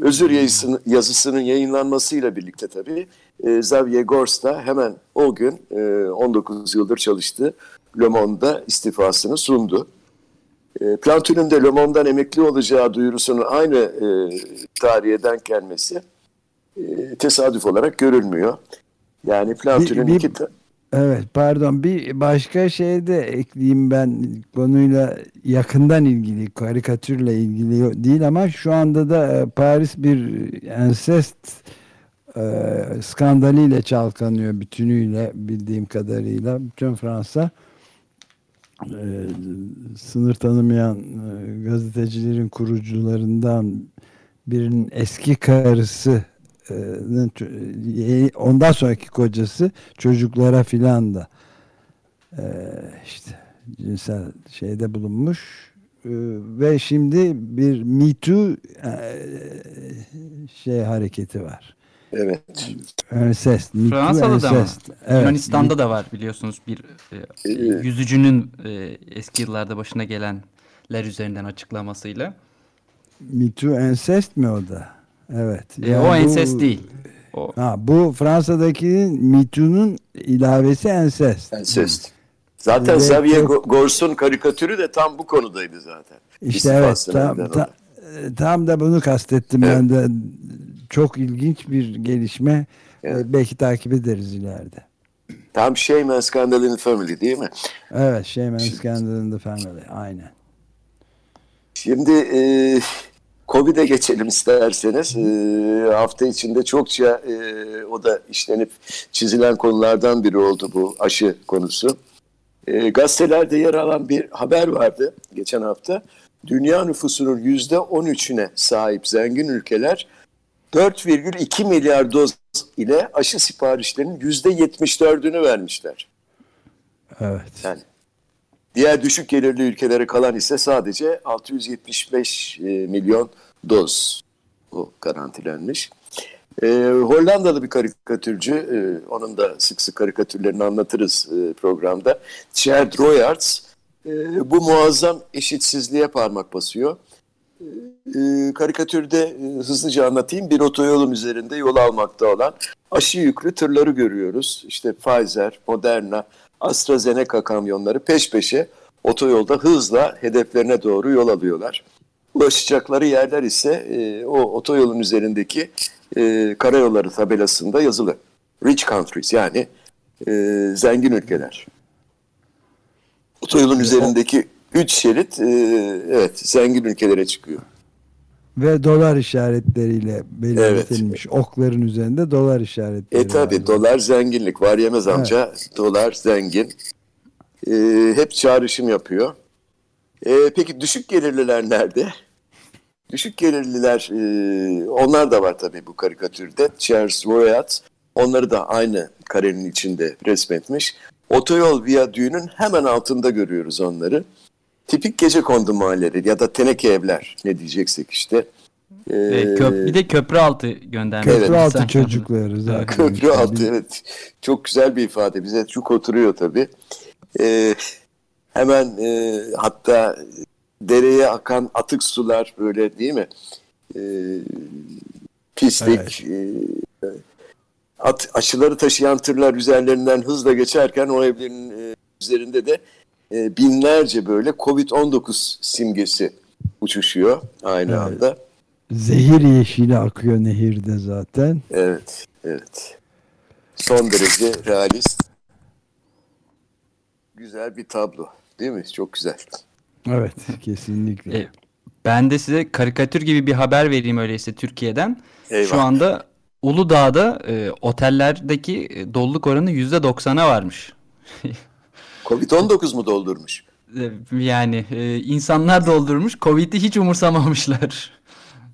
Özür yazısının, yazısının yayınlanmasıyla birlikte tabii e, Xavier Gors da hemen o gün e, 19 yıldır çalıştığı Le Monde'da istifasını sundu. E, Plantin'in de Le Monde'dan emekli olacağı duyurusunun aynı e, tarihe denk gelmesi e, tesadüf olarak görülmüyor. Yani bir- iki... ta- Evet pardon. Bir başka şey de ekleyeyim ben. Konuyla yakından ilgili karikatürle ilgili değil ama şu anda da e, Paris bir ensest e, skandaliyle çalkanıyor bütünüyle bildiğim kadarıyla. Bütün Fransa e, sınır tanımayan e, gazetecilerin kurucularından birinin eski karısı ondan sonraki kocası çocuklara filan da e, işte cinsel şeyde bulunmuş E, ve şimdi bir Me Too e, şey hareketi var. Evet. Ensest. Fransa'da da mı? ensest. Evet. Yunanistan'da da var biliyorsunuz bir e, e, yüzücünün e, eski yıllarda başına gelenler üzerinden açıklamasıyla. Me Too ensest mi o da? Evet. E, Yani o bu- ensest değil. O, Ha, bu Fransa'daki Me Too'nun ilavesi ensest. Ensest. Zaten Ve Xavier çok- Go- Gors'un karikatürü de tam bu konudaydı zaten. İşte evet tam, neden tam, e, da bunu kastettim Evet. ben de. Çok ilginç bir gelişme. Evet. E, Belki takip ederiz ileride. Tam Shame and Scandal in the Family değil mi? Evet, Shame and Scandal in the Family. Aynen. Şimdi e, Covid'e geçelim isterseniz. E, hafta içinde çokça e, o da işlenip çizilen konulardan biri oldu bu aşı konusu. E, gazetelerde yer alan bir haber vardı geçen hafta. Dünya nüfusunun yüzde 13'üne sahip zengin ülkeler 4,2 milyar doz ile aşı siparişlerinin yüzde 74'ünü vermişler. Evet. Yani diğer düşük gelirli ülkelere kalan ise sadece 675 e, milyon doz o garantilenmiş. E, Hollandalı bir karikatürcü, e, onun da sık sık karikatürlerini anlatırız e, programda. Tjerd Royards e, bu muazzam eşitsizliğe parmak basıyor. E, karikatürde e, hızlıca anlatayım. Bir otoyolun üzerinde yol almakta olan aşı yüklü tırları görüyoruz. İşte Pfizer, Moderna, AstraZeneca kamyonları peş peşe otoyolda hızla hedeflerine doğru yol alıyorlar. Ulaşacakları yerler ise e, o otoyolun üzerindeki e, karayolları tabelasında yazılı. Rich countries yani e, zengin ülkeler. Otoyolun üzerindeki üç şerit e, evet zengin ülkelere çıkıyor. Ve dolar işaretleriyle belirtilmiş. Okların üzerinde dolar işaretleri E tabi var. dolar zenginlik var yemez amca. Dolar zengin. E, hep çağrışım yapıyor. E, peki düşük gelirliler nerede? Düşük gelirliler e, onlar da var tabii bu karikatürde. Charles Royat onları da aynı karenin içinde resmetmiş. Otoyol viyadüğünün hemen altında görüyoruz onları. Tipik gece kondu mahalleleri ya da teneke evler ne diyeceksek işte. E, e, köp, bir de köprü altı göndermiş. Köprü altı Sen- çocukları zaten. Köprü altı evet. Çok güzel bir ifade. Bize çok oturuyor tabii. Ee, hemen e, hatta dereye akan atık sular böyle değil mi? Ee, pislik. e, at, aşıları taşıyan tırlar üzerlerinden hızla geçerken o evlerin e, üzerinde de e, binlerce böyle Covid-19 simgesi uçuşuyor aynı Evet. anda. Zehir yeşili akıyor nehirde zaten. Evet, evet. Son derece realist. Güzel bir tablo. Değil mi? Çok güzel. Evet kesinlikle. E, ben de size karikatür gibi bir haber vereyim öyleyse Türkiye'den. Eyvah. Şu anda Uludağ'da e, otellerdeki e, doluluk oranı %90'a varmış. Covid-19 mu doldurmuş? E, Yani e, insanlar doldurmuş, Covid'i hiç umursamamışlar.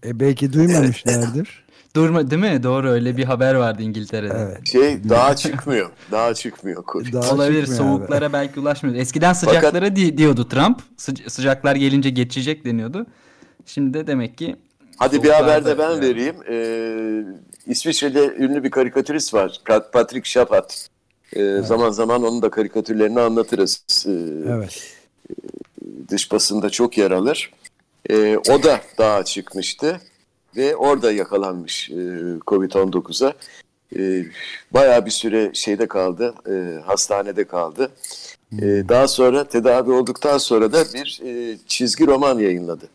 E belki duymamışlardır. Durma değil mi? Doğru öyle bir haber vardı İngiltere'de. Evet. Şey daha çıkmıyor. Daha çıkmıyor Covid. Daha Olabilir çıkmıyor soğuklara belki ulaşmıyor. Eskiden sıcaklara di- diyordu Trump. Sıca- sıcaklar gelince geçecek deniyordu. Şimdi de demek ki Hadi bir haber de ben yani. vereyim. Ee, İsviçre'de ünlü bir karikatürist var. Pat- Patrick Chapat. Ee, Zaman zaman onun da karikatürlerini anlatırız. Ee, Evet. dış basında çok yer alır. Ee, o da dağa çıkmıştı ve orada yakalanmış e, Covid-19'a. Ee, bayağı bir süre şeyde kaldı, e, hastanede kaldı. Ee, daha sonra tedavi olduktan sonra da bir e, çizgi roman yayınladı.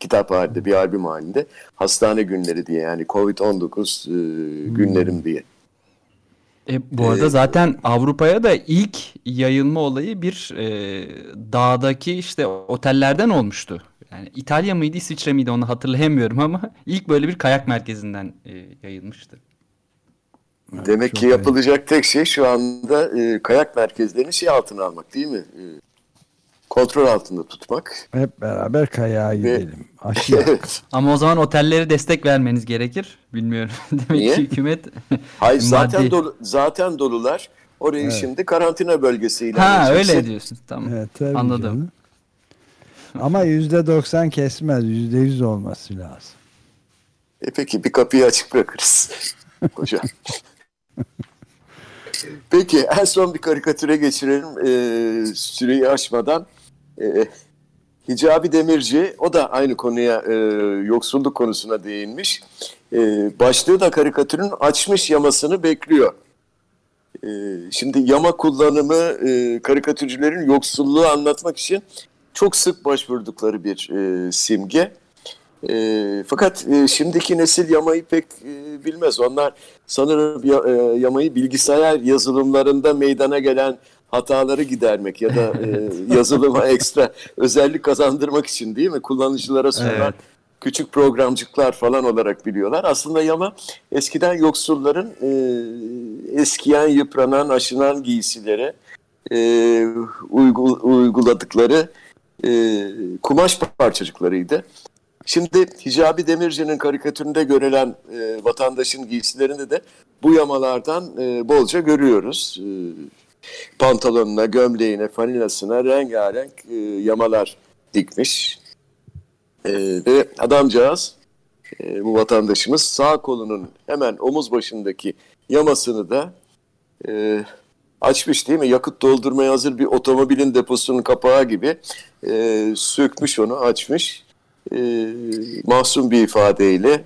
Kitap halinde, bir albüm halinde. Hastane günleri diye yani Covid-19 e, günlerim diye. E, bu arada Ee, zaten Avrupa'ya da ilk yayılma olayı bir e, dağdaki işte otellerden olmuştu. Yani İtalya mıydı İsviçre miydi onu hatırlayamıyorum ama ilk böyle bir kayak merkezinden e, yayılmıştı. Demek çok ki yapılacak tek şey şu anda e, kayak merkezlerini şey altına almak değil mi? E, kontrol altında tutmak. Hep beraber kayağa gidelim. Aşı. Evet. Ama o zaman otelleri destek vermeniz gerekir. Bilmiyorum. Demek Niye? ki hükümet Hayır zaten dolu, zaten dolular. Orayı Evet. şimdi karantina bölgesi ilan Ha edeceksin. öyle diyorsun. Tamam. Evet, Anladım. canım. Ama yüzde doksan kesmez. Yüzde yüz olması lazım. E peki bir kapıyı açık bırakırız. Hocam. peki en son bir karikatüre geçirelim. E, süreyi aşmadan. E, Hicabi Demirci o da aynı konuya e, yoksulluk konusuna değinmiş. E, başlığı da karikatürün açmış yamasını bekliyor. E, şimdi yama kullanımı e, karikatürcülerin yoksulluğu anlatmak için çok sık başvurdukları bir e, simge. E, fakat e, şimdiki nesil yamayı pek e, bilmez. Onlar sanırım ya- e, yamayı bilgisayar yazılımlarında meydana gelen hataları gidermek ya da e, yazılıma ekstra özellik kazandırmak için değil mi? Kullanıcılara sunulan Evet. küçük programcıklar falan olarak biliyorlar. Aslında yama eskiden yoksulların e, eskiyen, yıpranan, aşınan giysilere e, uygu- uyguladıkları e, kumaş parçacıklarıydı. Şimdi Hicabi Demirci'nin karikatüründe görülen e, vatandaşın giysilerinde de bu yamalardan e, bolca görüyoruz. E, pantolonuna, gömleğine, fanilasına rengarenk e, yamalar dikmiş. E, ve adamcağız, e, bu vatandaşımız sağ kolunun hemen omuz başındaki yamasını da e, açmış değil mi? Yakıt doldurmaya hazır bir otomobilin deposunun kapağı gibi e, sökmüş onu, açmış. E, masum bir ifadeyle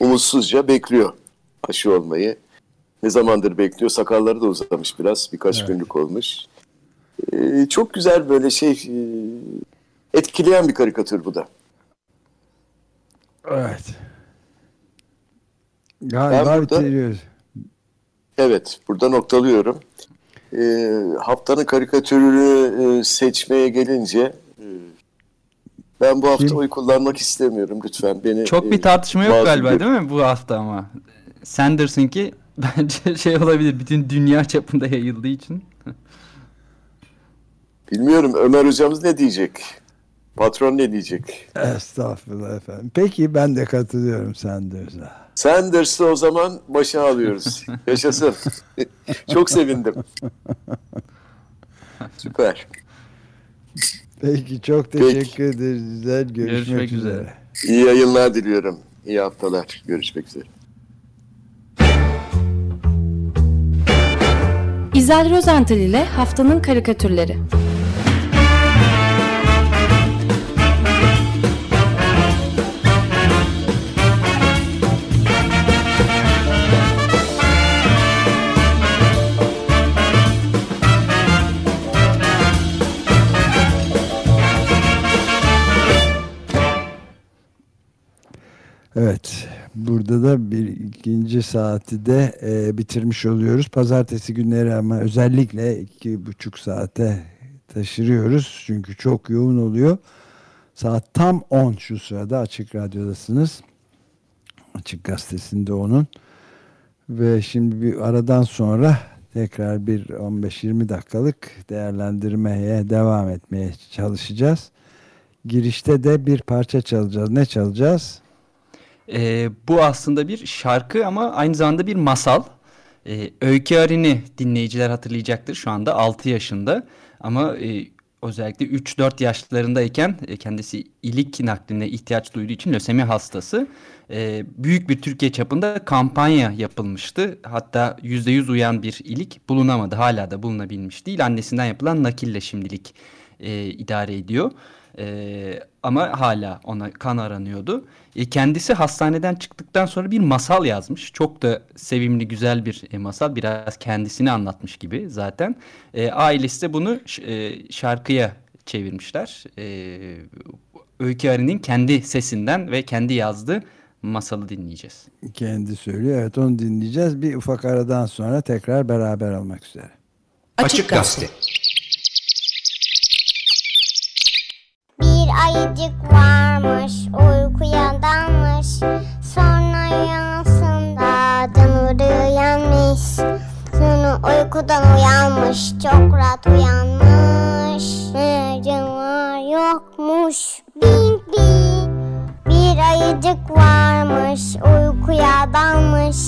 umutsuzca bekliyor aşı olmayı. Ne zamandır bekliyor? Sakalları da uzamış biraz. Birkaç Evet. günlük olmuş. E, çok güzel böyle şey e, etkileyen bir karikatür bu da. Evet. Galiba Ben burada- bitiriyoruz. Evet, burada noktalıyorum. E, haftanın karikatürünü e, seçmeye gelince e, ben bu hafta Kim? oy kullanmak istemiyorum lütfen. Beni Çok e, bir tartışma yok galiba gör- değil mi bu hafta ama? Sanders'ın ki bence şey olabilir bütün dünya çapında yayıldığı için. Bilmiyorum Ömer hocamız ne diyecek? Patron ne diyecek? Estağfurullah efendim. Peki ben de katılıyorum Sanders'a. Sanders'ı o zaman başa alıyoruz. Yaşasın. Çok sevindim. Süper. Peki çok Peki. teşekkür ederiz. Güzel görüşmek, Görüşmek üzere. üzere. İyi yayınlar diliyorum. İyi haftalar. Görüşmek üzere. İzel Rozental ile haftanın karikatürleri. Evet. Burada da bir ikinci saati de e, bitirmiş oluyoruz. Pazartesi günleri ama özellikle iki buçuk saate taşırıyoruz. Çünkü çok yoğun oluyor. Saat tam 10 şu sırada Açık Radyo'dasınız. Açık Gazetesi'nde onun. Ve şimdi bir aradan sonra tekrar bir 15-20 dakikalık değerlendirmeye devam etmeye çalışacağız. Girişte de bir parça çalacağız. Ne çalacağız? Ee, bu aslında bir şarkı ama aynı zamanda bir masal. Ee, Öykü Arin'i dinleyiciler hatırlayacaktır şu anda 6 yaşında. Ama e, özellikle 3-4 yaşlarındayken e, kendisi ilik nakline ihtiyaç duyduğu için lösemi hastası. E, büyük bir Türkiye çapında kampanya yapılmıştı. Hatta %100 uyan bir ilik bulunamadı. Hala da bulunabilmiş değil. Annesinden yapılan nakille şimdilik e, idare ediyor. E, ama hala ona kan aranıyordu. E, kendisi hastaneden çıktıktan sonra bir masal yazmış. Çok da sevimli, güzel bir e, masal. Biraz kendisini anlatmış gibi zaten. E, ailesi de bunu e, şarkıya çevirmişler. E, Öykü Arı'nın kendi sesinden ve kendi yazdığı masalı dinleyeceğiz. Kendi söylüyor. Evet onu dinleyeceğiz. Bir ufak aradan sonra tekrar beraber olmak üzere. Açık Gazete. Bir ayıcık varmış uykuya dalmış Sonra yansında canı uyanmış Sonra uykudan uyanmış çok rahat uyanmış. Mercanlar yokmuş Bing bing Bir ayıcık varmış uykuya dalmış.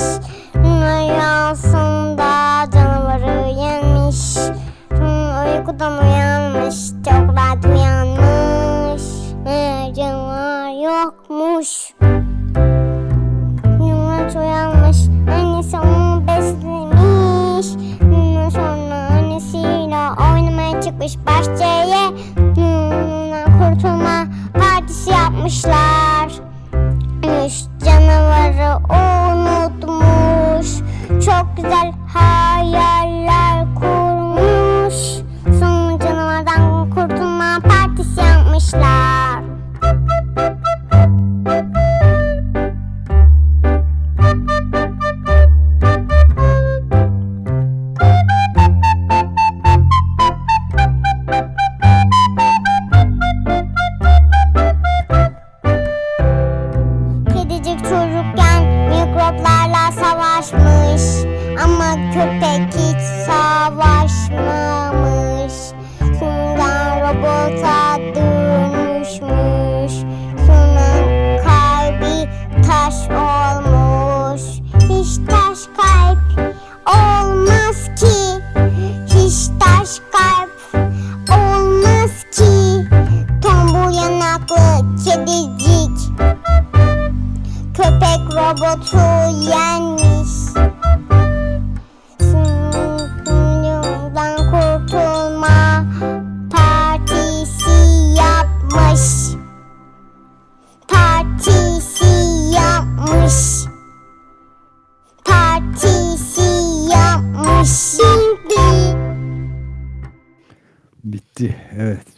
Rüyasında canavarı yenmiş. Uykudan uyanmış çok rahat uyanmış yokmuş. Yunus uyanmış annesi onu beslemiş. Ondan sonra annesiyle oynamaya çıkmış bahçeye. Ondan kurtulma partisi yapmışlar. Üç canavarı unutmuş. Çok güzel hayaller kurmuş. Son canavardan kurtulma partisi yapmışlar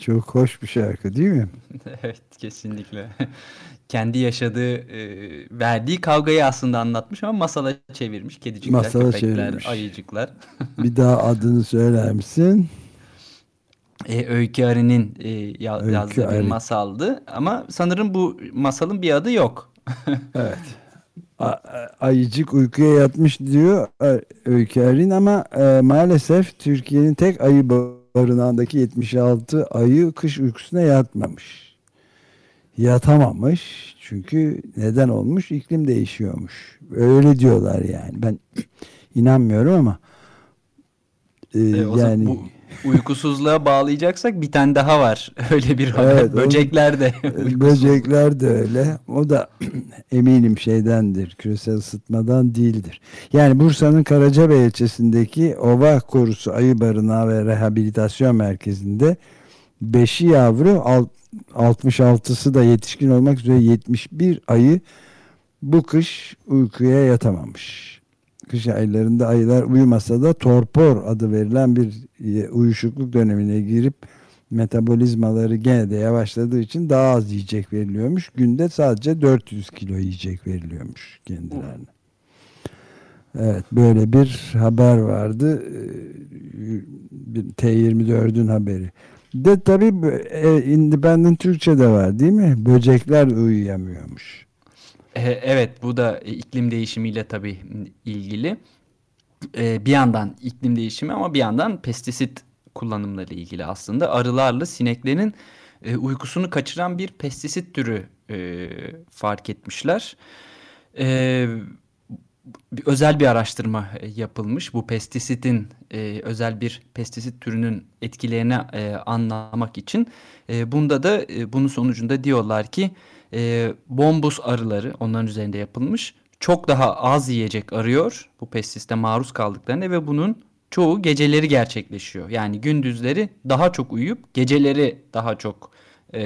Çok hoş bir şarkı değil mi? evet kesinlikle. Kendi yaşadığı, e, verdiği kavgayı aslında anlatmış ama masala çevirmiş. Kedicikler, Masala köpekler, çevirmiş. ayıcıklar. Bir daha adını söyler misin? E, Öykü Arı'nın e, ya- Öykü yazdığı bir Arı. masaldı. Ama sanırım bu masalın bir adı yok. Evet. A- a- ayıcık uykuya yatmış diyor Ö- Öykü Erin ama e, maalesef Türkiye'nin tek ayı barınağındaki 76 ayı kış uykusuna yatmamış. Yatamamış. Çünkü neden olmuş? İklim değişiyormuş. Öyle diyorlar yani. Ben inanmıyorum ama e, E, yani bu uykusuzluğa bağlayacaksak bir tane daha var. Öyle bir haber. Evet, Böcekler de. E, Böcekler de öyle. O da eminim şeydendir. Küresel ısıtmadan değildir. Yani Bursa'nın Karacabey ilçesindeki Ova Korusu Ayı Barınağı ve Rehabilitasyon Merkezi'nde 5'i yavru alt- 66'sı da yetişkin olmak üzere 71 ayı bu kış uykuya yatamamış. Kış aylarında ayılar uyumasa da torpor adı verilen bir e, uyuşukluk dönemine girip metabolizmaları gene de yavaşladığı için daha az yiyecek veriliyormuş. Günde sadece 400 kilo yiyecek veriliyormuş kendilerine. Evet böyle bir haber vardı. Bir T24'ün haberi. De tabii bu, e, Independent Türkçe'de var değil mi? Böcekler uyuyamıyormuş. E, Evet bu da e, iklim değişimiyle tabii ilgili. E, Bir yandan iklim değişimi ama bir yandan pestisit kullanımları ilgili aslında. Arılarla sineklerin uykusunu kaçıran bir pestisit türü fark etmişler. Özel bir araştırma yapılmış. Bu pestisitin özel bir pestisit türünün etkilerini anlamak için. Bunda da bunun sonucunda diyorlar ki e, bombus arıları onların üzerinde yapılmış. Çok daha az yiyecek arıyor bu pestisite maruz kaldıklarında ve bunun çoğu geceleri gerçekleşiyor. Yani gündüzleri daha çok uyuyup geceleri daha çok e,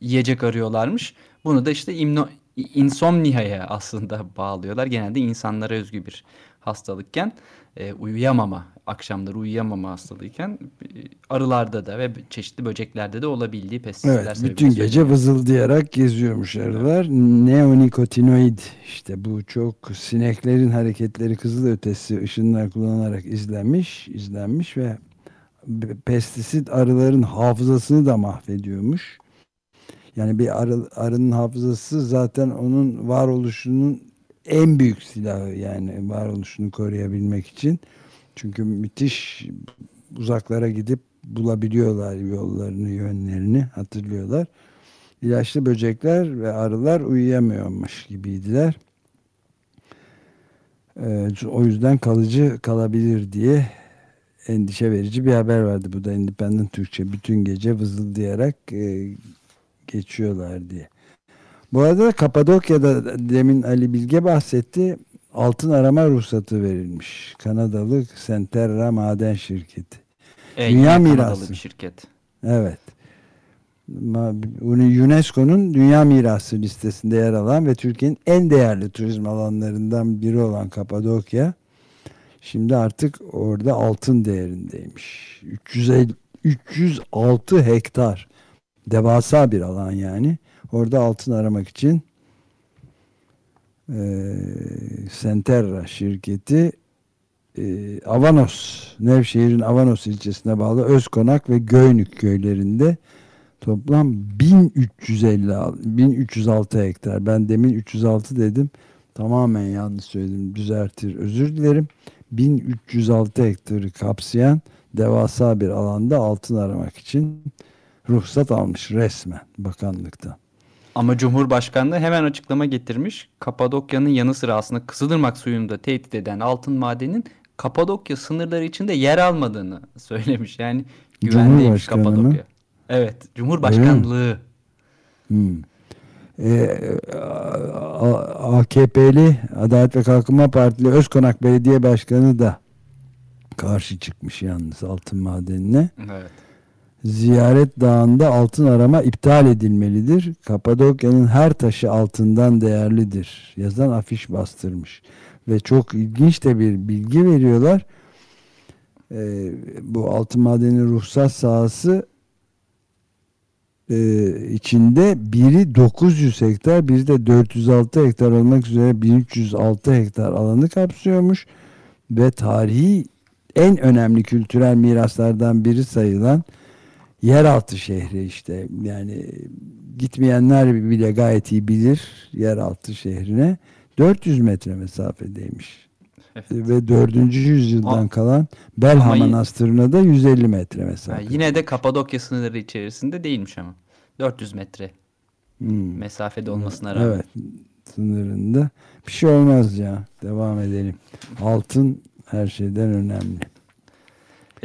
yiyecek arıyorlarmış. Bunu da işte imno, insomnia'ya aslında bağlıyorlar. Genelde insanlara özgü bir hastalıkken e, uyuyamama, akşamları uyuyamama hastalığıyken e, arılarda da ve çeşitli böceklerde de olabildiği pestisitler Evet, bütün gece vızıldayarak geziyormuş arılar. Neonikotinoid işte bu çok sineklerin hareketleri kızılötesi ışınlar kullanarak izlenmiş, izlenmiş ve pestisit arıların hafızasını da mahvediyormuş. Yani bir arı, arının hafızası zaten onun varoluşunun en büyük silahı yani varoluşunu koruyabilmek için. Çünkü müthiş uzaklara gidip bulabiliyorlar yollarını, yönlerini hatırlıyorlar. İlaçlı böcekler ve arılar uyuyamıyormuş gibiydiler. Ee, o yüzden kalıcı kalabilir diye endişe verici bir haber verdi. Bu da Independent Türkçe bütün gece vızıldayarak e, geçiyorlar diye. Bu arada da Kapadokya'da demin Ali Bilge bahsetti. Altın arama ruhsatı verilmiş. Kanadalı Centerra Maden Şirketi. Evet, Dünya mirası. Kanadalı bir şirket. Evet. UNESCO'nun Dünya Mirası listesinde yer alan ve Türkiye'nin en değerli turizm alanlarından biri olan Kapadokya şimdi artık orada altın değerindeymiş. 350, 306 hektar devasa bir alan yani. Orada altın aramak için e, Senterra şirketi e, Avanos, Nevşehir'in Avanos ilçesine bağlı Özkonak ve Göynük köylerinde toplam 1350 1306 hektar. Ben demin 306 dedim. Tamamen yanlış söyledim. Düzeltir. Özür dilerim. 1306 hektarı kapsayan devasa bir alanda altın aramak için ruhsat almış resmen bakanlıktan. Ama Cumhurbaşkanlığı hemen açıklama getirmiş. Kapadokya'nın yanı sıra aslında Kızılırmak suyunu da tehdit eden altın madenin Kapadokya sınırları içinde yer almadığını söylemiş. Yani güvendeymiş? Kapadokya. Evet, Cumhurbaşkanlığı. Hmm. Ee, AKP'li Adalet ve Kalkınma Partili Özkonak Belediye Başkanı da karşı çıkmış yalnız altın madenine. Evet. Ziyaret Dağı'nda altın arama iptal edilmelidir. Kapadokya'nın her taşı altından değerlidir. Yazan afiş bastırmış. Ve çok ilginç de bir bilgi veriyorlar. Ee, bu altın madeni ruhsat sahası e, içinde biri 900 hektar, biri de 406 hektar olmak üzere 1306 hektar alanı kapsıyormuş ve tarihi en önemli kültürel miraslardan biri sayılan yeraltı şehri işte yani gitmeyenler bile gayet iyi bilir yeraltı şehrine 400 metre mesafedeymiş. Ve 4. yüzyıldan Aa. kalan Belha Manastırı'na da 150 metre mesafe. yine de Kapadokya sınırları içerisinde değilmiş ama. 400 metre Hmm. mesafede olmasına rağmen. Evet sınırında. Bir şey olmaz ya. Devam edelim. Altın her şeyden önemli.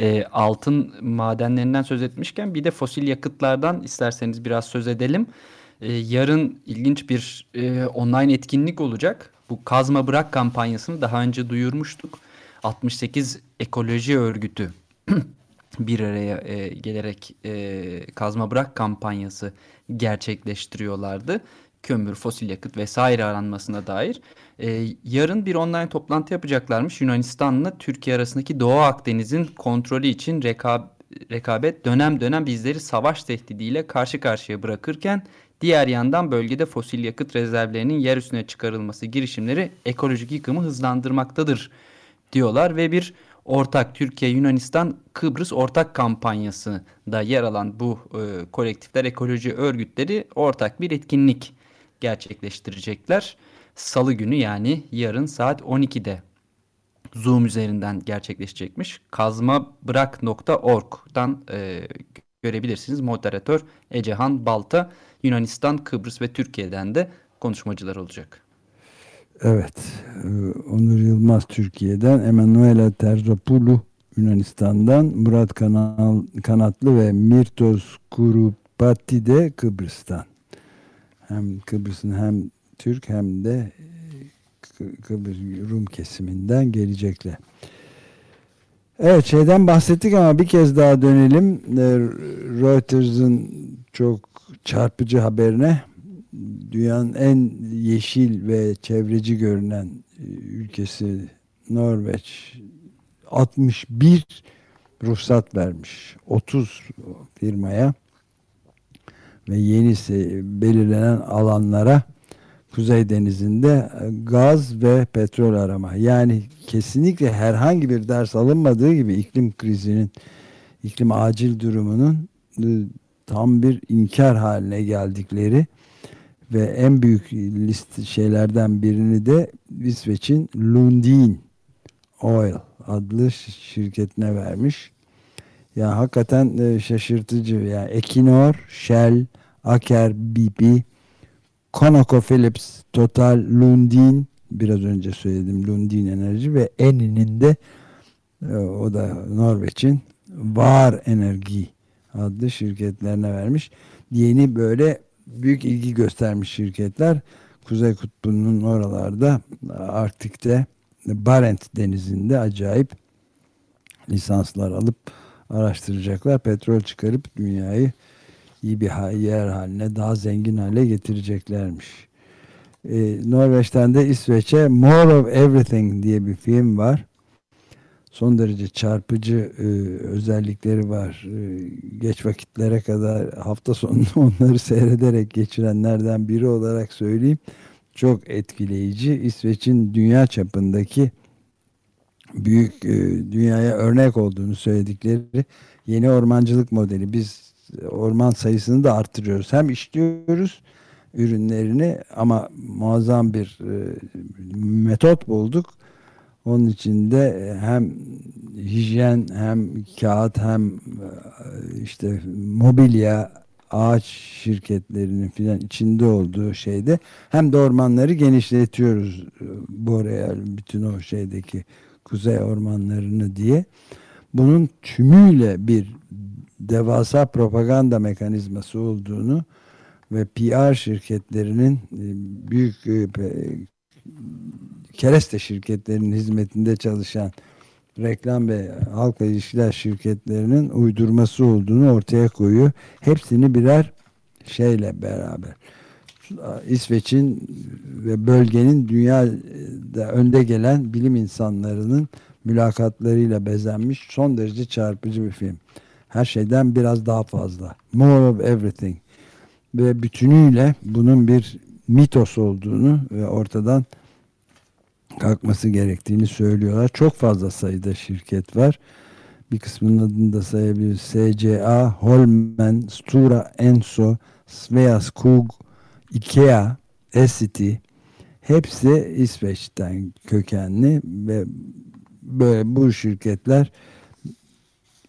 E, altın madenlerinden söz etmişken bir de fosil yakıtlardan isterseniz biraz söz edelim. E, yarın ilginç bir e, online etkinlik olacak. Bu kazma bırak kampanyasını daha önce duyurmuştuk. 68 ekoloji örgütü bir araya e, gelerek e, kazma bırak kampanyası gerçekleştiriyorlardı. Kömür, fosil yakıt vesaire aranmasına dair. E, yarın bir online toplantı yapacaklarmış Yunanistan'la Türkiye arasındaki Doğu Akdeniz'in kontrolü için rekab- rekabet dönem dönem bizleri savaş tehdidiyle karşı karşıya bırakırken diğer yandan bölgede fosil yakıt rezervlerinin yer üstüne çıkarılması girişimleri ekolojik yıkımı hızlandırmaktadır diyorlar ve bir ortak Türkiye Yunanistan Kıbrıs ortak kampanyasında yer alan bu e, kolektifler ekoloji örgütleri ortak bir etkinlik gerçekleştirecekler. Salı günü yani yarın saat 12'de Zoom üzerinden gerçekleşecekmiş. Kazmabırak.org'dan e, görebilirsiniz. Moderatör Ecehan Balta Yunanistan, Kıbrıs ve Türkiye'den de konuşmacılar olacak. Evet. e, Onur Yılmaz Türkiye'den, Emanuela Terzopoulou Yunanistan'dan, Murat Kanal, Kanatlı ve Mirtos Kurupati de Kıbrıs'tan. Hem Kıbrıs'ın hem Türk hem de e, Kı- Kıbrıs Rum kesiminden gelecekler. Evet şeyden bahsettik ama bir kez daha dönelim. E, Reuters'ın çok çarpıcı haberine dünyanın en yeşil ve çevreci görünen e, ülkesi Norveç 61 ruhsat vermiş 30 firmaya ve yeni belirlenen alanlara Kuzey Denizi'nde e, gaz ve petrol arama. Yani kesinlikle herhangi bir ders alınmadığı gibi iklim krizinin, iklim acil durumunun e, tam bir inkar haline geldikleri ve en büyük list şeylerden birini de İsveç'in Lundin Oil adlı şirketine vermiş. Ya hakikaten e, şaşırtıcı. Yani Equinor, Shell, Aker, BP, ConocoPhillips, Total, Lundin biraz önce söyledim Lundin Enerji ve Eni'nin de e, o da Norveç'in Var Enerji adlı şirketlerine vermiş. Yeni böyle büyük ilgi göstermiş şirketler Kuzey Kutbu'nun oralarda Arktik'te Barent Denizi'nde acayip lisanslar alıp araştıracaklar. Petrol çıkarıp dünyayı iyi bir yer haline daha zengin hale getireceklermiş. Ee, Norveç'ten de İsveç'e More of Everything diye bir film var. Son derece çarpıcı e, özellikleri var. E, geç vakitlere kadar hafta sonunu onları seyrederek geçirenlerden biri olarak söyleyeyim. Çok etkileyici. İsveç'in dünya çapındaki büyük e, dünyaya örnek olduğunu söyledikleri yeni ormancılık modeli. Biz orman sayısını da arttırıyoruz. Hem işliyoruz ürünlerini ama muazzam bir e, metot bulduk. Onun içinde hem hijyen hem kağıt hem e, işte mobilya ağaç şirketlerinin filan içinde olduğu şeyde hem de ormanları genişletiyoruz e, boreal bütün o şeydeki kuzey ormanlarını diye. Bunun tümüyle bir devasa propaganda mekanizması olduğunu ve PR şirketlerinin e, büyük e, kereste şirketlerinin hizmetinde çalışan reklam ve halkla ilişkiler şirketlerinin uydurması olduğunu ortaya koyuyor. Hepsini birer şeyle beraber. İsveç'in ve bölgenin dünyada önde gelen bilim insanlarının mülakatlarıyla bezenmiş son derece çarpıcı bir film. Her şeyden biraz daha fazla. More of everything. Ve bütünüyle bunun bir mitos olduğunu ve ortadan kalkması gerektiğini söylüyorlar. Çok fazla sayıda şirket var. Bir kısmının adını da sayabiliriz. SCA, Holmen, Stura, Enso, Sveaskog, Ikea, Essity hepsi İsveç'ten kökenli ve böyle bu şirketler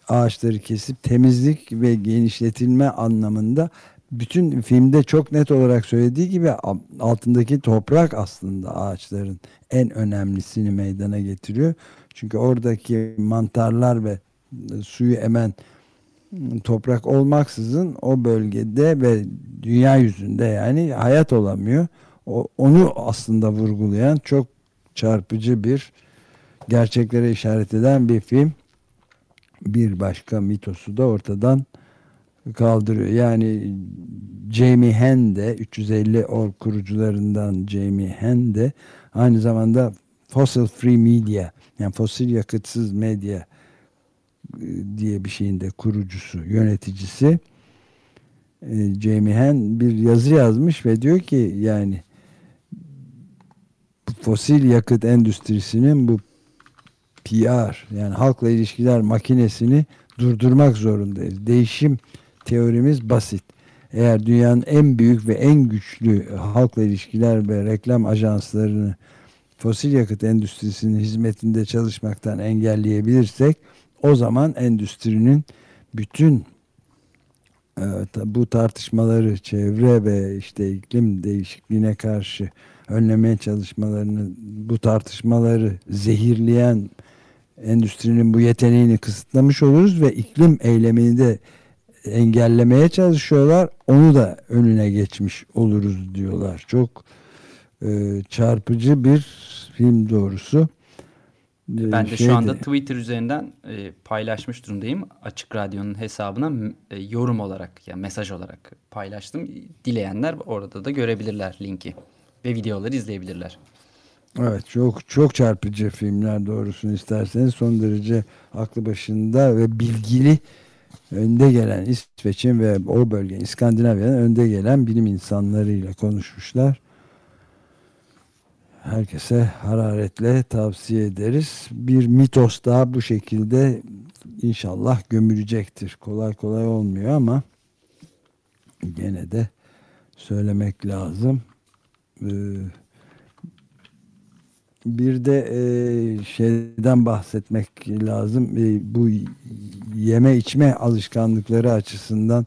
ağaçları kesip temizlik ve genişletilme anlamında bütün filmde çok net olarak söylediği gibi altındaki toprak aslında ağaçların en önemlisini meydana getiriyor. Çünkü oradaki mantarlar ve suyu emen toprak olmaksızın o bölgede ve dünya yüzünde yani hayat olamıyor. O, onu aslında vurgulayan çok çarpıcı bir gerçeklere işaret eden bir film. Bir başka mitosu da ortadan kaldırıyor. Yani Jamie Henn de 350 or kurucularından Jamie Henn de aynı zamanda Fossil Free Media yani fosil yakıtsız medya diye bir şeyin de kurucusu, yöneticisi Jamie Henn bir yazı yazmış ve diyor ki yani fosil yakıt endüstrisinin bu PR yani halkla ilişkiler makinesini durdurmak zorundayız. Değişim teorimiz basit. Eğer dünyanın en büyük ve en güçlü halkla ilişkiler ve reklam ajanslarını fosil yakıt endüstrisinin hizmetinde çalışmaktan engelleyebilirsek o zaman endüstrinin bütün Evet, bu tartışmaları çevre ve işte iklim değişikliğine karşı önlemeye çalışmalarını bu tartışmaları zehirleyen endüstrinin bu yeteneğini kısıtlamış oluruz ve iklim eylemini de engellemeye çalışıyorlar. Onu da önüne geçmiş oluruz diyorlar. Çok e, çarpıcı bir film doğrusu. E, Ben de şeyde- şu anda Twitter üzerinden e, paylaşmış durumdayım. Açık Radyo'nun hesabına e, yorum olarak yani mesaj olarak paylaştım. Dileyenler orada da görebilirler linki ve videoları izleyebilirler. Evet çok çok çarpıcı filmler doğrusunu isterseniz son derece aklı başında ve bilgili önde gelen İsveç'in ve o bölgenin İskandinavya'nın önde gelen bilim insanlarıyla konuşmuşlar. Herkese hararetle tavsiye ederiz. Bir mitos daha bu şekilde inşallah gömülecektir. Kolay kolay olmuyor ama gene de söylemek lazım. Ee, bir de e, şeyden bahsetmek lazım. E, bu yeme içme alışkanlıkları açısından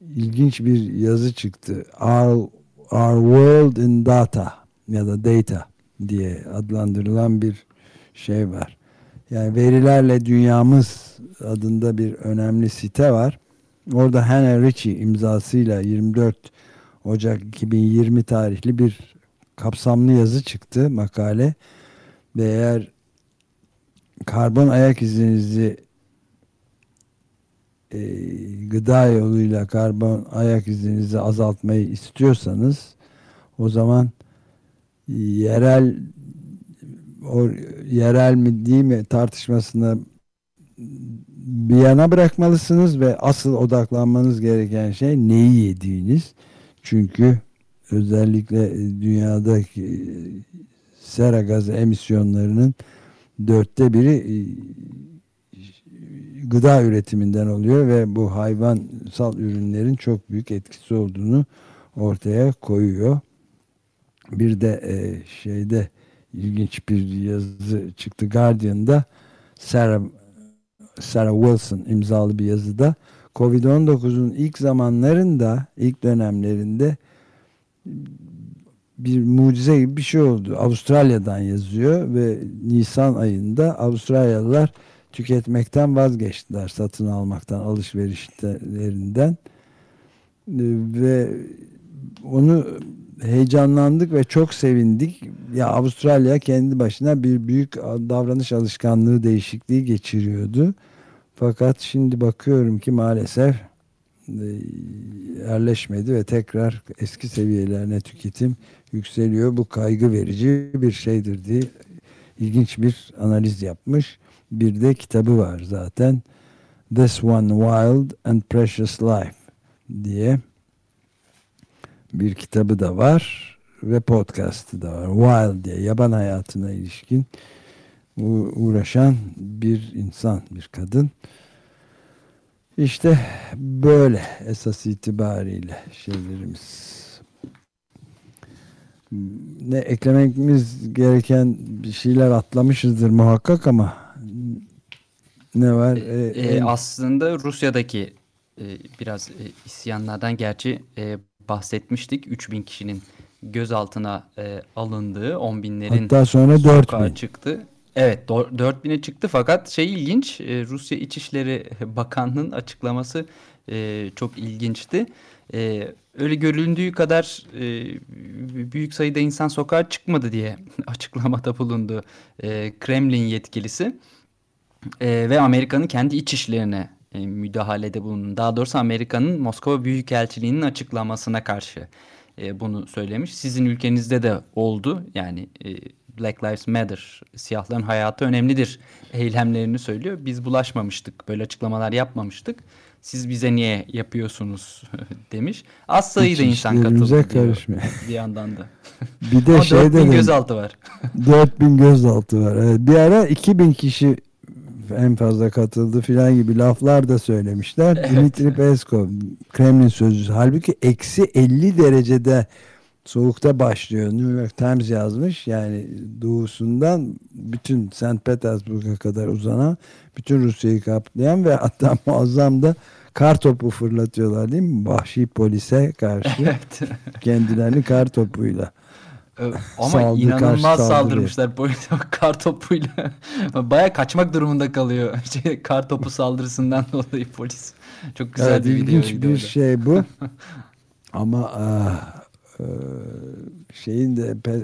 ilginç bir yazı çıktı. Our, Our World in Data ya da Data diye adlandırılan bir şey var. Yani verilerle dünyamız adında bir önemli site var. Orada Hannah Ritchie imzasıyla 24 Ocak 2020 tarihli bir kapsamlı yazı çıktı makale ve eğer karbon ayak izinizi e, gıda yoluyla karbon ayak izinizi azaltmayı istiyorsanız o zaman yerel o yerel mi değil mi tartışmasına bir yana bırakmalısınız ve asıl odaklanmanız gereken şey neyi yediğiniz. Çünkü özellikle dünyadaki e, sera gazı emisyonlarının dörtte biri e, gıda üretiminden oluyor ve bu hayvansal ürünlerin çok büyük etkisi olduğunu ortaya koyuyor. Bir de e, şeyde ilginç bir yazı çıktı Guardian'da. Sarah, Sarah Wilson imzalı bir yazıda. Covid-19'un ilk zamanlarında ilk dönemlerinde bir mucize gibi bir şey oldu. Avustralya'dan yazıyor ve Nisan ayında Avustralyalılar tüketmekten vazgeçtiler satın almaktan alışverişlerinden. Ve onu heyecanlandık ve çok sevindik. Ya Avustralya kendi başına bir büyük davranış alışkanlığı değişikliği geçiriyordu. Fakat şimdi bakıyorum ki maalesef yerleşmedi ve tekrar eski seviyelerine tüketim yükseliyor. Bu kaygı verici bir şeydir diye ilginç bir analiz yapmış. Bir de kitabı var zaten. This One Wild and Precious Life diye bir kitabı da var ve podcastı da var. Wild diye yaban hayatına ilişkin uğraşan bir insan, bir kadın. İşte böyle esas itibariyle şeylerimiz. Ne eklememiz gereken bir şeyler atlamışızdır muhakkak ama ne var? E, e, aslında Rusya'daki e, biraz e, isyanlardan gerçi e, bahsetmiştik. 3000 kişinin gözaltına e, alındığı, 10 binlerin Hatta sonra 4000 çıktı. Evet 4000'e çıktı fakat şey ilginç e, Rusya İçişleri Bakanlığı'nın açıklaması e, çok ilginçti. E, öyle görüldüğü kadar e, büyük sayıda insan sokağa çıkmadı diye açıklamada bulundu e, Kremlin yetkilisi. E, ve Amerika'nın kendi iç işlerine müdahalede bulundu. Daha doğrusu Amerika'nın Moskova Büyükelçiliği'nin açıklamasına karşı e, bunu söylemiş. Sizin ülkenizde de oldu. Yani e, Black Lives Matter, siyahların hayatı önemlidir eylemlerini söylüyor. Biz bulaşmamıştık, böyle açıklamalar yapmamıştık. Siz bize niye yapıyorsunuz demiş. Az sayıda insan katıldı karışmıyor. bir yandan da. Bir de şeyde 4000 gözaltı var. 4000 gözaltı var. Evet, bir ara 2000 kişi en fazla katıldı filan gibi laflar da söylemişler. Evet. Dimitri Peskov, Kremlin sözcüsü. Halbuki eksi 50 derecede soğukta başlıyor. New York Times yazmış. Yani doğusundan bütün St. Petersburg'a kadar uzanan bütün Rusya'yı kaplayan ve hatta muazzam da kar topu fırlatıyorlar değil mi? Vahşi polise karşı Evet. kendilerini kar topuyla. Ö- Ama Saldı, karşı inanılmaz saldırıya. saldırmışlar polise kar topuyla. Baya kaçmak durumunda kalıyor. Şey, kar topu saldırısından dolayı polis. Çok güzel Evet, bir ilginç videoydu bir da. şey bu. Ama ah, e, şeyin de e,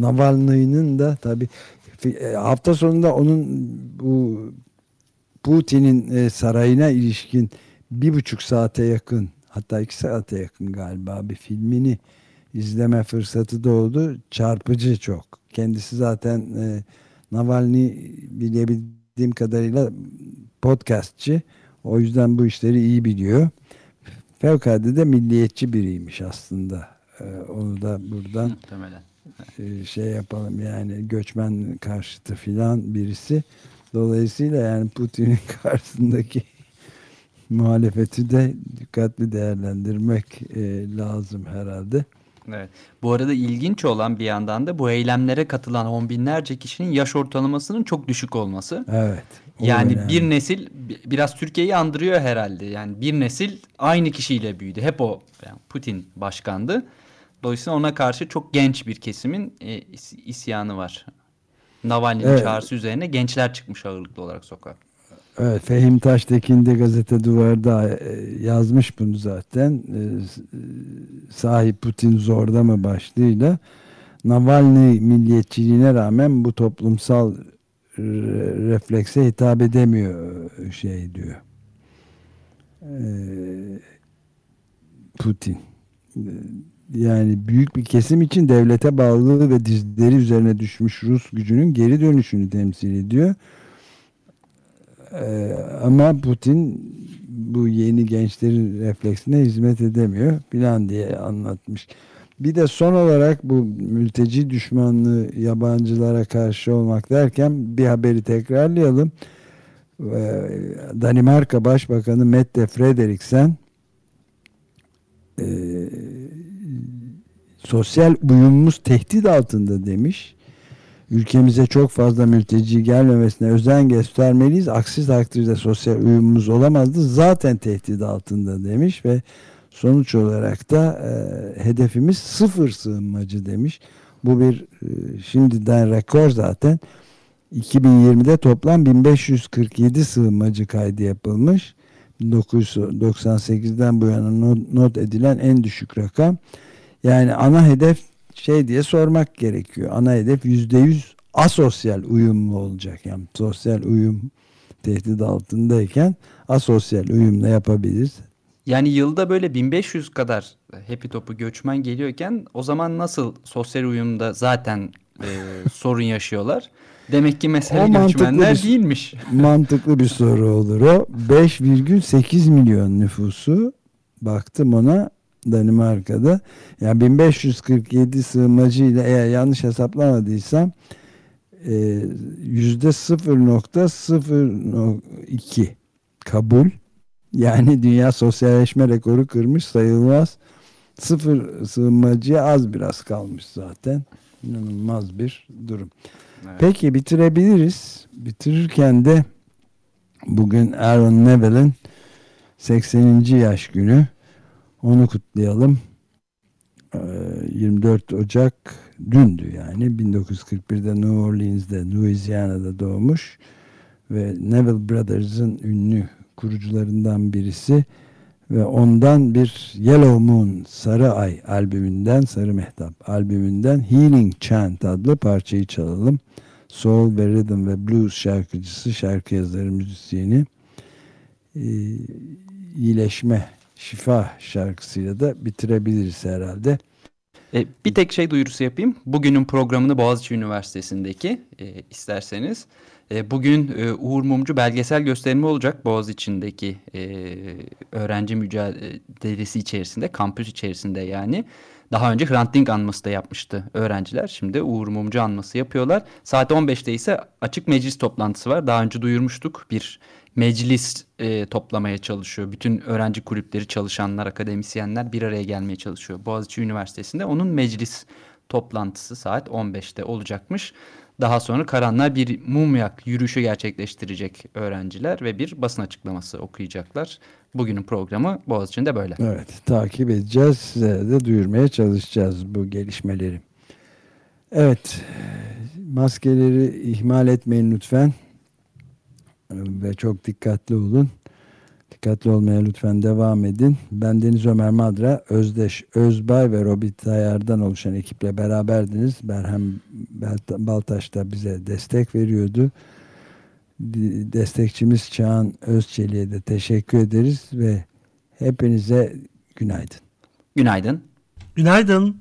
Navalny'nin de tabi hafta sonunda onun bu Putin'in e, sarayına ilişkin bir buçuk saate yakın hatta iki saate yakın galiba bir filmini izleme fırsatı doğdu. Çarpıcı çok. Kendisi zaten e, Navalny bilebildiğim kadarıyla podcastçi. O yüzden bu işleri iyi biliyor. Fevkalade de milliyetçi biriymiş aslında. Ee, onu da buradan Muhtemelen. e, şey yapalım yani göçmen karşıtı filan birisi. Dolayısıyla yani Putin'in karşısındaki muhalefeti de dikkatli değerlendirmek e, lazım herhalde. Evet. Bu arada ilginç olan bir yandan da bu eylemlere katılan on binlerce kişinin yaş ortalamasının çok düşük olması. Evet. Yani önemli. bir nesil bi- biraz Türkiye'yi andırıyor herhalde. Yani bir nesil aynı kişiyle büyüdü. Hep o yani Putin başkandı. Dolayısıyla ona karşı çok genç bir kesimin e, is- isyanı var. Navalny'nin Evet. çağrısı üzerine gençler çıkmış ağırlıklı olarak sokağa. Evet, Fehim Taştekin de gazete duvarda e, yazmış bunu zaten. E, e, Sahip Putin zorda mı başlığıyla. Navalny milliyetçiliğine rağmen bu toplumsal re- reflekse hitap edemiyor şey diyor. Putin. Yani büyük bir kesim için devlete bağlılığı ve dizleri üzerine düşmüş Rus gücünün geri dönüşünü temsil ediyor. Ee, ama Putin bu yeni gençlerin refleksine hizmet edemiyor filan diye anlatmış. Bir de son olarak bu mülteci düşmanlığı yabancılara karşı olmak derken bir haberi tekrarlayalım. Ee, Danimarka Başbakanı Mette Frederiksen e, sosyal uyumumuz tehdit altında demiş. Ülkemize çok fazla mülteci gelmemesine özen göstermeliyiz. Aksi takdirde sosyal uyumumuz olamazdı. Zaten tehdit altında demiş ve sonuç olarak da e, hedefimiz sıfır sığınmacı demiş. Bu bir e, şimdiden rekor zaten. 2020'de toplam 1547 sığınmacı kaydı yapılmış. 1998'den bu yana not, edilen en düşük rakam. Yani ana hedef şey diye sormak gerekiyor. Ana hedef yüzde yüz asosyal uyumlu olacak. Yani sosyal uyum tehdit altındayken asosyal uyumla yapabiliriz. Yani yılda böyle 1500 kadar Happy Top'u göçmen geliyorken o zaman nasıl sosyal uyumda zaten e, sorun yaşıyorlar? Demek ki mesele O göçmenler bir- değilmiş. Mantıklı bir soru olur o. 5,8 milyon nüfusu baktım ona Danimarka'da. Yani 1547 sığınmacıyla eğer yanlış hesaplamadıysam e, yüzde 0.02 kabul. Yani dünya sosyalleşme rekoru kırmış sayılmaz. Sıfır sığınmacıya az biraz kalmış zaten. İnanılmaz bir durum. Peki bitirebiliriz. Bitirirken de bugün Aaron Neville'in 80. yaş günü. Onu kutlayalım. Ee, 24 Ocak dündü yani 1941'de New Orleans'de Louisiana'da doğmuş ve Neville Brothers'ın ünlü kurucularından birisi ve ondan bir Yellow Moon Sarı Ay albümünden Sarı Mehtap albümünden Healing Chant adlı parçayı çalalım. Soul ve Rhythm ve Blues şarkıcısı, şarkı yazarı, müzisyeni ee, iyileşme, şifa şarkısıyla da bitirebiliriz herhalde. E, bir tek şey duyurusu yapayım. Bugünün programını Boğaziçi Üniversitesi'ndeki e, isterseniz. E, bugün e, Uğur Mumcu belgesel gösterimi olacak Boğaziçi'ndeki e, öğrenci mücadelesi içerisinde, kampüs içerisinde yani. Daha önce Hrant Dink anması da yapmıştı öğrenciler. Şimdi Uğur Mumcu anması yapıyorlar. Saat 15'te ise açık meclis toplantısı var. Daha önce duyurmuştuk. Bir meclis e, toplamaya çalışıyor. Bütün öğrenci kulüpleri, çalışanlar, akademisyenler bir araya gelmeye çalışıyor. Boğaziçi Üniversitesi'nde onun meclis toplantısı saat 15'te olacakmış. Daha sonra karanlığa bir mumyak yürüyüşü gerçekleştirecek öğrenciler ve bir basın açıklaması okuyacaklar. Bugünün programı Boğaziçi'nde böyle. Evet takip edeceğiz. Size de duyurmaya çalışacağız bu gelişmeleri. Evet maskeleri ihmal etmeyin lütfen. Ve çok dikkatli olun. Dikkatli olmaya lütfen devam edin. Ben Deniz Ömer Madra, Özdeş Özbay ve Robi Tayar'dan oluşan ekiple beraberdiniz. Berhem Baltaş da bize destek veriyordu. Destekçimiz Çağan Özçelik'e de teşekkür ederiz ve hepinize günaydın. Günaydın. Günaydın.